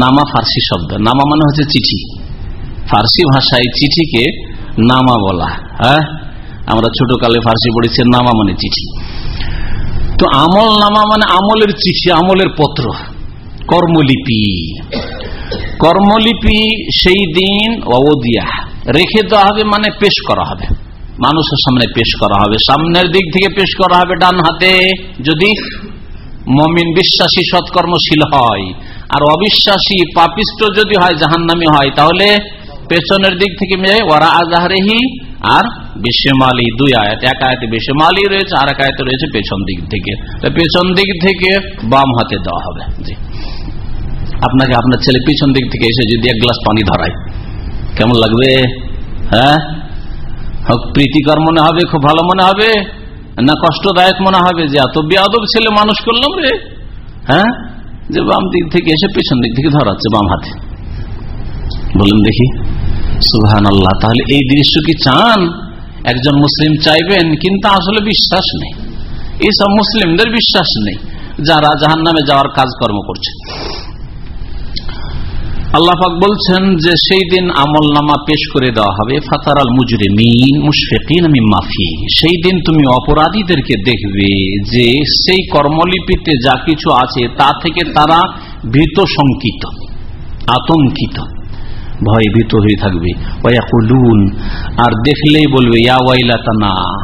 নামা ফার্সি শব্দ। নামা মানে হচ্ছে চিঠি। ফার্সি ভাষায় চিঠিকে নামা বলা। হ্যাঁ? আমরা ছোটকালে ফার্সি পড়েছি, নামা মানে চিঠি। তো আমল নামা মানে আমলের চিঠি, আমলের পত্র। কর্মলিপি। কর্মলিপি সেই দিন অবদিয়া রেখে দেওয়া হবে মানে পেশ করা হবে। মানুষের সামনে পেশ করা হবে। সামনের দিক থেকে পেশ করা হবে ডান হাতে। যদি মমিন বিশ্বাসী সৎকর্মশীল হয় আর অবিশ্বাসী পাপিষ্ট যদি হয়, জাহান্নামি হয়, তাহলে পেছনের দিক থেকে মেয়ে ওরা আজাহারেহি আর বেশেমালি দুই আয়াত, এক আয়াতে বেশেমালি রয়েছে আর এক আয়াতে রয়েছে পেছন দিক থেকে। পেছন দিক থেকে বাম হাতে দেওয়া হবে। জি। আপনাকে আপনার ছেলে পিছন দিক থেকে এসে যদি এক গ্লাস পানি ধরায়, কেমন লাগবে? হ্যাঁ? প্রীতিকর মনে হবে, খুব ভালো মনে হবে, না কষ্টদায়ক মনে হবে, যে এত বেয়াদব ছেলে মানুষ করলাম রে। হ্যাঁ? যে বাম দিক থেকে এসে পেছন দিক থেকে ধরাচ্ছে বাম হাতে। বলুন দেখি। সুহান আল্লাহ তাহলে এই দৃশ্য কি চান? একজন মুসলিম চাইবেন, কিন্তু আসলে বিশ্বাস নেই। এইসব মুসলিমদের বিশ্বাস নেই, যারা জাহান নামে যাওয়ার কাজকর্ম করছে। আল্লাহাক বলছেন যে, সেই দিন আমল নামা পেশ করে দেওয়া হবে ফাতার আল মুজরে মিন মুশফিন আমি মাফি সেই দিন তুমি অপরাধীদেরকে দেখবে যে, সেই কর্মলিপিতে যা কিছু আছে, তা থেকে তারা ভীত শঙ্কিত, আতঙ্কিত। ভয় ভীত হয়ে থাকবে। আর দেখলেই বলবে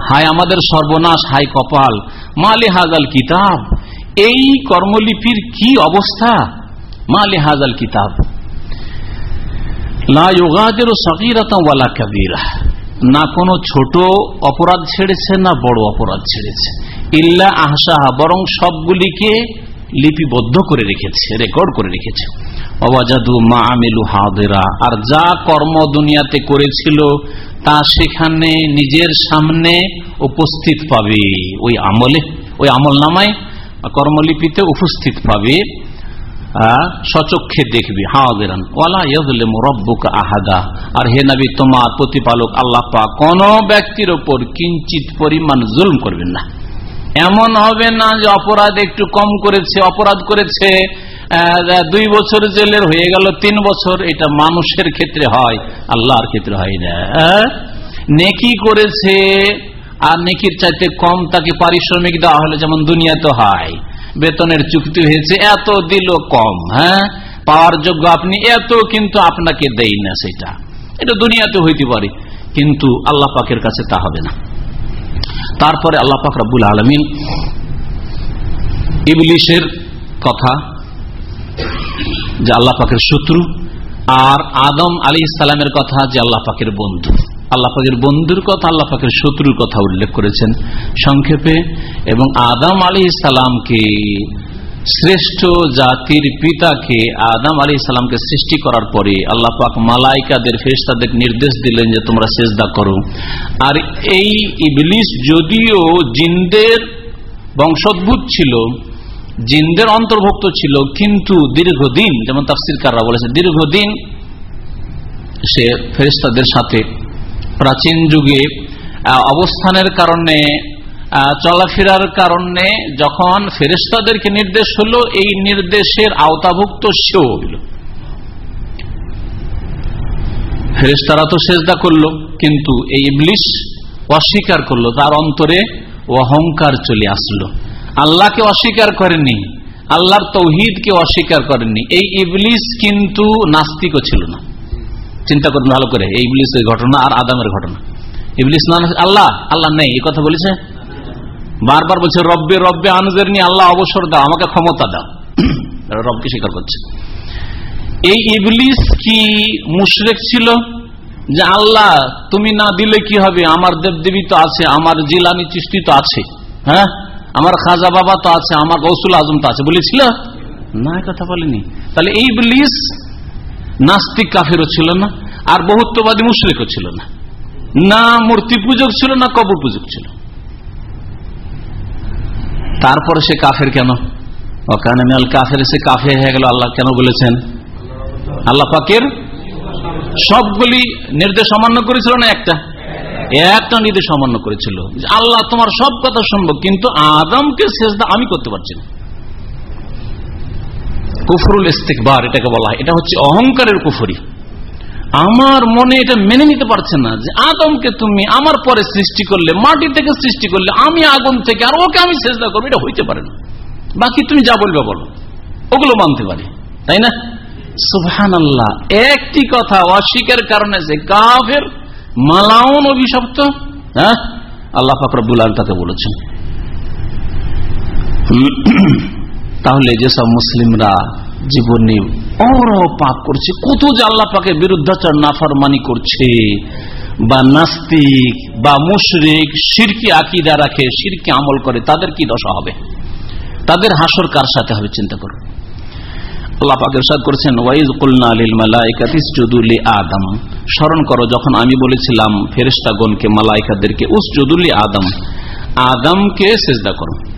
হায় আমাদের সর্বনাশ হাই কপাল, মালে হাজাল কিতাব, এই কর্মলিপির কি অবস্থা? মালে হাজাল কিতাব। না কোনো ছোট অপরাধ ছেড়েছে, না বড় অপরাধ ছেড়েছে। ইল্লা আহসাহা, বরং সবগুলিকে লিপিবদ্ধ করে রেখেছে, রেকর্ড করে রেখেছে। অবাজাদু মা আমিলু হাদেরা। আর যা কর্ম দুনিয়াতে করেছিল, তা সেখানে নিজের সামনে উপস্থিত পাবে। ওই আমলে, ওই আমল নামায় কর্মলিপিতে উপস্থিত পাবে। সচক্ষে দেখবি হাওয়ান ওয়ালা ইয়াজলিমু আহাদা। আর হে নবী, তোমার প্রতিপালক আল্লাহ কোন ব্যক্তির উপর কিঞ্চিত পরিমাণ জুলম করবেন না। এমন হবে না যে অপরাধ একটু কম করেছে, অপরাধ করেছে দুই বছর জেলের হয়ে গেল, তিন বছর এটা মানুষের ক্ষেত্রে হয়, আল্লাহর ক্ষেত্রে হয় না। নেকি করেছে, আর নেকির চাইতে কম তাকে পারিশ্রমিক দেওয়া হলে যেমন দুনিয়াতে হয়, বেতনের চুক্তি হয়েছে, এত দিল কম হ্যাঁ? পাওয়ার যোগ্য আপনি, এত কিন্তু আপনাকে দেই না সেটা। এটা দুনিয়াতে হইতে পারে, কিন্তু আল্লাহ পাকের কাছে তা হবে না। তারপরে আল্লাহ পাক রাবুল আলমিন ইবলিশের কথা যে আল্লাহ পাকের শত্রু আর আদম আলী ইসলামের কথা যে আল্লাহ পাকের বন্ধু। আল্লাহ পাকের বন্ধুর কথা, আল্লাহ পাকের শত্রুর কথা উল্লেখ করেছেন। সংক্ষেপে, এবং আদম আলী ইসলামকে শ্রেষ্ঠ জাতির পিতাকে আদম আলী ইসলামকে সৃষ্টি করার পরে আল্লাহ পাক মালাইকাদের, ফেরেশতাদের নির্দেশ দিলেন যে তোমরা সেজদা করো। আর এই ইবলিস যদিও জিনদের বংশোদ্ভূত ছিল জিনদের অন্তর্ভুক্ত ছিল, কিন্তু দীর্ঘদিন, যেমন তাফসির কাররা বলেছে দীর্ঘদিন সে ফেরিস্তাদের সাথে প্রাচীন যুগে অবস্থানের কারণে চলাফেরার কারণে যখন ফেরেস্তাদেরকে নির্দেশ হলো, এই নির্দেশের আওতাভুক্ত সেও হইল। ফেরেস্তারা তো সেজদা করল, কিন্তু এই ইবলিশ অস্বীকার করল, তার অন্তরে অহংকার চলে আসলো। আল্লাহকে অস্বীকার করেনি আল্লাহর তৌহিদকে অস্বীকার করেননি। এই ইবলিস কিন্তু নাস্তিকও ছিল না। চিন্তা করুন ভালো করে, এই ইবলিসের ঘটনা আর আদামের ঘটনা। ইবলিস না আল্লাহ আল্লাহ নেই, এই কথা বলেছে? বারবার বলছে, রব্বে রব্বে আনুজের নিয়ে আল্লাহ অবসর দাও, আমাকে ক্ষমতা দাও। রবকে স্বীকার করছে। এই ইবলিস কি মুশরেক ছিল? যে আল্লাহ, তুমি না দিলে কি হবে? আমার দেবদেবী তো আছে, আমার জিলানি চিস্তি তো আছে। হ্যাঁ? আমার খাজা বাবা তো আছে, আমার গৌসুল আজম তো আছে, বলেছিল? না কথা বলেনি। তাহলে এই ইবলিস নাস্তিক কাফেরও ছিল না, আর বহুত্ববাদী মুশরিকও ছিল না। না মূর্তি পূজক ছিল, না কবর পূজক ছিল। তারপরে সে কাফের কেন? ওখানে মেল কাফের সে কাফের হয়ে গেল, আল্লাহ কেন বলেছেন? আল্লাহ পাকের সবগুলি নির্দেশ অমান্য করেছিল না একটা? একটা নির্দেশ অমান্য করেছিল আল্লাহ তোমার সব কথা শুনব, কিন্তু আদমকে শেষদা আমি করতে পারছি না। কুফরুল ইস্তেকবার এটাকে বলা এটা হচ্ছে অহংকারের কুফরি। আমার মনে এটা মেনে নিতে পারছে না যে আদমকে তুমি আমার পরে সৃষ্টি করলে, মাটি থেকে সৃষ্টি করলে, আমি আগুন থেকে আর ওকে আমি চেষ্টা করব, এটা হইতে পারে না। বাকি তুমি যা বলবে বলো। ওগুলো মানতে পারি। তাই না? সুহান আল্লাহ একটি কথা অস্বীকার কারণে যে কাফের মালাউন অভিশপ্ত হ্যাঁ? আল্লাহ ফাকরাবুল আল তাকে বলেছেন। তাহলে যেসব মুসলিমরা জীবনে অরহ পাপ করছে, কত যে আল্লাহ পাকে বিরুদ্ধাচার, নাফারমানি করছে, বা নাস্তিক, বা মুশরিক সিরকি আকিদা রাখে সিরকি আমল করে, তাদের কি দশা হবে? তাদের হাসর কার সাথে হবে, চিন্তা করো আল্লাহ পাক ইরশাদ ওয়াইজ কুলনা স্মরণ করো, যখন আমি বলেছিলাম, ফেরেশতাগণকে, মালাইকাদেরকে উসজুদুলি আদম। আদমকে সেজদা করো।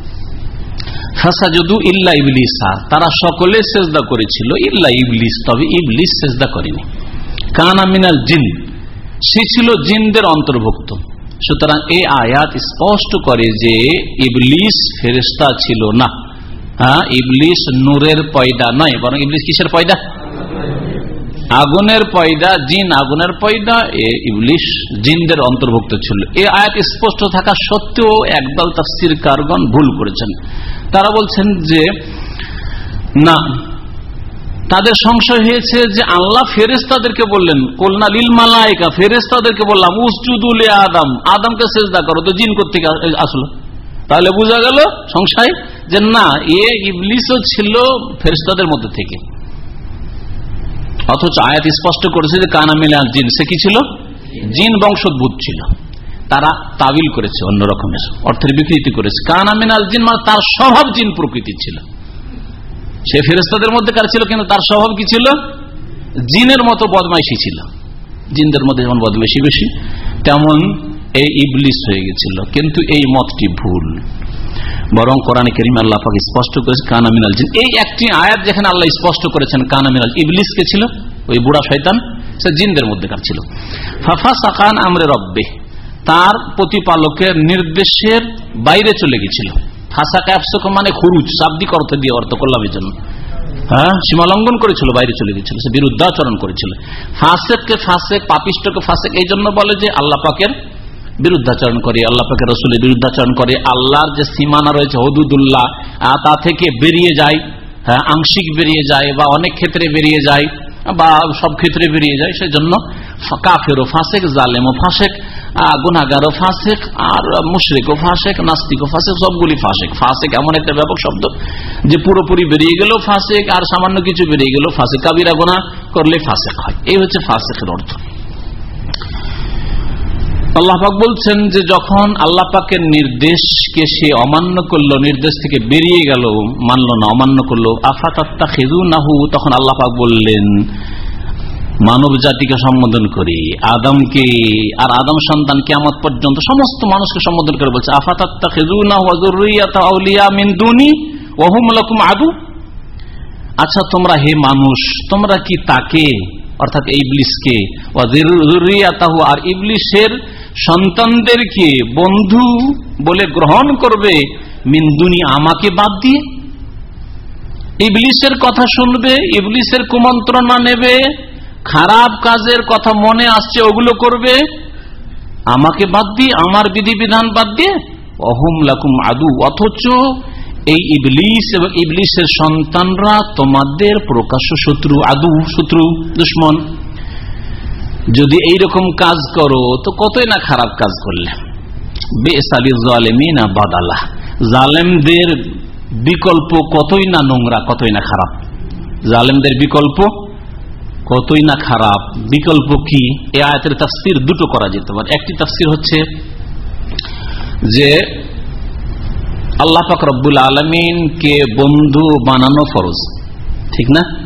ইল্লা ইবলিসা, তারা সকলে সেজদা করেছিল, ইল্লা ইবলিস তবে ইবলিস সেজদা করেনি। কানা মিনাল জিন, সে ছিল জিনদের অন্তর্ভুক্ত। সুতরাং এই আয়াত স্পষ্ট করে যে, ইবলিস ফেরেস্তা ছিল না। হ্যাঁ ইবলিস নূরের পয়দা নয়, বরং ইবলিস কিসের পয়দা? আগুনের পয়দা, জিন আগুনের পয়দা, এ ইবলিশ জিনদের অন্তর্ভুক্ত ছিল। এই আয়াত স্পষ্ট থাকা সত্ত্বেও একদল তাফসির কারগণ ভুল করেছেন। তারা বলছেন যে, না, তাদের সংশয় হয়েছে যে আল্লাহ ফেরেস্তাদেরকে বললেন কল্যাণ লিল মালাইকা ফেরেস্তাদেরকে বললাম উসজুদুল আদম আদমকে সেজদা করো তো জিন করতে আসলো তাহলে বোঝা গেল সংশয় যে না, এ ইবলিশও ছিল ফেরেস্তাদের মধ্যে থেকে। অথচ আয়াত স্পষ্ট করেছে যে কানা মিলাল জিন। সে কি ছিল? জিন বংশোদ্ভূত ছিল। তারা তাবিল করেছে অন্য রকমের। অর্থের বিকৃতি করেছে। কানা মিনাল জিন মানে তার স্বভাব জিন প্রকৃতি ছিল। সে ফেরেস্তাদের মধ্যে কার ছিল? কিন্তু তার স্বভাব কি ছিল? জিনের মতো বদমাইশি ছিল। জিনদের মধ্যে যেমন বদমাইশি বেশি, তেমন এই ইবলিস হয়ে গেছিল। কিন্তু এই মতটি ভুল। বরং কোরআন করিম আল্লাহ স্পষ্ট করেছে কানামিনাল জিন এই একটি আয়াত যেখানে আল্লাহ স্পষ্ট করেছেন কানামিনাল ইবলিস কে ছিল? ওই বুড়া শয়তান, সে জিনদের মধ্যেকার ছিল। ফাফা সাকান আমরে রব্বে তার প্রতিপালকের নির্দেশের বাইরে চলে গেছিল। ফাঁসা ক্যাপসক মানে খুরুজ, শাব্দিক অর্থ দিয়ে অর্থ করলাম জন্য। হ্যাঁ? সীমা লঙ্ঘন করেছিল, বাইরে চলে গেছিল, সে বিরুদ্ধাচরণ করেছিল। ফাঁসেককে ফাঁসেক পাপিষ্টকে ফাঁসেক, এই জন্য বলে যে আল্লাহ পাকের বিরুদ্ধাচরণ করে, আল্লাহ পাকের রসুলের বিরুদ্ধাচরণ করে। আল্লাহর যে সীমানা রয়েছে, হদুদুল্লাহ তা থেকে বেরিয়ে যায় হ্যাঁ আংশিক বেরিয়ে যায় বা অনেক ক্ষেত্রে বেরিয়ে যায় বা সব ক্ষেত্রে বেরিয়ে যায়। সেজন্য কাফেরও ফাঁসেক, জালেমও ফাঁসেক গুনাগারও ফাঁসেক, আর মুশরিকও ফাঁসেক, নাস্তিকও ফাঁসেক, সবগুলি ফাঁসেক। ফাঁসেক এমন একটা ব্যাপক শব্দ যে পুরোপুরি বেরিয়ে গেলেও ফাঁসেক, আর সামান্য কিছু বেরিয়ে গেলেও ফাঁসেক। কাবিরা গোনা করলে ফাঁসেক হয়। এই হচ্ছে ফাঁসেকের অর্থ। আল্লাহাক বলছেন যে যখন আল্লাহ পাকের নির্দেশকে সে অমান্য করল, নির্দেশ থেকে বেরিয়ে গেল, মানল না, অমান্য করল আফাতাত্তা খেজু নাহু তখন আল্লাহ পাক বললেন, মানব জাতিকে সম্বোধন করি, আদমকে, আর আদম সন্তান কেমত পর্যন্ত সমস্ত মানুষকে সম্বোধন করে বলছে আফাতাত্তা খেজু নাহুয়া ওহুম লকুম আদু। আচ্ছা তোমরা হে মানুষ, তোমরা কি তাকে, অর্থাৎ ইবলিসকে আর ইবলিশের সন্তানদেরকে বন্ধু বলে গ্রহণ করবে মিন্দুনি আমাকে বাদ দিয়ে। ইবলিশের কথা শুনবে ইবলিশের কুমন্ত্রণা নেবে, খারাপ কাজের কথা মনে আসছে, ওগুলো করবে। আমাকে বাদ দিয়ে, আমার বিধিবিধান বাদ দিয়ে, অহম লাকুম আদু। অথচ এই ইবলিস এবং ইবলিসের সন্তানরা তোমাদের প্রকাশ্য শত্রু, আদু শত্রু, দুশ্মন। যদি এই রকম কাজ করো, তো কতই না খারাপ কাজ করলে? বাদালা। জালেমদের বিকল্প কতই না নোংরা, কতই না খারাপ? জালেমদের বিকল্প? কতই না খারাপ? বিকল্প কি? এ আয়াতের তাফসির দুটো করা যেতে পারে। একটি তাফসির হচ্ছে যে, আল্লাহ পাক রব্বুল আলমিনকে বন্ধু বানানো ফরজ। ঠিক না?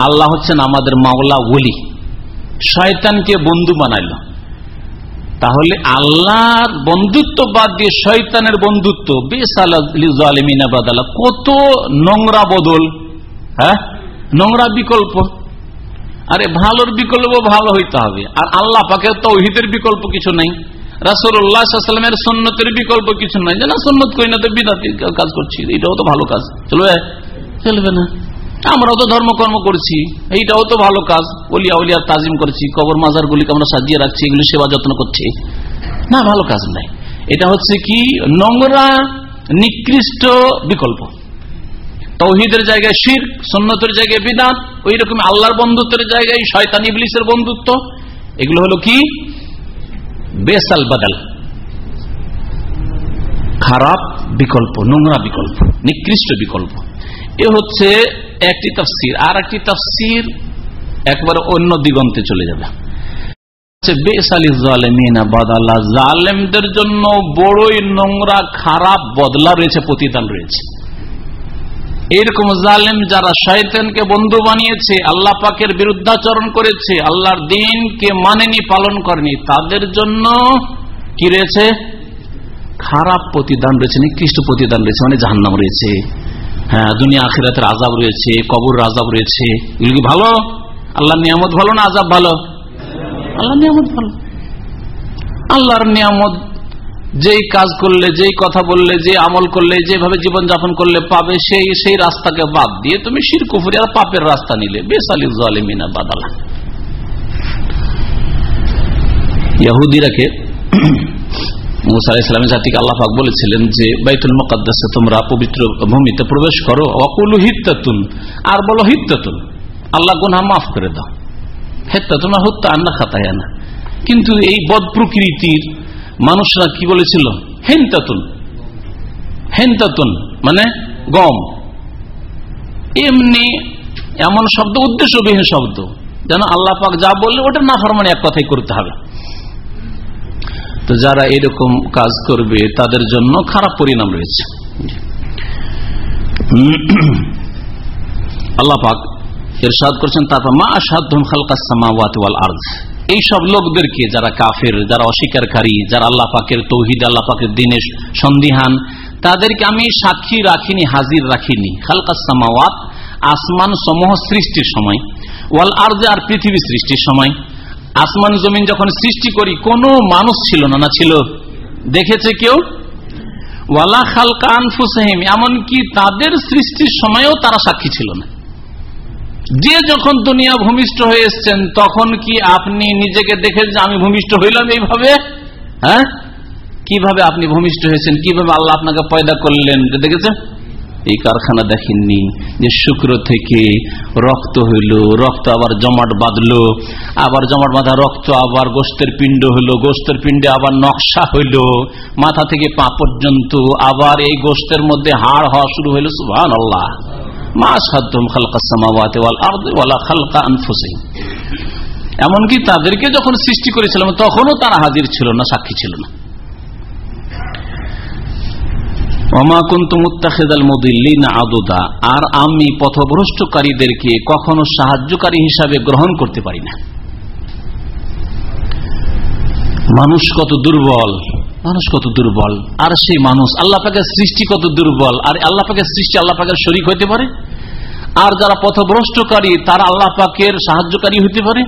আল্লাহ হচ্ছেন আমাদের মাওলা ওলি। শয়তানকে বন্ধু বানাইল। তাহলে আল্লাহর বন্ধুত্ব বাদ দিয়ে শয়তানের বন্ধুত্ব বেশ আলিমিনা বাদালা, কত নোংরা বদল হ্যাঁ? নোংরা বিকল্প। আরে ভালোর বিকল্প ভালো হইতে হবে। আর আল্লাহ পাকে তৌহিদের বিকল্প কিছু নাই। রাসুল্লাহামের সন্ন্যতের বিকল্প কিছু নাই। যে না সন্ন্যত করি না তো বিদাতি কাজ করছি। এটাও তো ভালো কাজ। চলবে? চলবে না। আমরাও তো ধর্মকর্ম করছি, এইটাও তো ভালো কাজ। অলিয়া উলিয়া তাজিম করছি, কবর মাজার গুলিকে আমরা সাজিয়ে রাখছি, এগুলি সেবা যত্ন করছি। না, ভালো কাজ নাই। এটা হচ্ছে কি, নোংরা, নিকৃষ্ট বিকল্প। তৌহিদের জায়গায় শির সন্ন্যতের জায়গায় বিদাত ওই রকম আল্লাহর বন্ধুত্বের জায়গায় শয়তান, ইবলিসের বন্ধুত্ব। এগুলো হলো কি? বেসাল বাদাল। খারাপ বিকল্প, নোংরা বিকল্প, নিকৃষ্ট বিকল্প। এ হচ্ছে একটি তফসির আর একটি তফসির একবার অন্য দিগন্তে চলে যাবে। বড়ই নোংরা, খারাপ বদলা রয়েছে এরকম জালেম যারা বন্ধু বানিয়েছে, আল্লাহ পাকের বিরুদ্ধাচরণ করেছে, আল্লাহর দিনকে মানেনি, পালন করেনি, তাদের জন্য কি রয়েছে? খারাপ প্রতিদান রয়েছে, নিকৃষ্ট প্রতিদান রয়েছে মানে জাহান্নাম রয়েছে। হ্যাঁ, দুনিয়া আখিরাতের আজাব রয়েছে কবর আজাব রয়েছে। এগুলো কি ভালো? আল্লাহ নিয়ামত ভালো না আজাব ভালো? আল্লাহ নিয়ামত ভালো। আল্লাহর নিয়ামত, যেই কাজ করলে, যেই কথা বললে, যে আমল করলে, যেভাবে জীবন যাপন করলে পাবে, সেই সেই রাস্তাকে বাদ দিয়ে তুমি শিরকুফুরি আর পাপের রাস্তা নিলে। বেসালি জালিমিনা বাদালা। ইহুদিরাকে মুসা জাতিকে আল্লাহাক বলেছিলেন যে, বাইতুল মোকাদ্দাসে তোমরা পবিত্র ভূমিতে প্রবেশ করো। অকুল হিত্তাতুন, আর বলো হিত্তাতুন। আল্লাহ গুনহা মাফ করে দাও। হেত্তাতুন আর হত্যা আন্না খাতায় না কিন্তু এই বদ প্রকৃতির মানুষরা কি বলেছিল? হেনতাতুন। হেনতাতুন মানে গম। এমনি এমন শব্দ, উদ্দেশ্যবিহীন শব্দ। যেন আল্লাহ পাক যা বললে ওটা না ফরমানে এক কথাই করতে হবে। তো যারা এরকম কাজ করবে, তাদের জন্য খারাপ পরিণাম রয়েছে। আল্লাহ পাক এরশাদ করছেন, তারপর মা আসাদুম খালকাসামাওয়াত ওয়াল আরজ এই সব লোকদেরকে যারা কাফের, যারা অস্বীকারী, যারা আল্লাহ পাকের তৌহিদ, আল্লাহ পাকের দিনের সন্দিহান, তাদেরকে আমি সাক্ষী রাখিনি, হাজির রাখিনি। খালকাসামাওয়াত আসমান সমূহ সৃষ্টির সময়, ওয়াল আরজে আর পৃথিবী সৃষ্টির সময় আসমান জমিন যখন সৃষ্টি করি, কোন মানুষ ছিল না না ছিল। দেখেছে কেউ? ওয়ালা খালকা আনফুসাহিম, এমনকি তাদের সৃষ্টির সময়ও তারা সাক্ষী ছিল না। যে যখন দুনিয়া ভূমিষ্ঠ হয়ে এসছেন, তখন কি আপনি নিজেকে দেখে যে আমি ভূমিষ্ঠ হইলাম এইভাবে? হ্যাঁ? কীভাবে আপনি ভূমিষ্ঠ হয়েছেন? কীভাবে আল্লাহ আপনাকে পয়দা করলেন? দেখেছেন? এই কারখানা দেখেননি যে শুক্র থেকে রক্ত হইল, রক্ত আবার জমাট বাঁধলো, আবার জমাট বাঁধা রক্ত আবার গোস্তের পিণ্ড হইল, গোস্তের পিণ্ডে আবার নকশা হইল, মাথা থেকে পা পর্যন্ত আবার এই গোস্তের মধ্যে হাড় হওয়া শুরু হইল সুহান আল্লাহ এমনকি তাদেরকে যখন সৃষ্টি করেছিলাম, তখনও তারা হাজির ছিল না, সাক্ষী ছিল না। আদুদা। আর আমি পথভ্রষ্টকারীদেরকে কখনো সাহায্যকারী হিসাবে গ্রহণ করতে পারি না। মানুষ কত দুর্বল, মানুষ কত দুর্বল, আর সেই মানুষ আল্লাহ পাকের সৃষ্টি কত দুর্বল, আর আল্লাহ পাকের সৃষ্টি আল্লাহ পাকের শরিক হতে পারে? আর যারা পথভ্রষ্টকারী, তারা আল্লাহ পাকের সাহায্যকারী হতে পারে?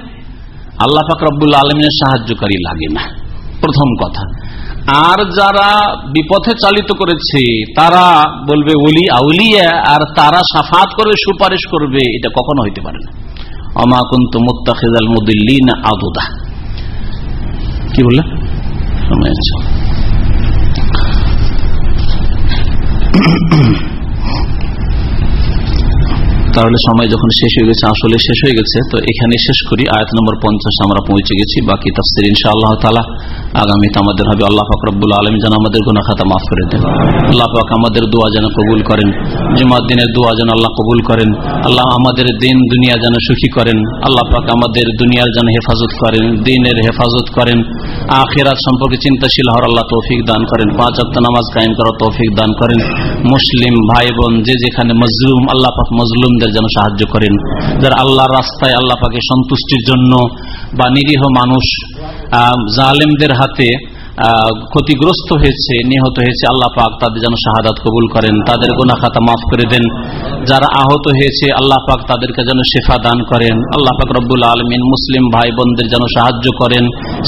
আল্লাহ পাক রব্বুল আলমিনের সাহায্যকারী লাগে না। প্রথম কথা। আর যারা বিপথে চালিত করেছে, তারা বলবে, ওলি আউলিয়া, আর তারা সাফাত করবে সুপারিশ করবে, এটা কখনো হইতে পারে না। অমা অমাকুন্ত মুত্তাখিদাল মুদিল্লিন আদুদা। কি বললেন? তাহলে সময় যখন শেষ হয়ে গেছে, আসলে শেষ হয়ে গেছে, তো এখানে শেষ করি। আয়াত নম্বর পঞ্চাশ আমরা পৌঁছে গেছি, বাকি তাফসির ইনশা আল্লাহ তালা আগামীতে আমাদের হবে আল্লাহ ফাকরবুল আলম যেন আমাদের গুনা খাতা মাফ করে দেন। আল্লাহ পাক আমাদের দোয়া যেন কবুল করেন। জুমার দিনের দোয়া যেন আল্লাহ কবুল করেন। আল্লাহ আমাদের দিন, দুনিয়া যেন সুখী করেন। আল্লাহ পাক আমাদের দুনিয়ার যেন হেফাজত করেন, দিনের হেফাজত করেন। আখেরাত সম্পর্কে চিন্তাশীল হওয়ার আল্লাহ তৌফিক দান করেন। পাঁচ অক্ট নামাজ কায়েম করার তৌফিক দান করেন। মুসলিম ভাই বোন যে যেখানে মজলুম, আল্লাহ পাক মজলুম মুসলিমদের যেন সাহায্য করেন। যারা আল্লাহর রাস্তায় আল্লাহ পাকে সন্তুষ্টির জন্য বা নিরীহ মানুষ জালেমদের হাতে ক্ষতিগ্রস্ত হয়েছে, নিহত হয়েছে, আল্লাহ পাক তাদের যেন শাহাদাত কবুল করেন, তাদের গোনা খাতা মাফ করে দেন। যারা আহত হয়েছে, আল্লাহ পাক তাদেরকে যেন শেফা দান করেন। আল্লাহ পাক রব্বুল আলমিন মুসলিম ভাই বোনদের যেন সাহায্য করেন,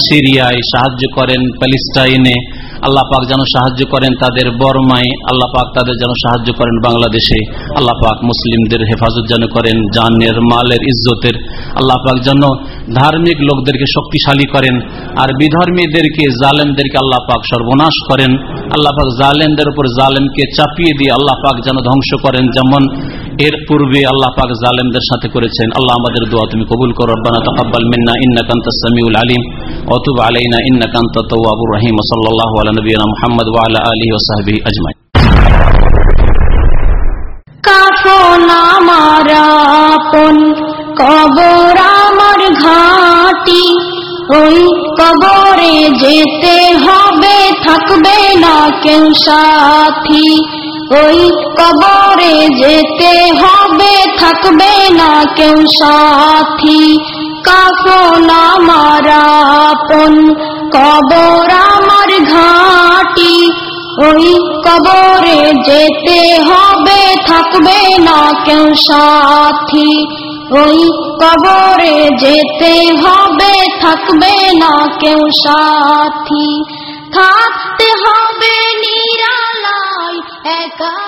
সিরিয়ায় সাহায্য করেন, প্যালিস্টাইনে আল্লাহ পাক যেন সাহায্য করেন তাদের বর্মায়, আল্লাহ পাক তাদের যেন সাহায্য করেন বাংলাদেশে, আল্লাহ পাক মুসলিমদের হেফাজত যেন করেন, জানের মালের ইজ্জতের, আল্লাহ পাক যেন ধার্মিক লোকদেরকে শক্তিশালী করেন, আর বিধর্মীদেরকে, জালেমদেরকে আল্লাহ পাক সর্বনাশ করেন, আল্লাহ পাক জালেমদের উপর জালেমকে চাপিয়ে দিয়ে আল্লাহ পাক যেন ধ্বংস করেন, যেমন এর পূর্বে আল্লাহ পাক জালেমদের সাথে করেছেন। আল্লাহ আমাদের দোয়া তুমি কবুল করো। রব্বানা তাকাব্বাল মিন্না ইন্নাকা আনতাস সামিউল আলিম। ওয়া তুব আলাইনা ইন্নাকা তাওয়াবুর রহিম। সাল্লাল্লাহু আলা নবিয়িনা মুহাম্মদ ওয়া আলা আলিহি ওয়া সাহবিহি আজমাইন। কাফন আমার আপন, কবর আমার ঘাটি। ওই কবরে যেতে হবে, থাকবে না কেউ সাথী। ওই কবরে যেতে হবে, থাকবে না কেউ সাথী। কাফন আমার আপন, কবর আমার ঘাটি। ওই কবরে যেতে হবে, থাকবে না কেউ সাথী। ওই কবরে যেতে হবে, থাকবে না কেউ সাথী। echo